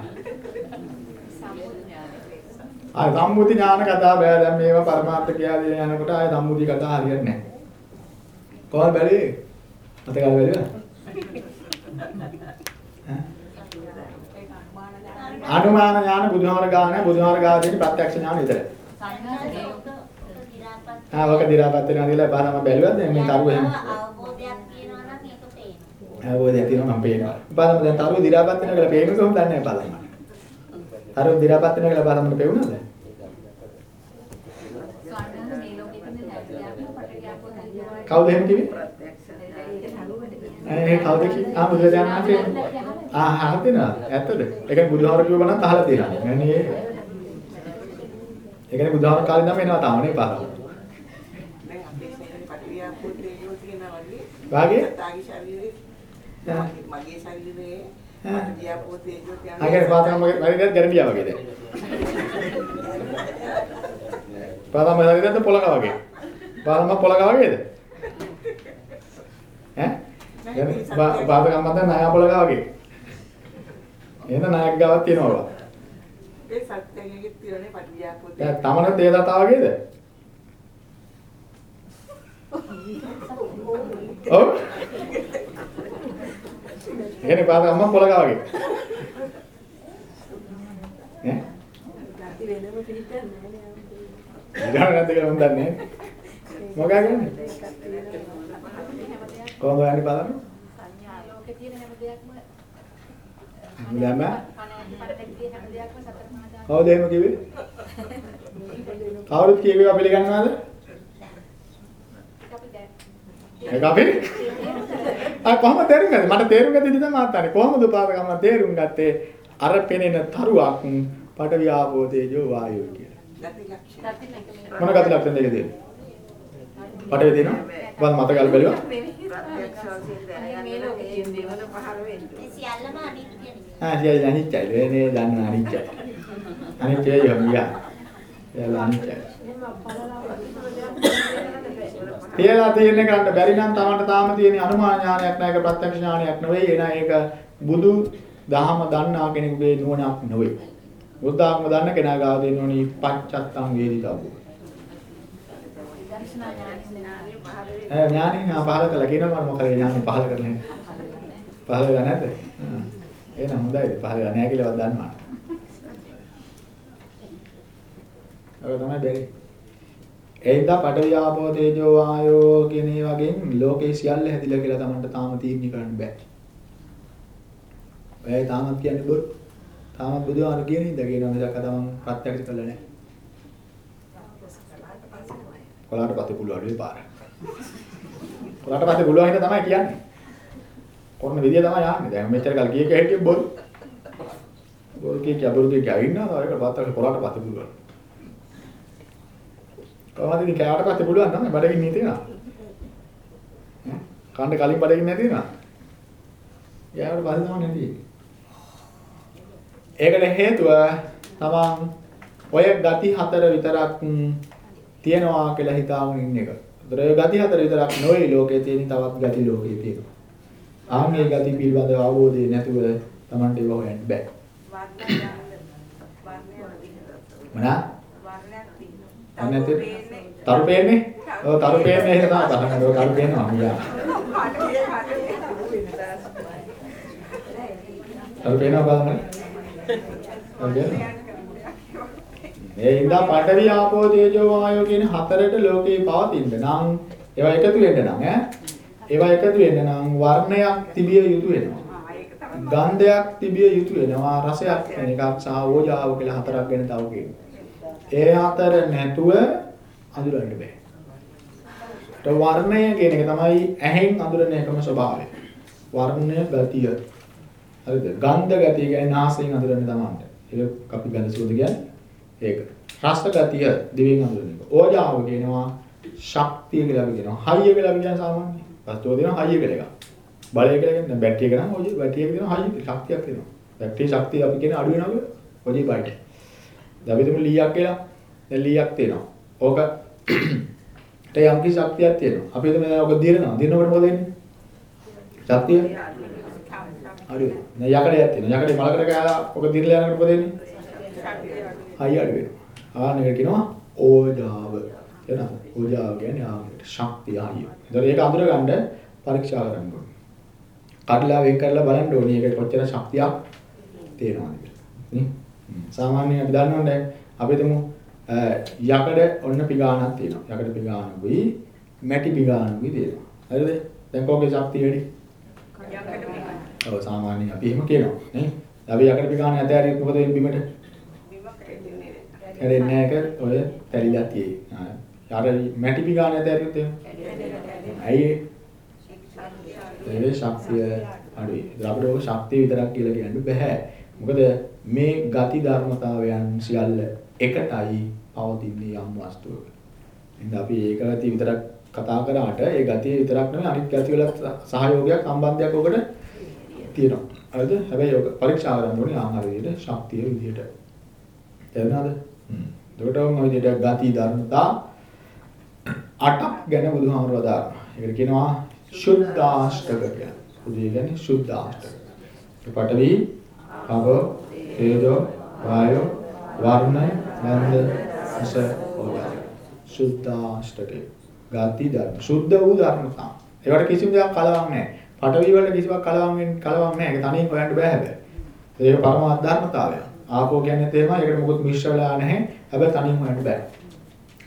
ආ සම්මුති ඥාන කතා බෑ දැන් මේවා පරමාර්ථ කියලා දෙන යනකොට ආය සම්මුති කතා හරියන්නේ නැහැ. කොහොමද බැලුවේ? අත ගාලා බැලුවා? අනුමාන ඥාන බුදුහාමර ගාන නැහැ බුදුහාමර ගාන දෙන්නේ ප්‍රත්‍යක්ෂ ඥාන විතරයි. ආ වක දිරාපත් වෙනවා කියලා බාරම බැලුවද මේ තරුව එහෙම අවබෝධයක් තියෙනවා නම් ඒක පේනවා. අවබෝධයක් තියෙනවා මම පේනවා. බාරම දැන් තරුව දිරාපත් වෙනවා කියලා පේන්නේ කොහොමද දන්නේ නැහැ බලන්න. තරුව දිරාපත් වෙනවා කියලා බාරමට පේුණාද? කවුද එහෙම කිව්වේ? ඒ කවුද කිව්වේ? ආ බුදුරජාණන් වහන්සේ. ආ අහලා තියෙනවද? ඇත්තද? ඒ කියන්නේ බුදුහාමර කිව්ව බණත් අහලා තියෙනවා. يعني ඒ කියන්නේ බුදුහාමර කාලේ නම් එනවා තාමනේ පාරම. දැන් වාගේ? තාගේ ශරීරේ. මගේ ශරීරේ මට ගියාපෝ තේජෝ කියන්නේ අගර පාතම මගේ ගැරන්ඩියා වගේ දැන්. පාතම හරියට පොළක වගේ. පාතම පොළක වගේද? ඈ? බාබ ගම්මත නයා පොළක වගේ. එහෙනම් නායක ගාවක් තියෙනවා ඒ සත්‍යයේ තියෙන්නේ පටිගියාපෝ තේජෝ තමන තේජතාවගේද ඔව්. එහෙනම් බාධක අම්මා පොලගා වගේ. ඈ? ගති වෙනම පිළිපැන්නේ නෑ ඉරණ නැද්ද කියලා මම දන්නේ නැහැ. මොකක්ද කියන්නේ? කොහොමද යන්නේ බලන්න? සංඥා ලෝකේ තියෙන හැම දෙයක්ම මුලම පරලෙක් තියෙන හැම දෙයක්ම සතර මහා දාන කවුද එහෙම කිව්වේ? කවුරුත් කියවේ අපි පිළිගන්නවද? ඒක අපි ආ කොහොමද තේරුම් ගත්තේ? මට තේරුම් ගත්තේ ඉතින් තමයි අත්තානේ. කොහොමද පාදකම තේරුම් ගත්තේ? අර පෙනෙන තරුවක් පඨවි ආපෝ තේජෝ වායෝ කියලා. මේ මොන ගති ලක්ෂණ දෙකද තියෙන්නේ? පඨවි තියෙනවා? වල් මත ගල් බැලුවා? ප්‍රත්‍යක්ෂ වශයෙන් දැනගන්න ඕනේ මේ දේවල් පහළ වෙන්නේ මේ සියල්ලම අනිත්‍යනේ. ආ සියල්ල අනිත්‍යයි. වෙනේ දන්න අනිත්‍යයි. අනිත්‍යයි. සියල්ල අනිත්‍යයි. කියලා තියෙන කරන්න බැරි නම් Tamanට තාම තියෙන අනුමාන ඥානයක් නෑ ඒක ප්‍රත්‍යක්ෂ ඥානයක් නෙවෙයි. එන ඒක බුදු දහම දන්නා කෙනෙකුගේ නුවණක් නෙවෙයි. බුද්ධාගම දන්න කෙනා ගාව දෙන්න ඕනි පච්චත්තං වේදිතබ්බු දර්ශනා ඥානින් පහල කළා. කියනවා මම මොකද ඥානෙ පහල කරලා නැහැ පහල කරලා නැද්ද. එහෙනම් හොඳයි. පහල කරලා නැහැ කියලාවත් දන්නවා ඔය තමයි බැරි එයින්ද පඨවි ආපෝ තේජෝ වායෝ කියන ඒ වගේ ලෝකේ සියල්ල හැදිලා කියලා Tamanට තාම තීරණය කරන්න බෑ. ඔයයි තාමත් කියන්නේ බොරු. තාමත් බුදුහාම කියන හින්දා කියනවා මිසක් තමන් ප්‍රත්‍යක්ෂ කළා නැහැ. කොලාට පස්සේ පුළුවන් වෙයි පාර. කොලාට පස්සේ පුළුවන් හින්දා තමයි කියන්නේ. කොරන විදිය තමයි යන්නේ. දැන් මෙච්චර කල් කීයක හිටියේ බොරු. බොරු කී කිය බොරු කී කියවින්නා ඒක පස්සේ කොලාට පස්සේ පුළුවන්. ඉතින් කෑවට පස්සේ පුළුවන් නම් බඩගින්න හිතේනවා. කන්න කලින් බඩගින්න නැති වෙනවා. යාවට පස්සේ තමයි නැති. ඒකට හේතුව තමන් ඔය ගති හතර විතරක් තියනවා කියලා හිතාගෙන ඉන්න එක. ඒතර ඔය ගති හතර විතරක් නොවේ ලෝකේ තියෙන තවත් ගති ලෝකේ තියෙනවා. ආන්ගේ ගති පිළිබඳව අවබෝධය නැතුව තමන්ට ඒව හොයන්න බෑ. වර්ණයක් තියෙනවා. වර්ණයක් තියෙනවා? තරු පේන්නේ? ඔව් තරු පේන්නේ එහෙම තමයි. බලන්න ඔය තරු පේනවා මියා. තරු පේනවා බලන්න. තරු පේනවා. මේ ඉඳා පඨවි ආපෝ තේජෝ වායෝ කියන හතරට ලෝකේ පවතින්න නම් ඒවා එකතු වෙන්න නම් ඈ ඒවා එකතු වෙන්න නම් වර්ණයක් තිබිය යුතු වෙනවා. ගන්ධයක් තිබිය යුතු වෙනවා රසයක් වෙන එකක් සහ ඕජාව කියලා හතරක් ගැන තව කියනවා. ඒ හතර නැතුව අඳුරන්න බෑ. ඒ වර්ණය කියන එක තමයි ඇහෙන් අඳුරන එකම ස්වභාවය. වර්ණය ගතිය. හරිද? ගන්ධ ගතිය කියන්නේ නාසයෙන් අඳුරන තමන්ට. ඒක අපි ගඳ සුවඳ කියන්නේ ඒක. රස ගතිය දිවෙන් අඳුරන එක. ඕජාව කියනවා ශක්තිය කියලා අපි කියනවා. හයිය කියලා අපි කියන්නේ සාමාන්‍යයෙන්. වස්තුව දෙනවා හයිය කියලා එකක්. බලය කියලා කියන්නේ බැටරි එක නම් ඔය බැටරි එක දෙනවා හයිය ශක්තියක් දෙනවා. බැටරි ශක්තිය අපි කියන්නේ අඩු වෙනවා කියලා. ඔය බයිට්. දැන් අපි තුමු ලීයක් කියලා. දැන් ලීයක් තියෙනවා. ඕක ඒ යම් කිසි ශක්තියක් තියෙනවා. අපි හිතමු දැන් ඔක දිරනවා. දිරනකොට මොකද වෙන්නේ? ශක්තිය අඩු වෙනවා. දැන් යකඩයක් තියෙනවා. යකඩේ මලකට ගහලා ඔක දිරලා යනකොට මොකද වෙන්නේ? හයිය අඩු වෙනවා. ආනකට කියනවා ඕජාව. එනවා. ඕජාව කියන්නේ ආගමට ශක්තිය හයිය. ඒතකොට ඒක අඳුරගන්න පරීක්ෂා කරන්න ඕනේ. කඩලා වෙන් කරලා බලන්න ඕනේ ඒක කොච්චර ශක්තියක් තියෙනවද කියලා. නේ? සාමාන්‍යයෙන් අපි දන්නවනේ අපි හිතමු යකඩ ඔන්න පිගානක් තියෙනවා. යකඩ පිගානකුයි මැටි පිගානකුයි තියෙනවා. හරිද? දැන් කෝකේ ශක්තිය වැඩි? ඔව් සාමාන්‍යයෙන් අපි එහෙම කියනවා නේ. අපි යකඩ පිගාන ඇතෑරියොත් මොකද වෙන්නේ බිමට? හැරෙන්නේ නැහැ ඒක ඔය තැලිලා තියෙයි. අර මැටි පිගාන ඇතෑරියොත් එහෙම. ඇයි ඒ ශක්තිය අඩුයි. අපිට ඔක ශක්තිය විතරක් කියලා කියන්න බෑ. මොකද මේ ගති ධර්මතාවයන් සියල්ල එකටයි පවතින්නේ යම් වස්තුවක. එහෙනම් අපි ඒක ගති විතරක් කතා කරාට ඒ ගතිය විතරක් නෙවෙයි අනිත් ගති වල සහයෝගයක් සම්බන්ධයක් ඔකට තියෙනවා. හරිද? හැබැයි ඔක පරීක්ෂා කරන්න ඕනේ ආහාර විදිහට ශක්තිය විදිහට. තේරුණාද? හ්ම්. ඔය විදිහට ගති ධර්මතා අටක් ගැන බුදුහාමුදුරුවෝ දානවා. ඒකට කියනවා ශුද්ධාෂ්ටක කියන්නේ. උදේ කියන්නේ ශුද්ධාෂ්ටක. ඒ පඨවි, ආපෝ, තේජෝ, වායෝ, වර්ණ, ගන්ධ, රස, ඕජා. ශුද්ධාෂ්ටකේ. ගාති ධර්ම. සුද්ධ වූ ධර්මතා. ඒවට කිසිම දෙයක් කලවම් නැහැ. පඨවි වල කිසිවක් කලවම් වෙන්නේ කලවම් නැහැ. ඒක තනියෙන් හොයන්න බෑ හැබැයි. ඒක පරමාර්ථ ධර්මතාවය. ආපෝ කියන්නේ තේම ඒකට මොකුත් මිශ්‍ර වෙලා නැහැ. හැබැයි තනියෙන් හොයන්න බෑ.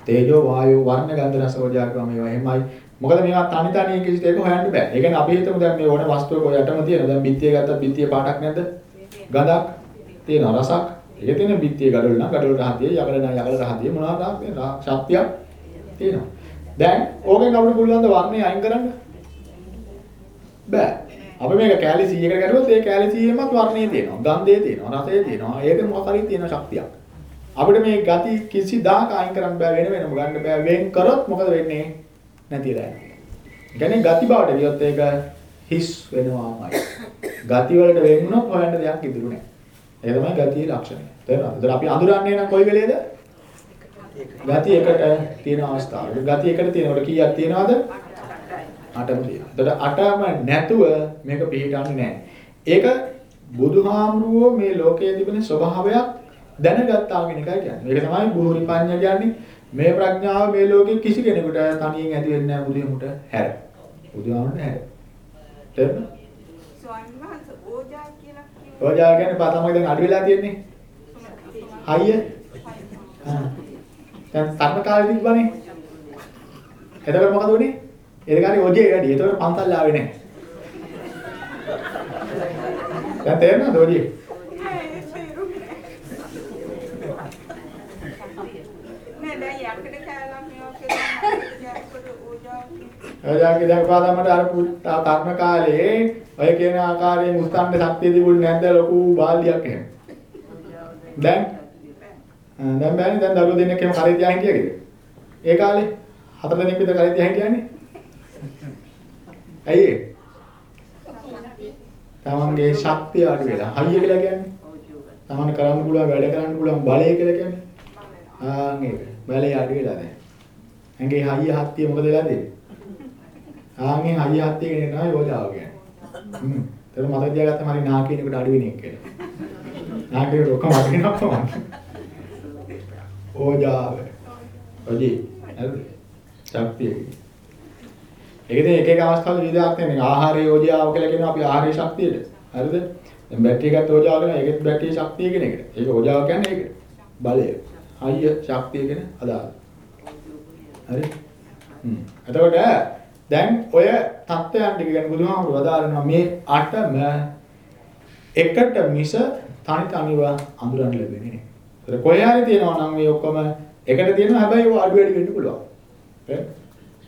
තේජෝ වායෝ වර්ණ ගන්ධ රස ඕජා කියවා මේවා එහෙමයි. මොකද මේවා තනි තනියෙන් කිසි දෙයක හොයන්න බෑ. ඒ කියන්නේ අපි හිතමු දැන් මේ ඕන වස්තුවක ඔය යටම තියෙන. දැන් බිත්තිය ගත්තත් බිත්තිය පාටක් නැද්ද? ගඳක් තියෙනවා රසක්. ඒක තියෙන බිත්තිය gadol නම් gadol රහතිය, යකඩ නම් යකඩ රහතිය මොනවාද තියෙනවා? ශක්තියක් තියෙනවා. දැන් ඕකෙන් අපිට පුළුවන් ද වර්ණය අයින් කරන්න? බෑ. අපි මේක කැලි 100කට ගැටුවොත් ඒ කැලි 100මත් වර්ණයේ තියෙනවා. ගන්ධයේ තියෙනවා, රසයේ තියෙනවා. ඒක මොකක් හරි තියෙන ශක්තියක්. අපිට මේ ගති කිසිදාක අයින් කරන්න බෑ වෙන වෙනම ගන්න බෑ. වෙන් කරොත් මොකද වෙන්නේ? නැතිලා යනවා. කියන්නේ ගති බවට ගියොත් ඒක හිස් වෙනවාමයි. ගති වලට වෙන් වුණොත් හොයන්න දෙයක් ඉතුරු නැහැ. ඒක තමයි ගතියේ ලක්ෂණය. තේරෙනවද? ඒතර අපි අඳුරන්නේ නම් කොයි වෙලේද? ගති එකට තියෙන අවස්ථාව. ගති එකට තියෙනකොට කීයක් තියෙනවද? 8ම තියෙනවා. එතකොට 8ම නැතුව මේක පිළිටන්නේ නැහැ. ඒක බුදුහාමුදුරුවෝ මේ ලෝකයේ තිබෙන ස්වභාවයක් දැනගත්තා කියන එකයි කියන්නේ. මේක තමයි බුහුරි පඤ්ඤා කියන්නේ. මේ ප්‍රඥාව මේ ලෝකෙ කිසි කෙනෙකුට තනියෙන් ඇති වෙන්නේ නැහැ බුදුහමුට හැර. බුදුහාමුදුරට හැර. තේරුණා? ස්වාමීන් වහන්සේ ඕජා කියලා කිව්වේ රෝජා කියන්නේ පා තමයි දැන් අඩු වෙලා තියෙන්නේ. හයිය. ආ. දැන් තරණ කාලේ තිබ්බනේ. එතකොට මොකද උනේ? ඒකාරේ ඔජේ වැඩි. ඒතකොට පන්සල් ආවේ නැහැ. දැන් තේරෙනවද ඔජේ? නෑ දැන් යකඩ කෑල්ලක් මේවා කියලා පා තමයි අර තරණ කාලේ ඔය කියන ආකාරයෙන් උස්සන්න ශක්තිය තිබුණේ නැද්ද ලොකු බාල්දියක් එහෙම. දැන් දැන් බෑනේ දැන් දරුවෝ දෙන්නෙක් එහෙම කරේ තියා හිටියද? ඒ කාලේ හතර දෙනෙක් විතර කරේ තියා හිටියන්නේ. ඇයි ඒ? තමන්ගේ ශක්තිය අඩු වෙලා. හයිය කියලා කියන්නේ. තමන් කරන්න පුළුවන් වැඩ කරන්න පුළුවන් බලය කියලා කියන්නේ. ආන් ඒක. බලය අඩු වෙලා දැන්. ඇඟේ හයිය හත්තිය මොකද වෙලා දෙන්නේ? ආන්ගේ හයිය හත්තිය කියන එක තමයි යෝජාව කියන්නේ. හ්ම්. ඒක මතක තියාගත්තම හරි නාකිනෙකුට අඩු වෙන එක කියලා. නාකිනෙකුට ඔක්කොම අඩු වෙනවා කොහොමද? ඕජාව. ඔජි. හරිද? ශක්තිය. ඒකද එක එක අවස්ථාවල විවිධාක් තියෙනවා. ආහාරයේ ඕජාව කියලා කියනවා අපි ආහාරයේ ශක්තියට. හරිද? දැන් බැටරි එකත් ඕජාව කරනවා. ඒකෙත් බැටරි ශක්තිය කියන එකට. ඒක ඕජාව කියන්නේ ඒකට. බලය. හයිය ශක්තිය කියන අදාළ. හරි? හ්ම්. එතකොට දැන් ඔය தත්ත්වයන් ටික ගැන බුදුහාමුදුරුවෝ වදාරනවා මේ අටම එකට මිස තනි තනිව අඳුරන්න ලැබෙන්නේ නැහැ. ඒතර කොහේ හරි තියෙනවා නම් මේ ඔක්කොම එකට තියෙනවා හැබැයි ඒව අඩු වැඩි වෙන්න පුළුවන්. හරි?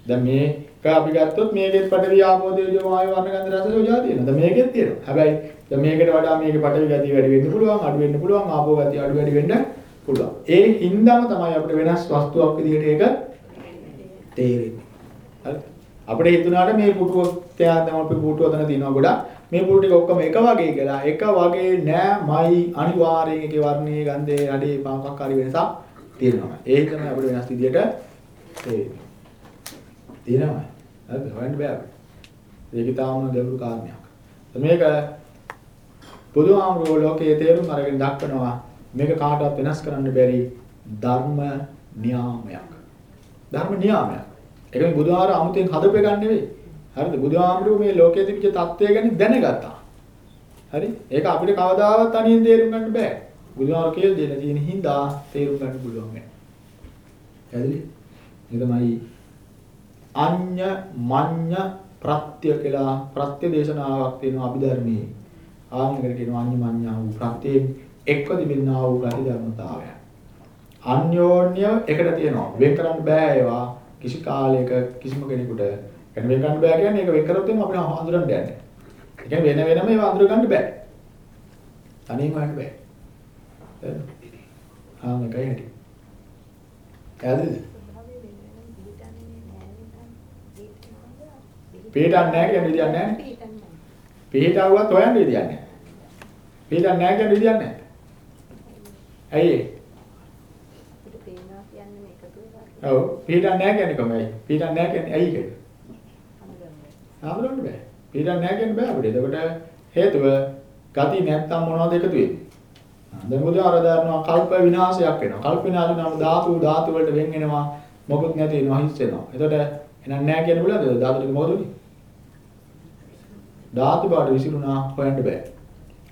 දැන් මේක අපි ගත්තොත් මේකෙත් පටවි ආපෝ තේජෝ වායු වර්ණ ගන්ධ රස යෝජා තියෙනවා. දැන් මේකෙත් තියෙනවා. හැබැයි දැන් මේකට වඩා මේකේ පටවි ගතිය වැඩි වෙන්න පුළුවන්, අඩු වෙන්න පුළුවන්, ආපෝ ගතිය අඩු වැඩි වෙන්න පුළුවන්. ඒ හින්දාම තමයි අපිට වෙනස් වස්තුවක් විදිහට ඒක තේරෙන්නේ. හරි? අපිට හිතුණාට මේ පුටුව තියා දැන් අපි පුටුව අතන තියෙනවා ගොඩක්. මේ පුටු ටික ඔක්කොම එක වගේ කියලා. එක වගේ නෑමයි අනිවාර්යෙන් ඒකේ වර්ණයේ ගන්ධයේ අඩේ පාපක් හරි වෙනසක් තියෙනවා. ඒක තමයි අපිට වෙනස් විදිහට තේරෙන්නේ. තියෙනවා. හරිද? හොයන්න බෑ අපිට. ඒක තාම ගැඹුරු කාරණයක්. මේක බුදුහාමුදුරුවෝ ලෝකයේ තේරුම් අරගෙන දක්වනවා මේක කාටවත් වෙනස් කරන්න බැරි ධර්ම නියාමයක්. ධර්ම නියාමයක්. ඒ කියන්නේ බුදුහාර අමුතෙන් හදපේ ගන්න නෙවෙයි. හරිද? බුදුහාමුදුරුවෝ මේ ලෝකයේ තිබිච්ච தත්ත්වය ගැන දැනගත්තා. හරි? ඒක අපිට කවදාවත් තනියෙන් තේරුම් ගන්න බෑ. බුදුහාර කියලා දෙන තියෙන හින්දා තේරුම් ගන්න පුළුවන් වෙන. පැහැදිලි? ඒ තමයි අඤ්ඤ මඤ්ඤ ප්‍රත්‍ය කියලා ප්‍රත්‍ය දේශනාවක් තියෙනවා අභිධර්මයේ. ආන්නෙකට කියනවා අඤ්ඤ මඤ්ඤා වූ ප්‍රත්‍යයෙන් එක්ව තිබෙනා වූ ගති ධර්මතාවය. අන්‍යෝන්‍ය එකට තියෙනවා. වෙන් කරන්න බෑ ඒවා. කිසි කාලයක කිසිම කෙනෙකුට වෙන වෙන ගන්න බෑ කියන්නේ ඒක වෙන් කරොත් එම අපිට හඳුනන්න බෑ. ඒ කියන්නේ වෙන වෙනම ඒව හඳුන ගන්න බෑ. තනියම හරියට බෑ. හරිද? ආ මේකයි හරි. හරිද? පිටක් නැහැ කියන විදියක් නැහැ. පිටක් ආවත් හොයන්න විදියක් නැහැ. පිටක් නැහැ කියන විදියක් නැහැ. ඇයි ඒ? ඔව් පිටක් නැහැ කියන්නේ කොහොමයි? පිටක් නැහැ කියන්නේ ඇයි ඒක? හඳුනන්න බෑ. පිළිගන්නේ නැහැ කියන්න බෑ අපිට. එතකොට හේතුව ගති නැත්තම් මොනවද එකතු වෙන්නේ? දැන් බුදුහාර දානවා කල්ප විනාශයක් වෙනවා. කල්ප විනාශ නම් ධාතු ධාතු වලට වෙන් වෙනවා. මොකුත් නැති වෙනවා හිස් වෙනවා. එතකොට එහෙනම් නැහැ කියන බුලද ධාතු ටික මොකද උනේ? ධාතු බාට විසිරුණා හොයන්න බෑ.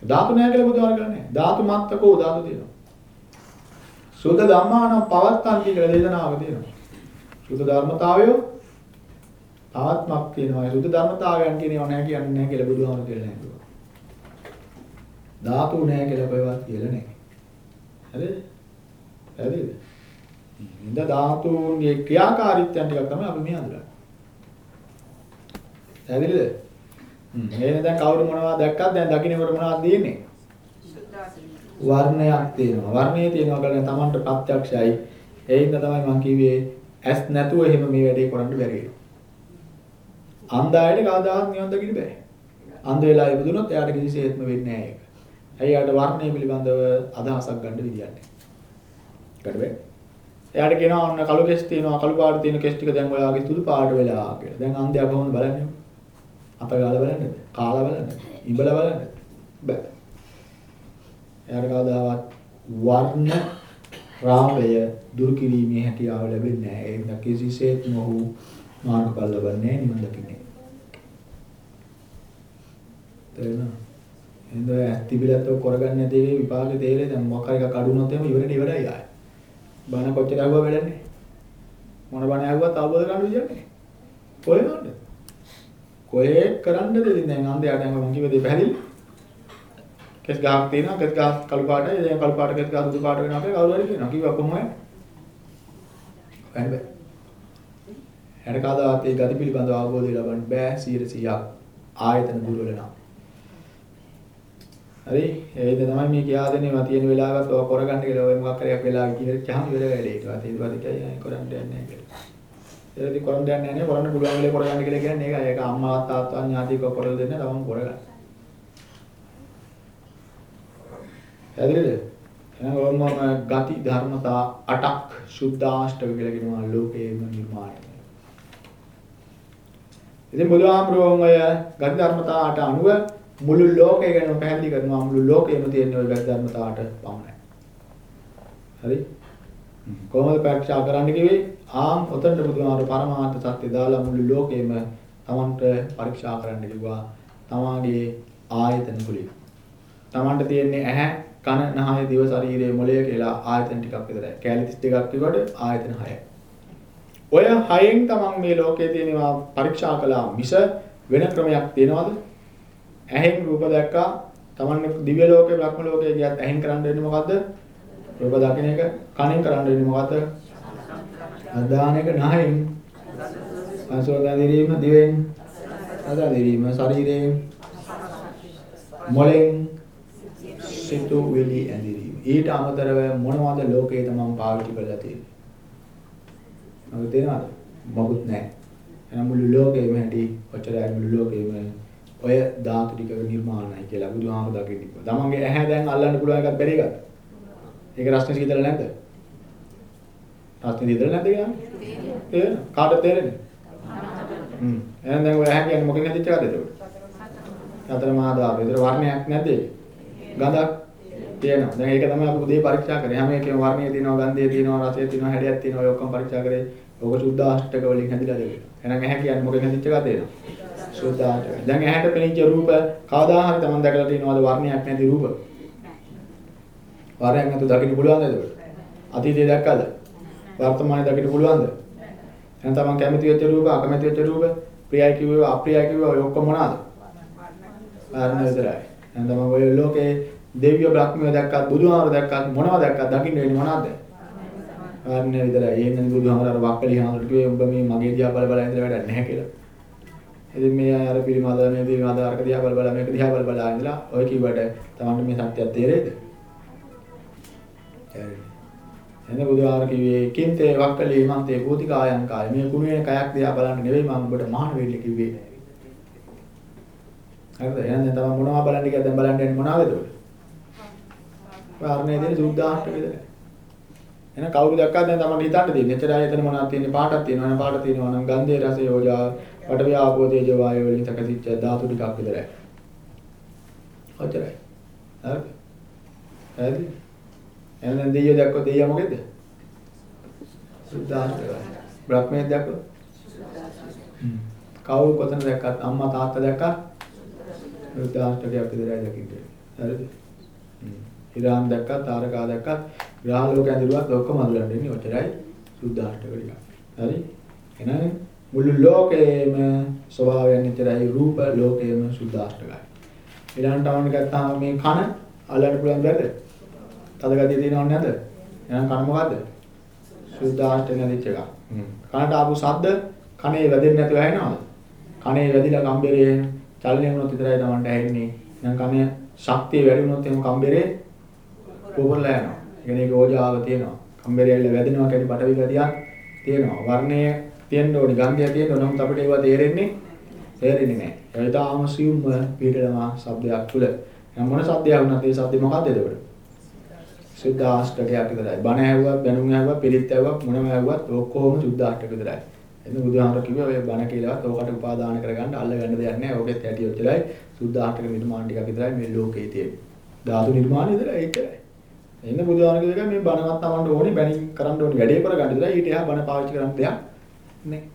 ධාතු නැහැ කියලා බුදුහාර කරන්නේ. ධාතු මත්තකෝ ධාතු තියෙනවා. සුද්ධ ධම්මානම් පවත්තන්ති කියලා දේශනාවක තියෙනවා. සුද්ධ ධර්මතාවය තාත්මක් තියෙනවා. සුද්ධ ධර්මතාවයන් කියනවා නැහැ කියන්නේ නැහැ කියලා බුදුහාම කියලා නෑ. ධාතු නැහැ කියලා කොහෙවත් කියලා නැහැ. හරිද? හරිද? ඉඳ ධාතුන්ගේ ක්‍රියාකාරීත්වයන් ටිකක් තමයි අපි මේ හඳුනන්නේ. හරිද? හ්ම්. එහෙනම් දැන් කවුරු මොනවා දැක්කත් දැන් දකින්නකොට මොනවද දෙන්නේ? වර්ණයක් තියෙනවා. වර්ණයේ තියෙනවා කියලා තමන්ට ප්‍රත්‍යක්ෂයි. ඒ හින්දා තමයි මම කිව්වේ ඇස් නැතුව එහෙම මේ වැඩේ කරන්න බැරි වෙනවා. අන්ධායට කවදාවත් නිවන් දකින්න බෑ. අන්ධ වෙලා ඉපදුනොත් එයාට කිසිසේත්ම වෙන්නේ නැහැ ඒක. ඇයි යාට වර්ණය පිළිබඳව අදහසක් ගන්න විදියක් නැහැ. ගන්න බෑ. එයාට කියනවා ඔන්න කළු කෙස් තියෙනවා කළු පාට තියෙන කෙස් ටික දැන් ඔයාගේ සුදු පාට වෙලා කියලා. දැන් අන්ධයා කොහොමද බලන්නේ? අප ගාලා බලන්නද? කාලා බලන්නද? ඉඹලා බලන්නද? බෑ. එයාට කවදාවත් වර්ණ රාමය දුරු කිරීමේ හැකියාව ලැබෙන්නේ නැහැ. ඒ නිසා කිසිසේත්ම ඔහු මාර්ගඵල ලබන්නේ නිවන් දකින්නේ. තේරෙනවද? එහෙනම් ඇස් තිබිලත් ඔය කරගන්න නැති දේ විපාකේ තේරෙයි දැන් මොකක් හරි එකක් අඩු වුණොත් එහෙම ඉවරනේ ඉවරයි ආයේ. බණ කොච්චර ඇහුවා වැඩන්නේ. මොන බණ ඇහුවත් අවබෝධ කරගන්න විදියක් නැහැ. කොහෙන්ද? කොහේ කරන්නද ඉතින් දැන් අන්දයට දැන් මම කිව්ව දේ පැහැදිලි. කෙස් ගහක් තියෙනවා කෙස් ගහ කළු පාටයි දැන් කළු පාට කෙස් ගහ සුදු පාට වෙනවා කියලා කවුරු හරි කියනවා. කිව්වා කොහොමද? හරි බෑ. හැර කාදාවත් ඒ ගති පිළිබඳව අවබෝධය ලබන්න බෑ 100%ක් ආයතන දුර්වල නම්. හරි ඒක තමයි මේ කියා දෙන්නේ තියෙන වෙලාවක ඔය කරගන්න කියලා ඔය මොකක් හරි එකක් වෙලා කියච්චාම ඉවර වැඩේ ඊට පස්සේ ඊට පස්සේ කියයි කරන්න යන්නේ නැහැ කියලා. ඒකදී කරන්න යන්නේ නැහැ කරන්න පුළුවන් වෙලේ කරගන්න කියලා කියන්නේ ඒකයි. ඒක අම්මා තාත්තා ඥාතිකව කරලා දෙන්න තමන් කරගන්න. හරිද? එහෙනම් ඔන්න ගති ධර්මතා 8ක් සුද්ධාෂ්ටක කියලා කියනවා ලෝකයේම නිර්මාණය. ඉතින් බුදුහාමුදුරුවෝ ඔය ගති ධර්මතා 8 අනුව මුළු ලෝකය ගැන පැහැදිලි කරනවා මුළු ලෝකෙම තියෙන ওই ගති ධර්මතා 8 පමණයි. හරි? කොහොමද පරීක්ෂා කරන්න කිව්වේ? ආම් ඔතනට බුදුහාමුදුරුවෝ පරමාර්ථ සත්‍ය දාලා මුළු ලෝකෙම තමන්ට පරීක්ෂා කරන්න කිව්වා. තමාගේ ආයතන වලින්. තමන්ට තියෙන්නේ ඇහැ කන නහය දිව ශරීරය මොළය කියලා ආයතන ටිකක් විතරයි. කැලි 32ක් කිව්වට ආයතන 6යි. ඔය හයෙන් තමන් මේ ලෝකයේ තියෙනවා පරීක්ෂා කළා මිස වෙන ක්‍රමයක් තියනවද? ඇහෙන් රූප දැක්කා තමන් දිව්‍ය ලෝකේ බ්‍රහ්ම ලෝකේ ගියත් ඇහෙන් කරන්න වෙන්නේ මොකද්ද? රූප දකින්න එක කනෙන් කරන්න වෙන්නේ මොකද්ද? අදාන එක නහයෙන් අසෝදා දිරීම දිවෙන් අදා දිරීම ශරීරයෙන් මොලෙන් සිතු විලි ඇඳිරීම. ඊට අමතරව මොනවද ලෝකේ තමන් පාවිච්චි කරලා තියෙන්නේ? මොකද තේරෙනවද? මොකුත් නැහැ. එහෙනම් මුළු ලෝකෙම හැටි ඔච්චරයි මුළු ලෝකෙම ඔය ධාතු ටික නිර්මාණයි කියලා බුදුහාම දකින්න කිව්වා. තමන්ගේ ඇහැ දැන් අල්ලන්න පුළුවන් එකක් බැරි එකක්. ඒක රස්නේ සීතල නැද්ද? රස්නේ සීතල නැද්ද කියන්නේ? තේරෙනවද? කාටද තේරෙන්නේ? හ්ම්. එහෙනම් දැන් ඔය ඇහැ කියන්නේ මොකෙන් හැදිච්ච එකද ඒක? හතර මහා ධාතු. ඒතර වර්ණයක් නැද්ද ඒක? ගඳක් තියෙනවා. දැන් ඒක තමයි අපි උදේ පරීක්ෂා කරේ. හැම එකේම වර්ණය තියෙනවා, ගන්ධය තියෙනවා, රසය තියෙනවා, හැඩයක් තියෙනවා. ඔය ඔක්කොම පරීක්ෂා කරේ. ඕක සුද්ධාෂ්ටක වලින් හැදිලා දෙන්නේ. එහෙනම් ඇහැ කියන්නේ මොකෙන් හැදිච්ච එකද ඒක? සුද්ධාෂ්ටක. දැන් ඇහැට පෙනෙච්ච රූප කවදා හරි Taman දැකලා තියෙනවද වර්ණයක් නැති රූප? වර්ණයක් නැතු දකින්න පුළුවන්ද ඒක? අතීතයේ දැක්කද? වර්තමානයේ දකින්න පුළුවන්ද? එහෙනම් Taman කැමති වෙච්ච රූප, අකමැති වෙච්ච රූප, ප්‍රියයි කිව්වේ, අප්‍රියයි කිව්වේ ඔය ඔක්කොම මොනවාද? වර්ණ විතරයි. එහෙනම් Taman ඔය ලෝකේ දෙවියෝ බ්‍රහ්මියෝ දැක්කත් බුදුහාමර දැක්කත් මොනවද දැක්කත් දකින්න වෙන්නේ මොනවද? වර්ණ විතරයි. එහෙනම් බුදුහාමර අර වක්කලි හාමුදුරුවෝ කිව්වේ උඹ මේ මගේ දිහා බල බල ඉඳලා වැඩක් නැහැ කියලා. ඉතින් මේ අය අර පිළිමද මේ පිළිමද අරක දිහා බල බල මේක දිහා බල බල ඉඳලා ඔය කිව්වට තමන්ට මේ සත්‍යයක් තේරෙයිද? තේරෙන්නේ. එන්නේ බුදුආර කිව්වේ කින්තේ වක්කලී මන්තේ භූතිකායන් කාය මේ කුණු වෙන කයක් දිහා බලන්න නෙවෙයි මම ඔබට මහාන වෙන්න කිව්වේ. හරිද? එහෙනම් දැන් තමන් මොනවා බලන්න කියලා දැන් බලන්න යන්නේ මොනවාද ඒක? කාරණේ දෙන සුද්ධාෂ්ට විතරයි. එහෙනම් කවුරු දැක්කත් දැන් තමන් හිතන්න දෙන්නේ. එච්චරයි එතන මොනවද තියෙන්නේ පාටක් තියෙනවා නම් පාට තියෙනවා නම් ගන්ධයේ රසය යෝජා පඨවි ආපෝ තේජෝ වායෝ වලින් සකසිච්ච ධාතු ටිකක් විතරයි. ඔච්චරයි. හරිද? හරිද? එහෙනම් දෙයියෝ දැක්කොත් දෙයියා මොකෙද? සුද්ධාෂ්ටකයි. බ්‍රහ්මයේ දැක්කොත් කවුරු කොතන දැක්කත් අම්මා තාත්තා දැක්කත් සුද්ධාෂ්ටකයක් විතරයි දකින්නේ. හරිද? ඉරාන් දැක්කත් තාරකා දැක්කත් ග්‍රහ ලෝක ඇඳිරුවත් ඔක්කොම අඳුරන්නේ ඉන්නේ ඔච්චරයි සුද්ධාෂ්ටක ටික. හරි? එහෙනම් මුළු ලෝකේම ස්වභාවයන් විතරයි රූප ලෝකේම සුද්ධාෂ්ටකයි. ඊළඟට අවන්න ගත්තාම මේ කන අල්ලන්න පුළුවන් බැරිද? තද ගතිය තියෙනවද නැද්ද? එහෙනම් කන මොකද්ද? සුද්ධාෂ්ටක නැතිච්ච එක. කනට ආපු ශබ්ද කනේ වැදෙන්නේ නැතුව ඇහෙනවද? කනේ වැදිලා කම්බරේ චලනය වුණොත් විතරයි Tamanට ඇහෙන්නේ. එහෙනම් කනේ ශක්තිය වැඩි වුණොත් එහෙනම් කම්බරේ පොපරලා යනවා. ඉගෙන ඒක ඕජාව තියෙනවා. කම්බරයල්ල වැදෙනවා කැටි බටවි ගතියක් තියෙනවා. වර්ණය තියෙන්න ඕනි, ගන්ධය තියෙන්න ඕන. නමුත් අපිට ඒවා තේරෙන්නේ තේරෙන්නේ නැහැ. ඒ තාම සියුම්ම පිටලනවා શબ્දයක් තුල. නම් මොන શબ્දයක් වුණත් ඒ શબ્ද මොකක්ද එතකොට? සුද්ධාෂ්ටකයක් විතරයි. බණ ඇහුවත්, බැනුම් ඇහුවත්, පිළිත් ඇහුවත්, මොනම ඇහුවත් ඔක්කොම සුද්ධාෂ්ටක විතරයි. එතන බුදුහාමර කිව්වා ඔය බණ කියලාවත් ඕකට උපාදාන කරගන්න අල්ල ගන්න දෙයක් නැහැ. ඕකෙත් ඇටි ඔච්චරයි. සුද්ධාෂ්ටක නිර්මාණ ටිකක් විතරයි මේ ලෝකේ තියෙන්නේ. ධාතු නිර්මාණය විතරයි ඒකයි. එන්න බුදුහාමර කිව්වා මේ බණවත් තමන්ට ඕනේ බැනින් කරන්න ඕනේ වැඩේ කරගන්න විතරයි. ඊට එහා බණ පාවිච්චි කරන්න දෙයක් නැහැ.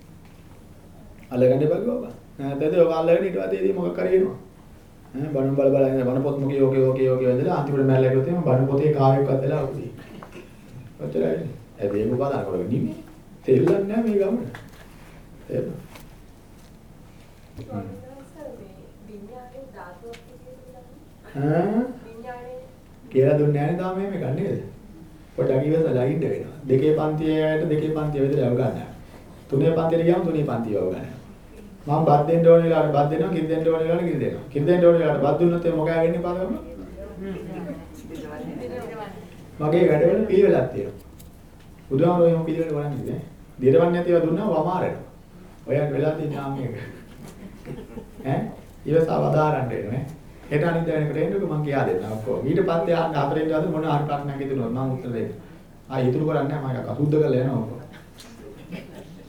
අල්ලගන්න එපා කිව්වා. නැත්නම් ඔක අල්ලගෙන ඊට පස්සේ මොකක් කරේ එනවා. ඈ බණ බල බල ඉඳලා බණ පොත් මොකේ ඕකේ ඕකේ ඕකේ වෙන්දලා අන්තිමට මැල්ල එකතු වෙනවා බණ පොතේ කාර්යයක්වත් වෙලා උදී. ඔච්චරයි. දේම බදාන කරගෙන ඉන්නේ. තෙල්ලන්නේ නැහැ මේ ගමන. එහෙම. ඈ කියලා දුන්නේ නැහැ තාම මේක නේද? පොඩ්ඩක් ඉවසලා ඉන්න වෙනවා. දෙකේ පන්තියට දෙකේ පන්තිය විතර යව ගන්නවා. තුනේ පන්තියට ගියාම තුනේ පන්තිය යව ගන්නවා. මම බත් දෙන්න ඕන වෙලාවට බත් දෙනවා, කිරි දෙන්න ඕන වෙලාවට කිරි දෙනවා. කිරි දෙන්න ඕන වෙලාවට බත් දුන්නොත් ඒ මොකෑ වෙන්නේ පාදගම? මගේ වැඩවල පිළිවෙලක් තියෙනවා. බුදුහාමරෝ එහෙම පිළිවෙල වරන්නේ නෑ. දිරවන්නේ නැතිව දුන්නා වමාරෙනවා. ඔයන් වෙලා තියෙන නාම එක. ඈ ඉවසාව ආදාරන්න එන්නේ. හෙට අනිත් දවසකට එන්නකො මම කියා දෙන්නම් ඔක්කොම. ඊට පස්සේ ආන්න හතරෙන් දාද මොන හරි ප්‍රශ්නයක් ඉදෙනවා මම උත්තර දෙන්න. ආ ඉතුරු කරන්නේ නැහැ මම එකක් අසුද්ධ කරලා යනවා ඔක්කොම.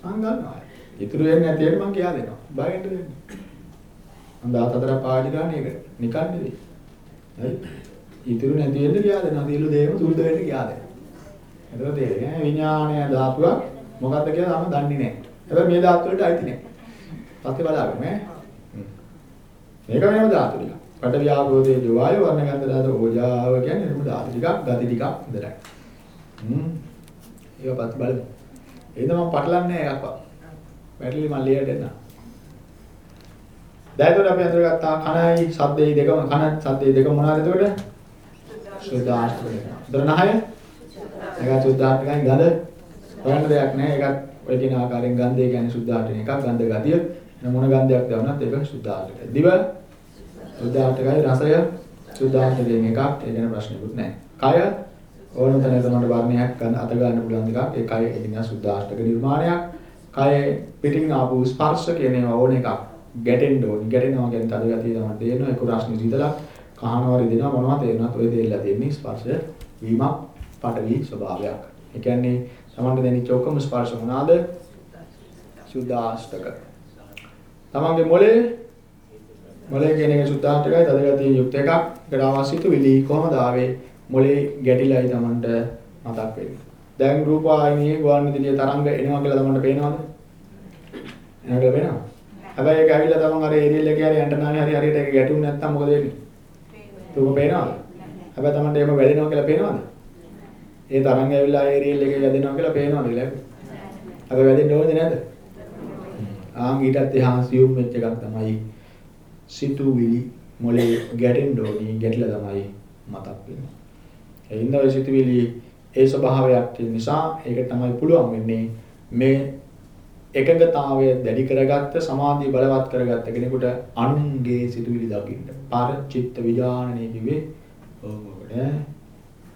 මං ගන්නවා. ඉතුරු වෙන්නේ නැති එක මං කියා දෙනවා. බයෙන්ද දෙන්නේ. මං 14ක් පාවිච්චි කරන්නේ ඒකට. නිකන් නෙවෙයි. හරි. ඉතුරු නැති වෙන්න කියා දෙනවා. සියලු දේම සුද්ධ වෙන්න කියා දෙනවා. එතකොට තේරෙන්නේ විඥානය ධාතුවක් මොකක්ද කියලා තාම දන්නේ නැහැ. හැබැයි මේ ධාතු වලට අයිති නැහැ. පස්සේ බලාගමු ඈ. මේක වෙනම ධාතු ටික. කට ව්‍යාපෝදේ ජවායු වර්ණගන්ධ ධාතු ඕජාව කියන්නේ එතන ධාතු ටිකක් ගති ටිකක් විතරයි. හ්ම්. ඒක පස්සේ බලමු. එහෙනම් මම පටලන්නේ නැහැ එකක්වත්. වැටලි මම ලියලා දෙන්නම්. දැන් අපි අඳුරගත්තා කනයි ශබ්දේ දෙකම කන ශබ්දේ දෙකම මොනවාද එතකොට? සුද්ධාෂ්ටක දෙක. උතර නහය? ඒක සුද්ධාෂ්ටකයි ගඳ හොයන්න දෙයක් නැහැ. ඒකත් ඔය කියන ආකාරයෙන් ගන්ධය කියන්නේ සුද්ධාෂ්ටක එකක් ගන්ධ ගතිය. එන මොන ගන්ධයක් දැවුනත් ඒක සුද්ධාෂ්ටකයි. දිව සුද්ධාෂ්ටකයි රසය සුද්ධාෂ්ටකයෙන් එකක්. ඒ ගැන ප්‍රශ්නකුත් නැහැ. කය ඕනම තැනක තමයි වර්ණයක් ගන්න අත ගන්න පුළුවන් එකක්. ඒ කය එදින සුද්ධාෂ්ටක නිර්මාණයක්. කය පිටින් ආපු ස්පර්ශ කියන ඒවා ඕන එකක්. ගැටෙන්න ඕනි. ගැටෙනවා කියන්නේ තද ගතිය තමයි තේරෙනවා. ඒක රාශනි සීතලක් කහනවා රිදෙනවා මොනවද තේරෙනවද? ඔය දෙල්ලලා තියෙන්නේ ස්පර්ශ වීමක් පටවි ස්වභාවයක්. ඒ කියන්නේ සමන්ද දෙනිච්ච ඔක්කොම ස්පර්ශ මොනවාද? සුද්ධාෂ්ටක. තමන්ගේ මොලේ මොලේ කියන එක සුද්ධාෂ්ටකයි තද ගතිය යුක්ත එකක්. ඒකට අවශ්‍යතු විලි කොහමද ආවේ? මොලේ ගැටිලායි තමන්ට මතක් වෙන්නේ. දැන් රූපවාහිනියේ ගුවන් විදුලිය තරංග එනවා කියලා තමන්ට පේනවද? එනකොට පේනවද? හැබැයි ඒක ඇවිල්ලා තමන් අර ඒරියල් එකේ හරි ඇන්ටනාවේ හරි හරියට ඒක ගැටුනේ නැත්නම් මොකද වෙන්නේ? රූප පේනවද? හැබැයි තමන්ට එහෙම වැදෙනවා කියලා පේනවද? ඒ තරංග ඇවිල්ලා ඒරියල් එකේ වැදෙනවා කියලා පේනවද කියලා? හැබැයි වැදෙන්න ඕනේ නැද්ද? ආන් ඊටත් එහා සියුම් වෙච්ච එකක් තමයි සිතුවිලි මොලේ ගැටෙන්න ඕනි ගැටලා තමයි මතක් වෙන්නේ. ඒ ඉන්න ඔය සිතුවිලි ඒ ස්වභාවයක් තියෙන නිසා ඒක තමයි පුළුවන් වෙන්නේ මේ එකඟතාවය දැඩි කරගත්ත සමාධිය බලවත් කරගත්ත කෙනෙකුට අනුන්ගේ සිතුවිලි දකින්න. පර චිත්ත විඥානනේ කිව්වේ ඕකට.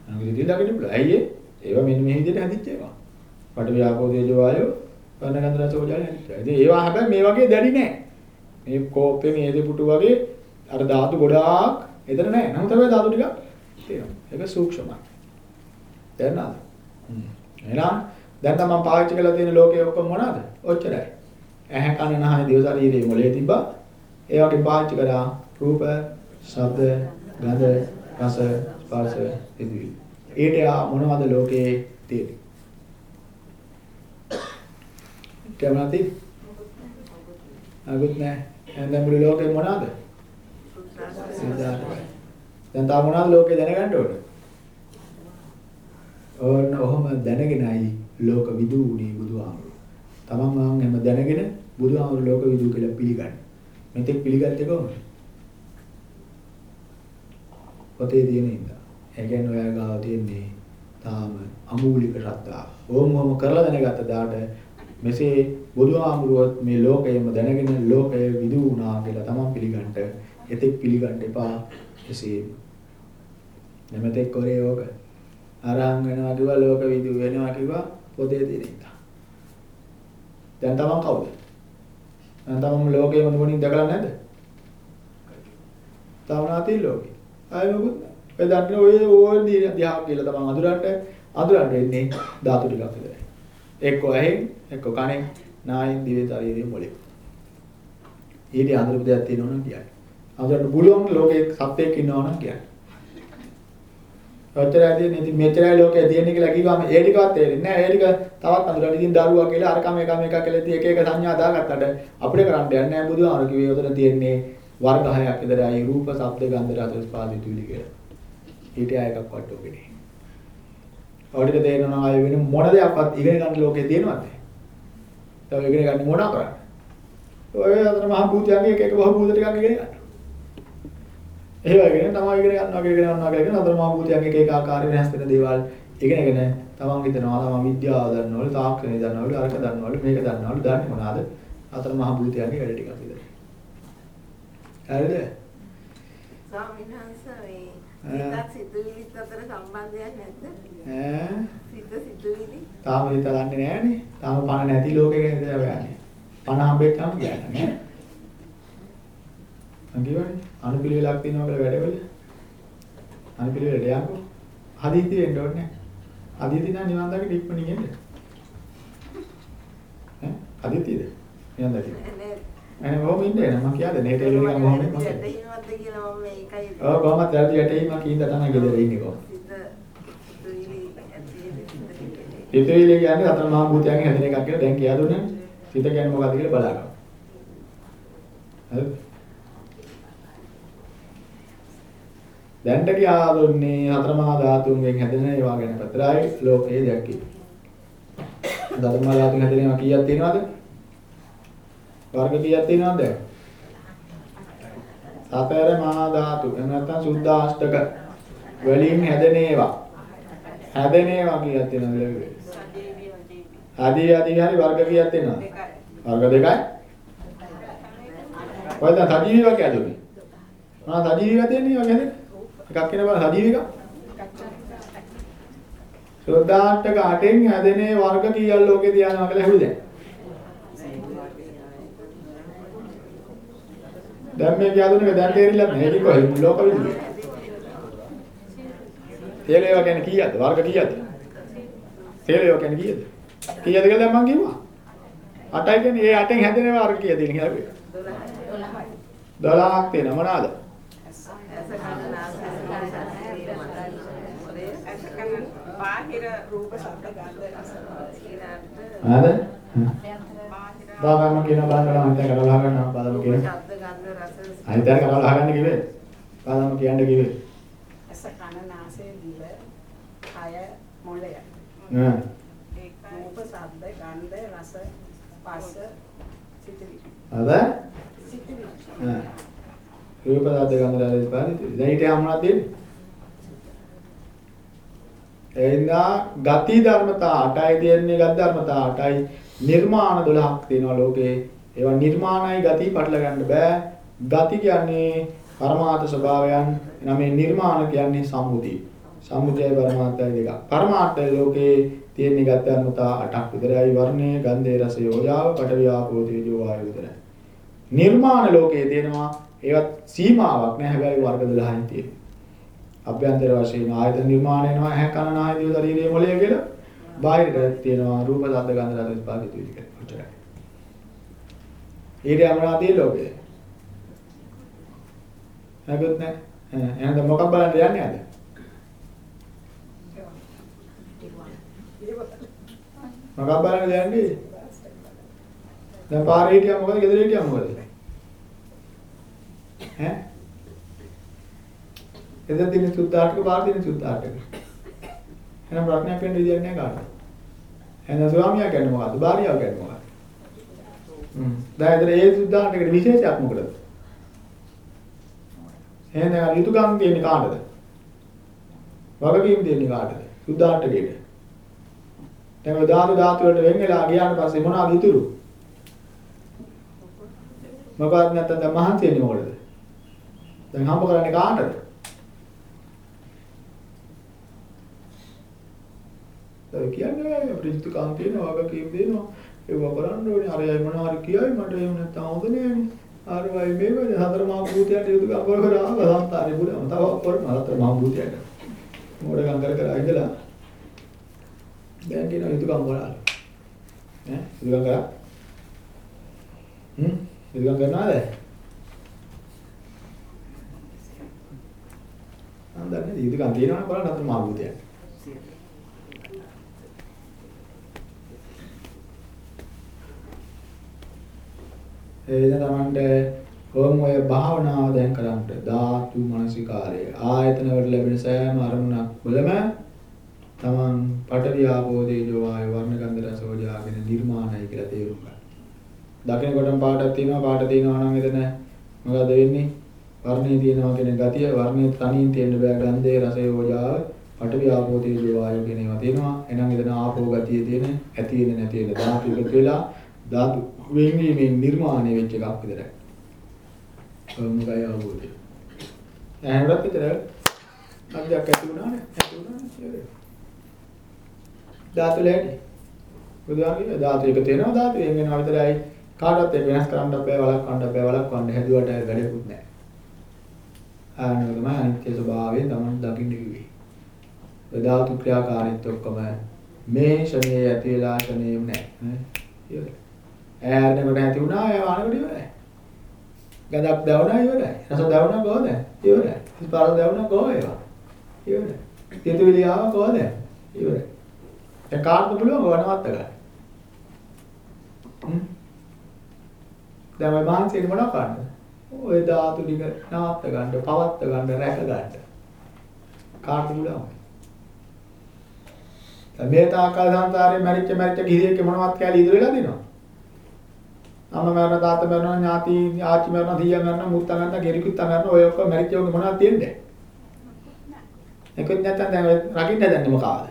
අනුන්ගේ සිතුවිලි දකින්න පුළුවන්. ඇයි ඒ? ඒවා මෙන්න මේ විදිහට හැදිච්ච ඒවා. පඩ ව්‍යාපෝ තේජෝ වායෝ වර්ණගන්ධ රස ඕජාල හැදිච්චා. ඉතින් ඒවා හැබැයි මේ වගේ දැඩි නෑ. මේ කෝප්පේ මේ දෙපුටු වගේ අර ධාතු ගොඩාක් එතන නෑ. නමුත් හැබැයි ධාතු ටිකක් තියෙනවා. ඒක සූක්ෂමයි. හ්ම්. එහෙනම් දැන් තමයි පාවිච්චි කරලා තියෙන ලෝකයේ ඔක්කොම මොනවාද? ඔච්චරයි. ඇහැ කන නහය දිව ශරීරයේ මොලේ තිබ්බා. ඒ වගේ පාවිච්චි කරා රූප, ශබ්ද, ගන්ධ, රස, ස්පර්ශ. ඊට යා මොනවද ලෝකේ තියෙන්නේ? කැමති? අගුත් නෑ. එහෙනම් මුළු ලෝකෙ මොනවද? සිද්ධාර්ථයි. දැන් තා මොනවද ලෝකේ දැනගන්න ඕනේ? ඕන ඔහොම දැනගෙනයි ලෝක විදු උනේ බුදුහාමුදුරුවෝ. තමන් ආන් එහෙම දැනගෙන බුදුහාමුදුරුවෝ ලෝක විදු කියලා පිළිගන්න. මෙතෙක් පිළිගත්තේ කොහොමද? පොතේ තියෙන ඉඳා. ඒ කියන්නේ ඔයා ගාව තියෙන්නේ තාම අමූලික ශ්‍රද්ධාව. ඕම ඕම කරලා දැනගත්ත දාට මෙසේ බුදුහාමුදුරුවෝ මේ ලෝකයම දැනගෙන ලෝකය විදු වුණා කියලා තමන් පිළිගන්නට එතෙක් පිළිගන්න එපා. එසේ නැමෙතෙක් කරේ ඕක. අරහන් වෙනවා කිව්වා ලෝක විදු වෙනවා කිව්වා පොතේ තියෙන ඉඳා. දැන් තමන් කවුද? දැන් තමන් ලෝකයම නුවණින් දැකලා නැද්ද? තාම නැති ලෝකේ. ආයෙ මොකද? ඔය දන්න ඔය ඕල් දිහා කියලා තමන් අඳුරන්න අඳුරන්න එන්නේ ධාතු ටිකක් විතරයි. එක්ක ඇහෙන්, එක්ක කනෙන්, නායෙන්, දිවෙන්, ශරීරයෙන් මොලේ. ඊට අඳුරපු දෙයක් තියෙනවා නම් කියන්නේ. අඳුරන්න පුළුවන් ලෝකේ සත්‍යයක් ඉන්නවා නම් කියන්නේ. ඔච්චරයි තියෙන්නේ. ඉතින් මෙච්චරයි ලෝකේ තියෙන්නේ කියලා කිව්වම ඒ ටිකවත් තේරෙන්නේ නැහැ. ඒ ටික තවත් අඳුරන්න ඉතින් දරුවා කියලා අර කම එක මේක කියලා ඉතින් එක එක සංඥා දාගත්තට අපිට කරන්න යන්නේ නැහැ බුදුහාමර කිව්වේ උතන තියෙන්නේ වර්ග හයක් විතරයි රූප, ශබ්ද, ගන්ධ, රස, ස්පර්ශ, තුලි කියලා. ඊට ආය එකක් වට ඔබේ. ඔඩිට තේරෙනවා ආය වෙන මොන දෙයක්වත් ඉගෙන ගන්න ලෝකේ තියෙනවද? තව ඉගෙන ගන්න මොනවා කරන්නේ? ඔය අතර මහ භූතයන්ගේ එක එක බහ භූත ටිකක් ඉගෙන ගන්න. ඒ වගේම තමයි ඉගෙන ගන්නවා ඉගෙන ගන්නවා කියලා අතර මහ භූතයන්ගේ එක එක ආකාරයෙන් හැස් වෙන දේවල් ඉගෙනගෙන තමන් හිතනවා තමන් විද්‍යාව දන්නවලු තාක්ෂණය දන්නවලු අරක දන්නවලු මේක දන්නවලු දන්නේ මොනවාද? අතර මහ භූතයන්ගේ වැඩ ටිකක් විතරයි. හරිද? ස්වාමීන් වහන්සේ මේ සිතත් සිතුවිලිත් අතර සම්බන්ධයක් නැද්ද? ඈ සිත සිතුවිලි තාම හිත ගන්නෙ නෑනේ. තාම පණ නැති ලෝකෙක ඉඳලා යන්නේ. පණ හම්බෙච්චාම කියන්නේ නෑ. අංගිවනේ අනුපිළිවෙලක් තියෙනවා කියලා වැඩවල. අනුපිළිවෙලට යන්නකො. හදිසි වෙන්න ඕනේ. හදිසි නම් නිවන් දකින්න ඉක්මනින් එන්න. ඈ හදිසිද? නිවන් දකින්න. නෑ කොහොම ඉන්නේ නෑ මම කියද නේ ටෙලි එක කොහොම මම. යැටීමක්ද කියලා මම මේකයි ඔව් කොහොමද වැඩි යටේම කීඳ තමයි ගෙදර ඉන්නේ කොහොම. සිත සිතුවිලි කියන්නේ අතර මහා භූතයන්ගෙන් හැදෙන එකක් කියලා දැන් කියා දුන්නා. සිත කියන්නේ මොකක්ද කියලා බලාගන්න. හරිද? දැන්ට කියා දුන්නේ හතර මහා ධාතුන්ගෙන් හැදෙන ඒවා ගැන පතරයි ලෝකයේ දැක්කේ. හතර මහා ධාතුන් හැදෙන ඒවා කීයක් තියෙනවද? වර්ග කීයක් තියෙනවද? සතර මහා ධාතු එහෙම නැත්නම් සුද්ධාෂ්ටක වලින් හැදෙන ඒවා. හැදෙන ඒවා කීයක් තියෙනවද ලැබුවේ? ආදී ආදී හරි වර්ග කීයක් තියෙනවද? වර්ග දෙකයි. ඔය දැන් සජීවී වර්ගය ඇදුනේ. ආ සජීවී වර්ගය තියෙන්නේ වගේ නේද? එකක් කියන බල සජීවී එකක්. සෝදාට්ටක අටෙන් හැදෙනේ වර්ග කීයක් ලෝකේ තියනවා කියලා හෙව්ද? දැන් මේ කියදුනේ දැන් තේරිලා නැහැ. ඒක කොහෙද ලෝක විදුලිය. තේරෙවා කියන්නේ කීයද? වර්ග කීයද? තේරෙවා කියන්නේ කීයද? කීයද කියලා දැන් මං කිව්වා. 8යි කියන්නේ ඒ 8ෙන් හැදෙන වර්ග කීයද කියලා කිව්වා. 12ක් තියෙනවා මොනවාද? බාහිර රූප ශබ්ද ගන්ධ රස හරිද? බාබාම කියන බලන්න හිතේ කරලා ගන්නවා බාබාම කියන. ශබ්ද අනිත් අය කරලා ගන්න කිව්වේ. බාබාම කියන්න කිව්වේ. ඇස කන නාසය දිව කය මොළය නෑ. රූප ශබ්ද ගන්ධ රස ස්පර්ශ සිතිවිලි හරිද? සිතිවිලි නෑ. රූප දාත ගන්ධ රස ස්පර්ශ දැන් ඊට යමුණා තියෙන්නේ. එයින්දා ගති ධර්මතා 8යි තියෙන්නේ ගති ධර්මතා 8යි නිර්මාණ 12ක් තියෙනවා ලෝකේ ඒවා නිර්මාණයි ගති පටල ගන්න බෑ ගති කියන්නේ පරමාර්ථ ස්වභාවයන් එනම් මේ නිර්මාණ කියන්නේ සම්මුතිය සම්මුතියයි පරමාර්ථයයි දෙකක් පරමාර්ථ ලෝකේ තියෙන ගති ධර්මතා 8ක් විතරයි වර්ණය ගන්ධය රසය ඕජාව පඨවි ආපෝ තේජෝ වායු විතරයි නිර්මාණ ලෝකේ තියෙනවා ඒවත් සීමාවක් නෑ හැබැයි වර්ග 12යි තියෙන්නේ අභ්‍යන්තර වශයෙන් ආයතන නිර්මාණය වෙනවා ඇහැ කන නාය දිව ශරීරයේ මොළය කියලා. බාහිරට තියෙනවා රූප, ශබ්ද, ගන්ධ, රස, ස්පර්ශ, විදිහට. ඔච්චරයි. ඊට යමනා තියෙන ලෝකේ. හැබැයි නෑ. එහෙනම් මොකක් බලන්න යන්නේ අද? මොකක් බලන්න යන්නේ? දැන් පාරේ හිටියා මොකද? ගෙදර හිටියා මොකද? ඈ? ගෙදර දින සුද්ධාටක පාර දින සුද්ධාටක. එහෙනම් ප්‍රඥා වෙන්න විදියක් නෑ කාටවත්. එහෙනම් ස්වාමියා කියන්නේ මොකද්ද? භාර්යාව කියන්නේ මොකද්ද? හ්ම්. දැන් ඉතින් ඒ සුද්ධාටකට විශේෂයක් මොකද? එහෙනම් යුතුයකම් තියෙන්නේ කාටද? වගකීම් තියෙන්නේ කාටද? සුද්ධාටකේට. දැන් ඔය ධාතු ධාතු වලට වෙන් වෙලා ගියාට පස්සේ මොනවද ඉතුරු? මොකක්ද නැත්තම් දැන් මහන්සි වෙන්නේ මොකටද? දැන් හම්බ කරන්නේ කාටද? ඒ කියන්නේ ප්‍රතිතුකම් තියෙනවා වගකීම් දෙනවා ඒව කරන්න ඕනේ අර අය මොනවා හරි කියයි මට එහෙම නැත්තම් හොඳ නෑනේ අර වයි මේවද හතර මහා භූතයන්ට යුතුයකම් කර කර ආව සංතාරේ බුලම තව කරන හතර මහා භූතයන්ට මොඩගම් කර කර ඉඳලා දැන් කියන යුතුයකම් කරලා ඈ යුතුයකම් කරා? හ්ම්? යුතුයකම් කරනවාද අන්දන්නේ යුතුයකම් තියෙනවනේ බලන්න හතර මහා භූතයන්ට එද තමන්ට කොහොම ඔය භාවනාව දැන් කරන්න ධාතු මනසිකාරය ආයතන වල ලැබෙන සෑම අරමුණක් බලම තමන් පඨවි ආපෝ තේජෝ වායු වර්ණ ගන්ධ රස ඕජාගෙන නිර්මාණයි කියලා තේරුම් ගන්න. දකින කොටම පාටක් තියෙනවා පාට තියෙනවා නම් එතන මොකද වෙන්නේ? වර්ණේ තියෙනවා කියන ගතිය වර්ණේ තනියෙන් තියෙන්න බෑ ගන්ධේ රසේ ඕජාව පඨවි ආපෝ තේජෝ වායු කියන ඒවා තියෙනවා. එහෙනම් එතන ආපෝ ගතිය තියෙන ඇති වෙන නැති වෙන ධාතු එකතු වෙලා ධාතු වෙන්වීමෙන් නිර්මාණය වෙච්ච එකක් විතරයි. මොකයි අවබෝධය. එහෙමවත් විතර අන්දයක් ඇති වුණානේ. ඇති වුණානේ. ධාතු ලෑනේ. බුදුහාමිනේ ධාතු එක තියෙනවා ධාතු වෙන වෙනවා විතරයි. කාටවත් ඒක වෙනස් කරන්න බෑ වළක්වන්න බෑ වළක්වන්න හැදුවට වැඩකුත් නැහැ. ආනෝ තමයි අනිත්‍ය ස්වභාවය තමයි දකින්න කිව්වේ. ඒ ධාතු ක්‍රියාකාරීත්ව ඔක්කොම මේ ශනේ ඇති වෙලා ශනේම නැහැ. ඉවරයි. ඈරනකොට ඇති වුණා ඒ වානකොට ඉවරයි. ගඳක් දැවුණා ඉවරයි. රස දැවුණා කොහොමද? ඉවරයි. ස්පර්ශ දැවුණා කොහොම ඒවා? ඉවරයි. සිතුවිලි ආව කොහොමද? ඉවරයි. දැන් කාටද පුළුවන් වනවත් ගන්න? හ්ම්. දැන් ඔය මානසික මොනව කරන්නද? ඔය ධාතු ටික නාත්ත ගන්න, පවත්ත ගන්න, රැක ගන්න. කාටද පුළුවන්? දැන් මේ තාකල් සංසාරේ මැරිච්ච මැරිච්ච ගිහියෙක් මොනවත් කැලේ ඉදිරිය වෙලා දිනවා. අම්මා මරන තාත්තා මරන ඥාති ආච්චි මරන සීයා මරන මුත්තා මරන ගෙරිකුත් මරන ඔය ඔක්කොම මැරිච්ච උන්ගේ මොනවද තියෙන්නේ? එකෙත් නැත්තම් දැන් ඔය රකින්න හදන්නේ මොකಾದ?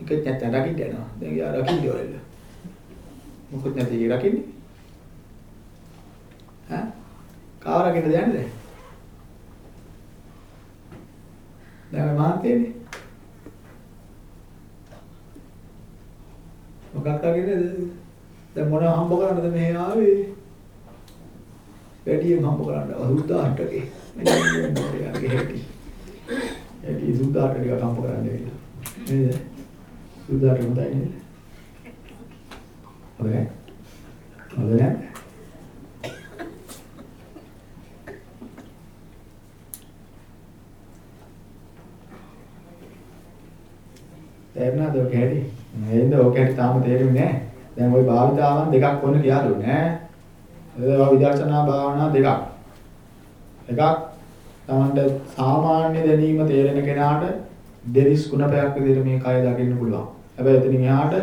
එකෙත් නැත්තම් රකින්න යනවා. දැන් යා රකින්න ඕනෙල්ල. මොකද නැති රකින්නේ? ඈ? කාව රකින්නද යන්නේ දැන්? දැන් මහන්තේනේ. මොකක් රකින්නද? දැන් මොන හම්බ කරන්නද මෙහෙ ආවේ? වැඩියෙන් හම්බ කරන්න සුද්ධාට්ටකේ. එයාගේ හැටි. ඒකී සුද්ධාට්ට ටික හම්බ කරන්න වෙනවා. නේද? සුද්ධාට්ට හොඳයි නේද? හොඳයි. හොඳයි. තේරුණාද ඔක හැටි? නේද ඔක හැටි තාම තේරුන්නේ නැහැ. දැන් ওই භාවිතාවන් දෙකක් වොන්න කියලා දුන්නේ ඈ. ඒවා විදර්ශනා භාවනා දෙකක්. එකක් Tamanට සාමාන්‍ය දැනීම තේරෙන කෙනාට දෙවිස් ගුණපයක් විදිහට මේ කය දකින්න පුළුවන්. හැබැයි එතනින් එහාට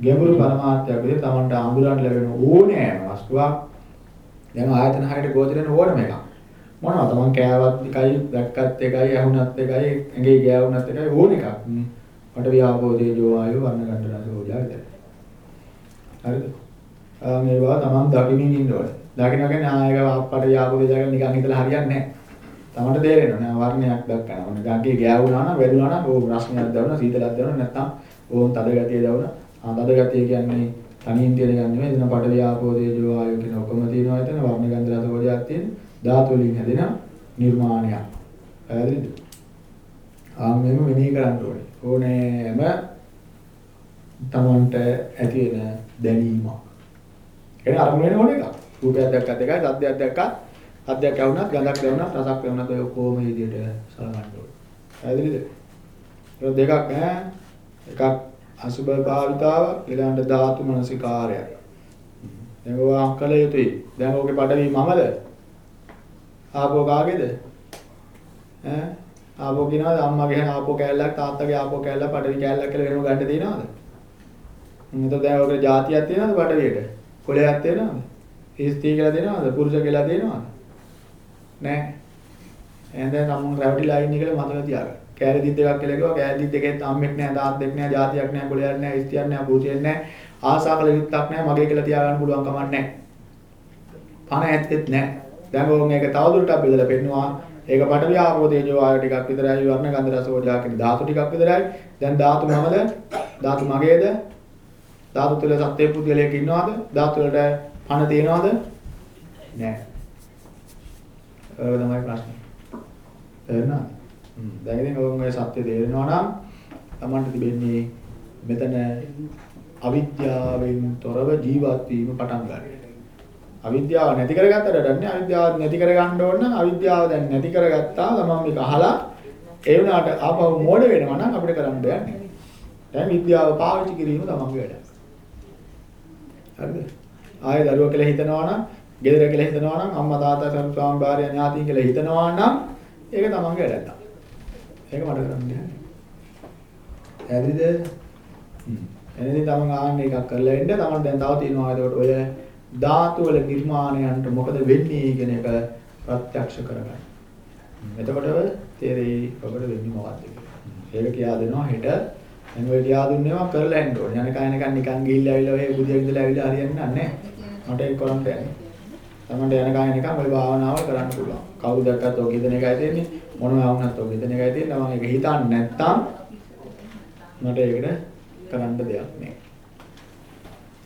ගැඹුරු පරමාර්ථයක් විදිහට Tamanට අඳුරන්න ලැබෙන ඕනෑම වස්තුවක් දැන් ආයතන හයට ගෝචරන ඕනම එකක්. මොනවා Taman කෑවත් එකයි, දැක්කත් එකයි, ඇහුණත් එකයි, ඇඟේ ගෑවුණත් එකයි ඕන එකක්. මට ව්‍යාපෝදේ ජෝ ආයෝ වර්ණ ගන්න රස ඕජා විතරයි. හරිද? ආ මේවා Taman දකිමින් ඉන්න ඕනේ. දකින්න කියන්නේ ආයක අප්පට යාපු දෙයක් නිකන් හිතලා හරියන්නේ නැහැ. තමන්ට තේරෙනවා නෑ වර්ණයක් දක්වන. ඔන්න ගඟේ ගෑවුනා නම් වැදුනා නම් ඕ රස්නියක් දැවුනා සීතලක් දැවුනා නැත්නම් ඕම් තද ගතිය දැවුනා. ආ තද ගතිය කියන්නේ තනියෙන් තියෙන එකක් නෙමෙයි. එතන පඩවි ආපෝ තේජෝ ආයෝ කියන ඔක්කොම තියෙනවා එතන වර්ණ ගන්ධ රස ඕජාවක් තියෙන ධාතු වලින් හැදෙන නිර්මාණයක්. පැහැදිලිද? ආ මෙහෙම මෙනෙහි කරන්න ඕනේ. ඕනෑම තමන්ට ඇති වෙන දැනීමක්. ඒ අරමුණ වෙන ඕන එකක්. රූපයක් දැක්කත් එකයි, සද්දයක් දැක්කත්, සද්දයක් ඇහුණත්, ගඳක් දැනුණත්, රසක් දැනුණත් ඔය කොහොම විදියට සලකන්න ඕනේ. පැහැදිලිද? ඒක දෙකක් ඈ. එකක් අසුබ භාවිතාව, ඊළඟට ධාතු මනසිකාරය. දැන් ඔය අංකල යුතුයි. දැන් ඕකේ පඩවි මමද? ආපෝ කාගේද? ඈ ආපෝ කියනවාද අම්මගේ ආපෝ කෑල්ලක් තාත්තගේ ආපෝ කෑල්ලක් පඩවි කෑල්ලක් කියලා වෙනම ගන්න තියනවද? එතකොට දැන් ඔකට જાතියක් තියෙනවද පඩවියට? කොලයක් තියෙනවද? ස්ත්‍රී කියලා දෙනවද? පුරුෂ කියලා දෙනවද? නෑ. එහෙනම් දැන් නම් රැවටිලා ඉන්නේ කියලා මතක තියාගන්න. කෑලි දිත් දෙකක් කියලා කිව්වා කෑලි දිත් දෙකෙත් අම්මෙක් නෑ තාත්තෙක් නෑ જાතියක් නෑ කොලයක් නෑ ස්ත්‍රියක් නෑ පුරුෂයෙක් නෑ ආසාකල යුක්තක් නෑ මගේ කියලා තියාගන්න පුළුවන් කමක් නෑ. පණ ඇත්තෙත් නෑ. දැන් ඕන් මේක තවදුරටත් බෙදලා පෙන්නවා. ඒක පටවිය ආපෝ තේජෝ ආයෝ ටිකක් විතරයි වර්ණ ගන්ධ රස ඕජා කියන ධාතු ටිකක් විතරයි. දැන් ධාතු මමද? ධාතු මගේද? ධාතු තුල සත්‍ය පුද්ගලයෙක් ඉන්නවද? ධාතු වලට පණ තියනවද? නෑ. ඒක තමයි ප්‍රශ්නේ. තේරෙනවද? හ්ම්. දැන් ඉතින් ඔයගොල්ලෝ සත්‍ය තේරෙනවා නම් Tamanට තිබෙන්නේ මෙතන අවිද්‍යාවෙන් තොරව ජීවත් වීම පටන් ගන්න. අවිද්‍යාව නැති කරගත්තට වැඩන්නේ අවිද්‍යාව නැති කරගන්න ඕන නම් අවිද්‍යාව දැන් නැති කරගත්තා ළමම මේක අහලා ඒ වුණාට ආපහු මෝඩ වෙනවා නම් අපිට කරන්න දෙයක් නැහැ. දැන් විද්‍යාව පාවිච්චි කිරීම තමන්ගේ වැඩ. හරිද? ආයෙ දරුවා කියලා හිතනවා නම්, ගෙදර කියලා හිතනවා නම්, අම්මා තාත්තා සරු ස්වාමි භාර්ය ඥාතීන් කියලා හිතනවා නම් ඒක තමන්ගේ වැඩක්. ඒක මට කරන්න නැහැ. හරිද? එහෙනම් තමන් ආන්න එකක් කරලා ඉන්න තමන් දැන් තව තියෙනවා ඒකට ඔය ධාතු වල නිර්මාණයන්ට මොකද වෙන්නේ කියන එක ප්‍රත්‍යක්ෂ කරගන්න. එතකොට තේරෙයි ඔබට වෙන්නේ මොකක්ද කියලා. ඒක කියා දෙනවා හෙට දැන් ඔය කියා දුන්නේවා කරලා යන්න ඕනේ. යන කයනකන් නිකන් ගිහිල්ලා ඇවිල්ලා ඔය බුදියක් ඉඳලා ඇවිල්ලා හරියන්නේ නැහැ. මට ඒක කරන්න යන්නේ. තමන්ට යන කයනකන් ඔය භාවනාව කරන්න පුළුවන්. කවුරු දැක්කත් ඔය හිතන එකයි තියෙන්නේ. මොනවා වුණත් ඔය හිතන එකයි තියෙන්නේ. මම ඒක හිතන්නේ නැත්තම් මට ඒකට කරන්න දෙයක් නැහැ.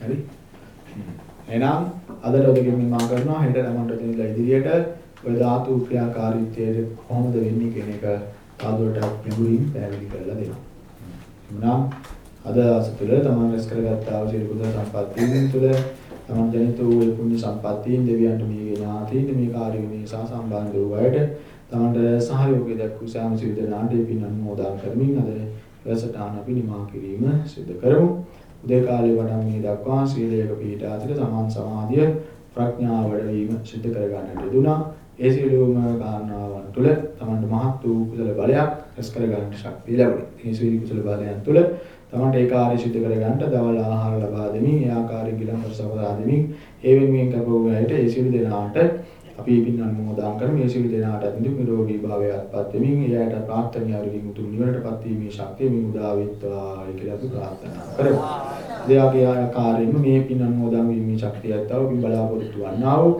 හරි? එහෙනම් අදට ඔතකින් මම කරනවා හෙට තමන්ට දෙන්නලා ඉදිරියට ඔය ධාතු ක්‍රියාකාරීත්වයේ කොහොමද වෙන්නේ කියන එක තවදුරටත් පිළිගුරින් පැහැදිලි කරලා දෙනවා. එhmenan අද අසතුල තමන් රැස් කරගත්තා වූ සියලු කුසල සම්පත්තීන් තුළ තමන් ජනිත වූ පුණ්‍ය සම්පත්තීන් දෙවියන්ට මේ ඥාතීන් මේ කාර්ය විනේ සහ සම්බන්ධ වූ අයට තමන්ට සහයෝගය දක්වූ සෑම සිවිද නාඩේ පින් අනුමෝදන් කරමින් අද වැසටාන අපි නිමා කිරීම සිදු කරමු. උදේ කාලේ වඩා මේ දක්වා සීලයක පිහිටා සිට සමාන් සමාධිය ප්‍රඥාව වැඩවීම සිදු කර ගන්නට යෙදුණා. ඒ සියලුම කාරණාවන් තුළ තමන්ට මහත් වූ කුසල බලයක් රැස් කර ගන්න ශක්තිය ලැබුණා. මේ සියලු කුසල බලයන් තුළ තමන්ට ඒ කාර්ය සිදු කර ගන්නට දවල් ආහාර ලබා දෙමින්, ඒ ආකාරයෙන් ගිලන් සපදා දෙමින්, ඒ වෙනුවෙන් කැප වූ අයට ඒ සියලු දෙනාට අපි පින් අනුමෝදන් කරමු මේ සියලු දෙනාට නිදුක් නිරෝගී භාවයත්පත් වෙමින් එයාට ප්‍රාර්ථනීය අරුගින් උතුම් නිවනටපත් වීමේ ශක්තිය මේ උදා වෙත්වා කියලා අපි ප්‍රාර්ථනා කරමු. දෙයාගේ ආකාරයෙන්ම මේ පින් අනුමෝදන් වීමේ ශක්තියත් තව අපි බලාපොරොත්තු වන්නා වූ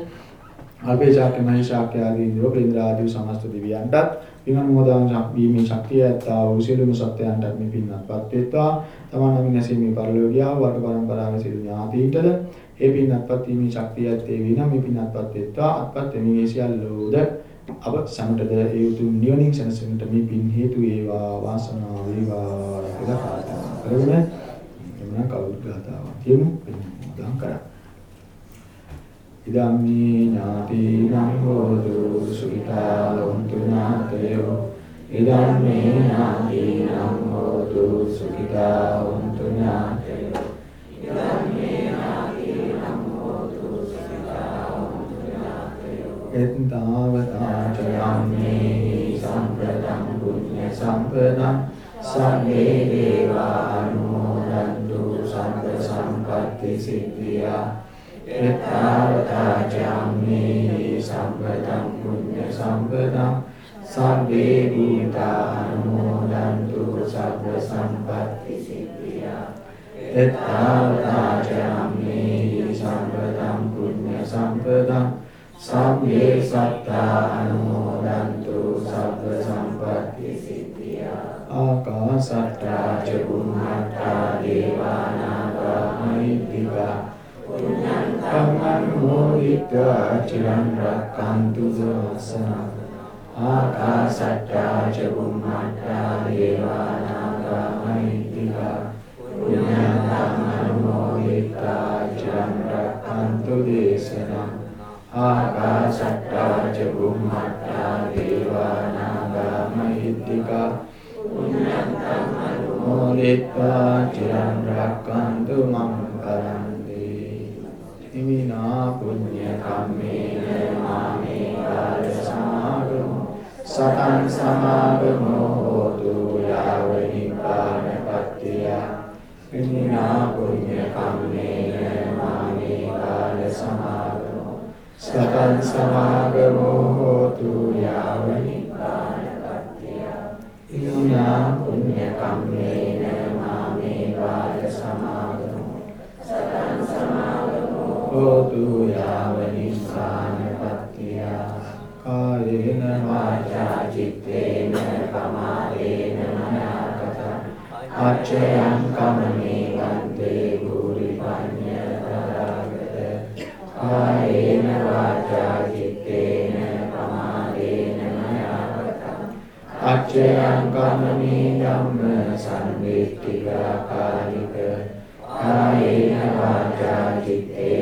අල්පේ ශාක්‍ය මහේ ශාක්‍ය ආදී ඉන්ද්‍ර ප්‍රේන්ද්‍ර ආදී සමස්ත දිව්‍යයන්ටත් පින් අනුමෝදන් වීමේ ශක්තිය ඇත්තා වූ සියලුම සත්‍යයන්ට මේ පින්වත්පත් වෙත්වා. තමන් නමින් නැසීමේ පරිලෝකියාව වට පරම්පරාවේ සියලු ඥාතීන්ටද ඒ පින් අත්පත් වීමේ ශක්තිය ඇත්තේ විනා මේ පින් අත්පත් වෙත්වා අත්පත් වෙමින් ඒ සියල්ලෝද අප සමටද ඒ උතුම් නිවනින් සැනසෙන්නට මේ පින් හේතු වේවා වාසනාව වේවා කියලා ප්‍රාර්ථනා කරමු. එමුනම් කවුරුත් ගාතාවක් කියමු. පින් කරා. ඉදම්මේ ඥාතිනම් හෝතු සුඛිතා ලොන්තු ඥාතයෝ ඉදම්මේ ඥාතිනම් හෝතු සුඛිතා ලොන්තු ඥාතයෝ ඉදම්මේ එත්තාවතාචයම්මේ සම්ප්‍රදම් පුඤ්ඤ සම්පදම් සම්මේ දේවා අනුමෝදන්තු සම්ප සම්පත්ති සිද්ධියා එත්තාවතාචයම්මේ සම්පදම් පුඤ්ඤ සම්පදම් සබ්බේ භූතානුමෝදන්තු සබ්බ සම්පත්ති සිද්ධියා එත්තාවතාචාමේ සම්පදම් පුඤ්ඤ සම්පදම් සබ්බේ සත්තානුමෝදන්තු සබ්බ සම්පත්ති සිද්ධියා ආකාසට්ටා චුම්මට්ටා දේවානාගා මහිද්దికා පුඤ්ඤං කම්මං මොහිත්වා චිරං රක්ඛන්තු සවසනා आकाशट्टा च बुम्मट्टा देवानागामैतिका पुण्यकर्मनुमोदिता च रक्षन्तु देशनम् आकाशट्टा च बुम्मट्टा देवानागामैतिका पुण्यकर्मनुमोदिता चिरं रक्षन्तु मम करन्ति इमिना पुण्यकर्मेण माम् සතං සමාගමෝ හෝතු යාව නිපානපත්තිය හිමිනා පුඤ්ඤ කම්මේන මාමේ කාල සමාගමෝ සතං සමාගමෝ හෝතු යාව නිපානපත්තිය හිමිනා පුඤ්ඤ කම්මේන මාමේ කාල සමාගමෝ සතං සමාගමෝ හෝතු යාව නිපානපත්තිය කායේන වාචා චිත්තේන කමාදේන මනාගතං අච්චයං කමනේ වන්තේ ගුරි පඤ්ඤ පරාගත කායේන වාචා චිත්තේන කමාදේන මනාගතං අච්චයං කමනේ ධම්ම සම්දිත්තිකාකාලික කායේන වාචා චිත්තේන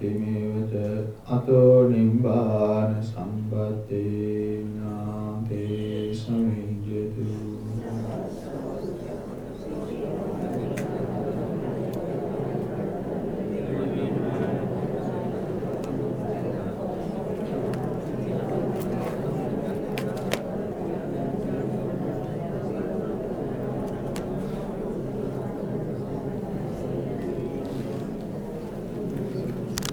සම්පatti සග්ග සම්පatti මේවච අතෝ නිබ්බාන සම්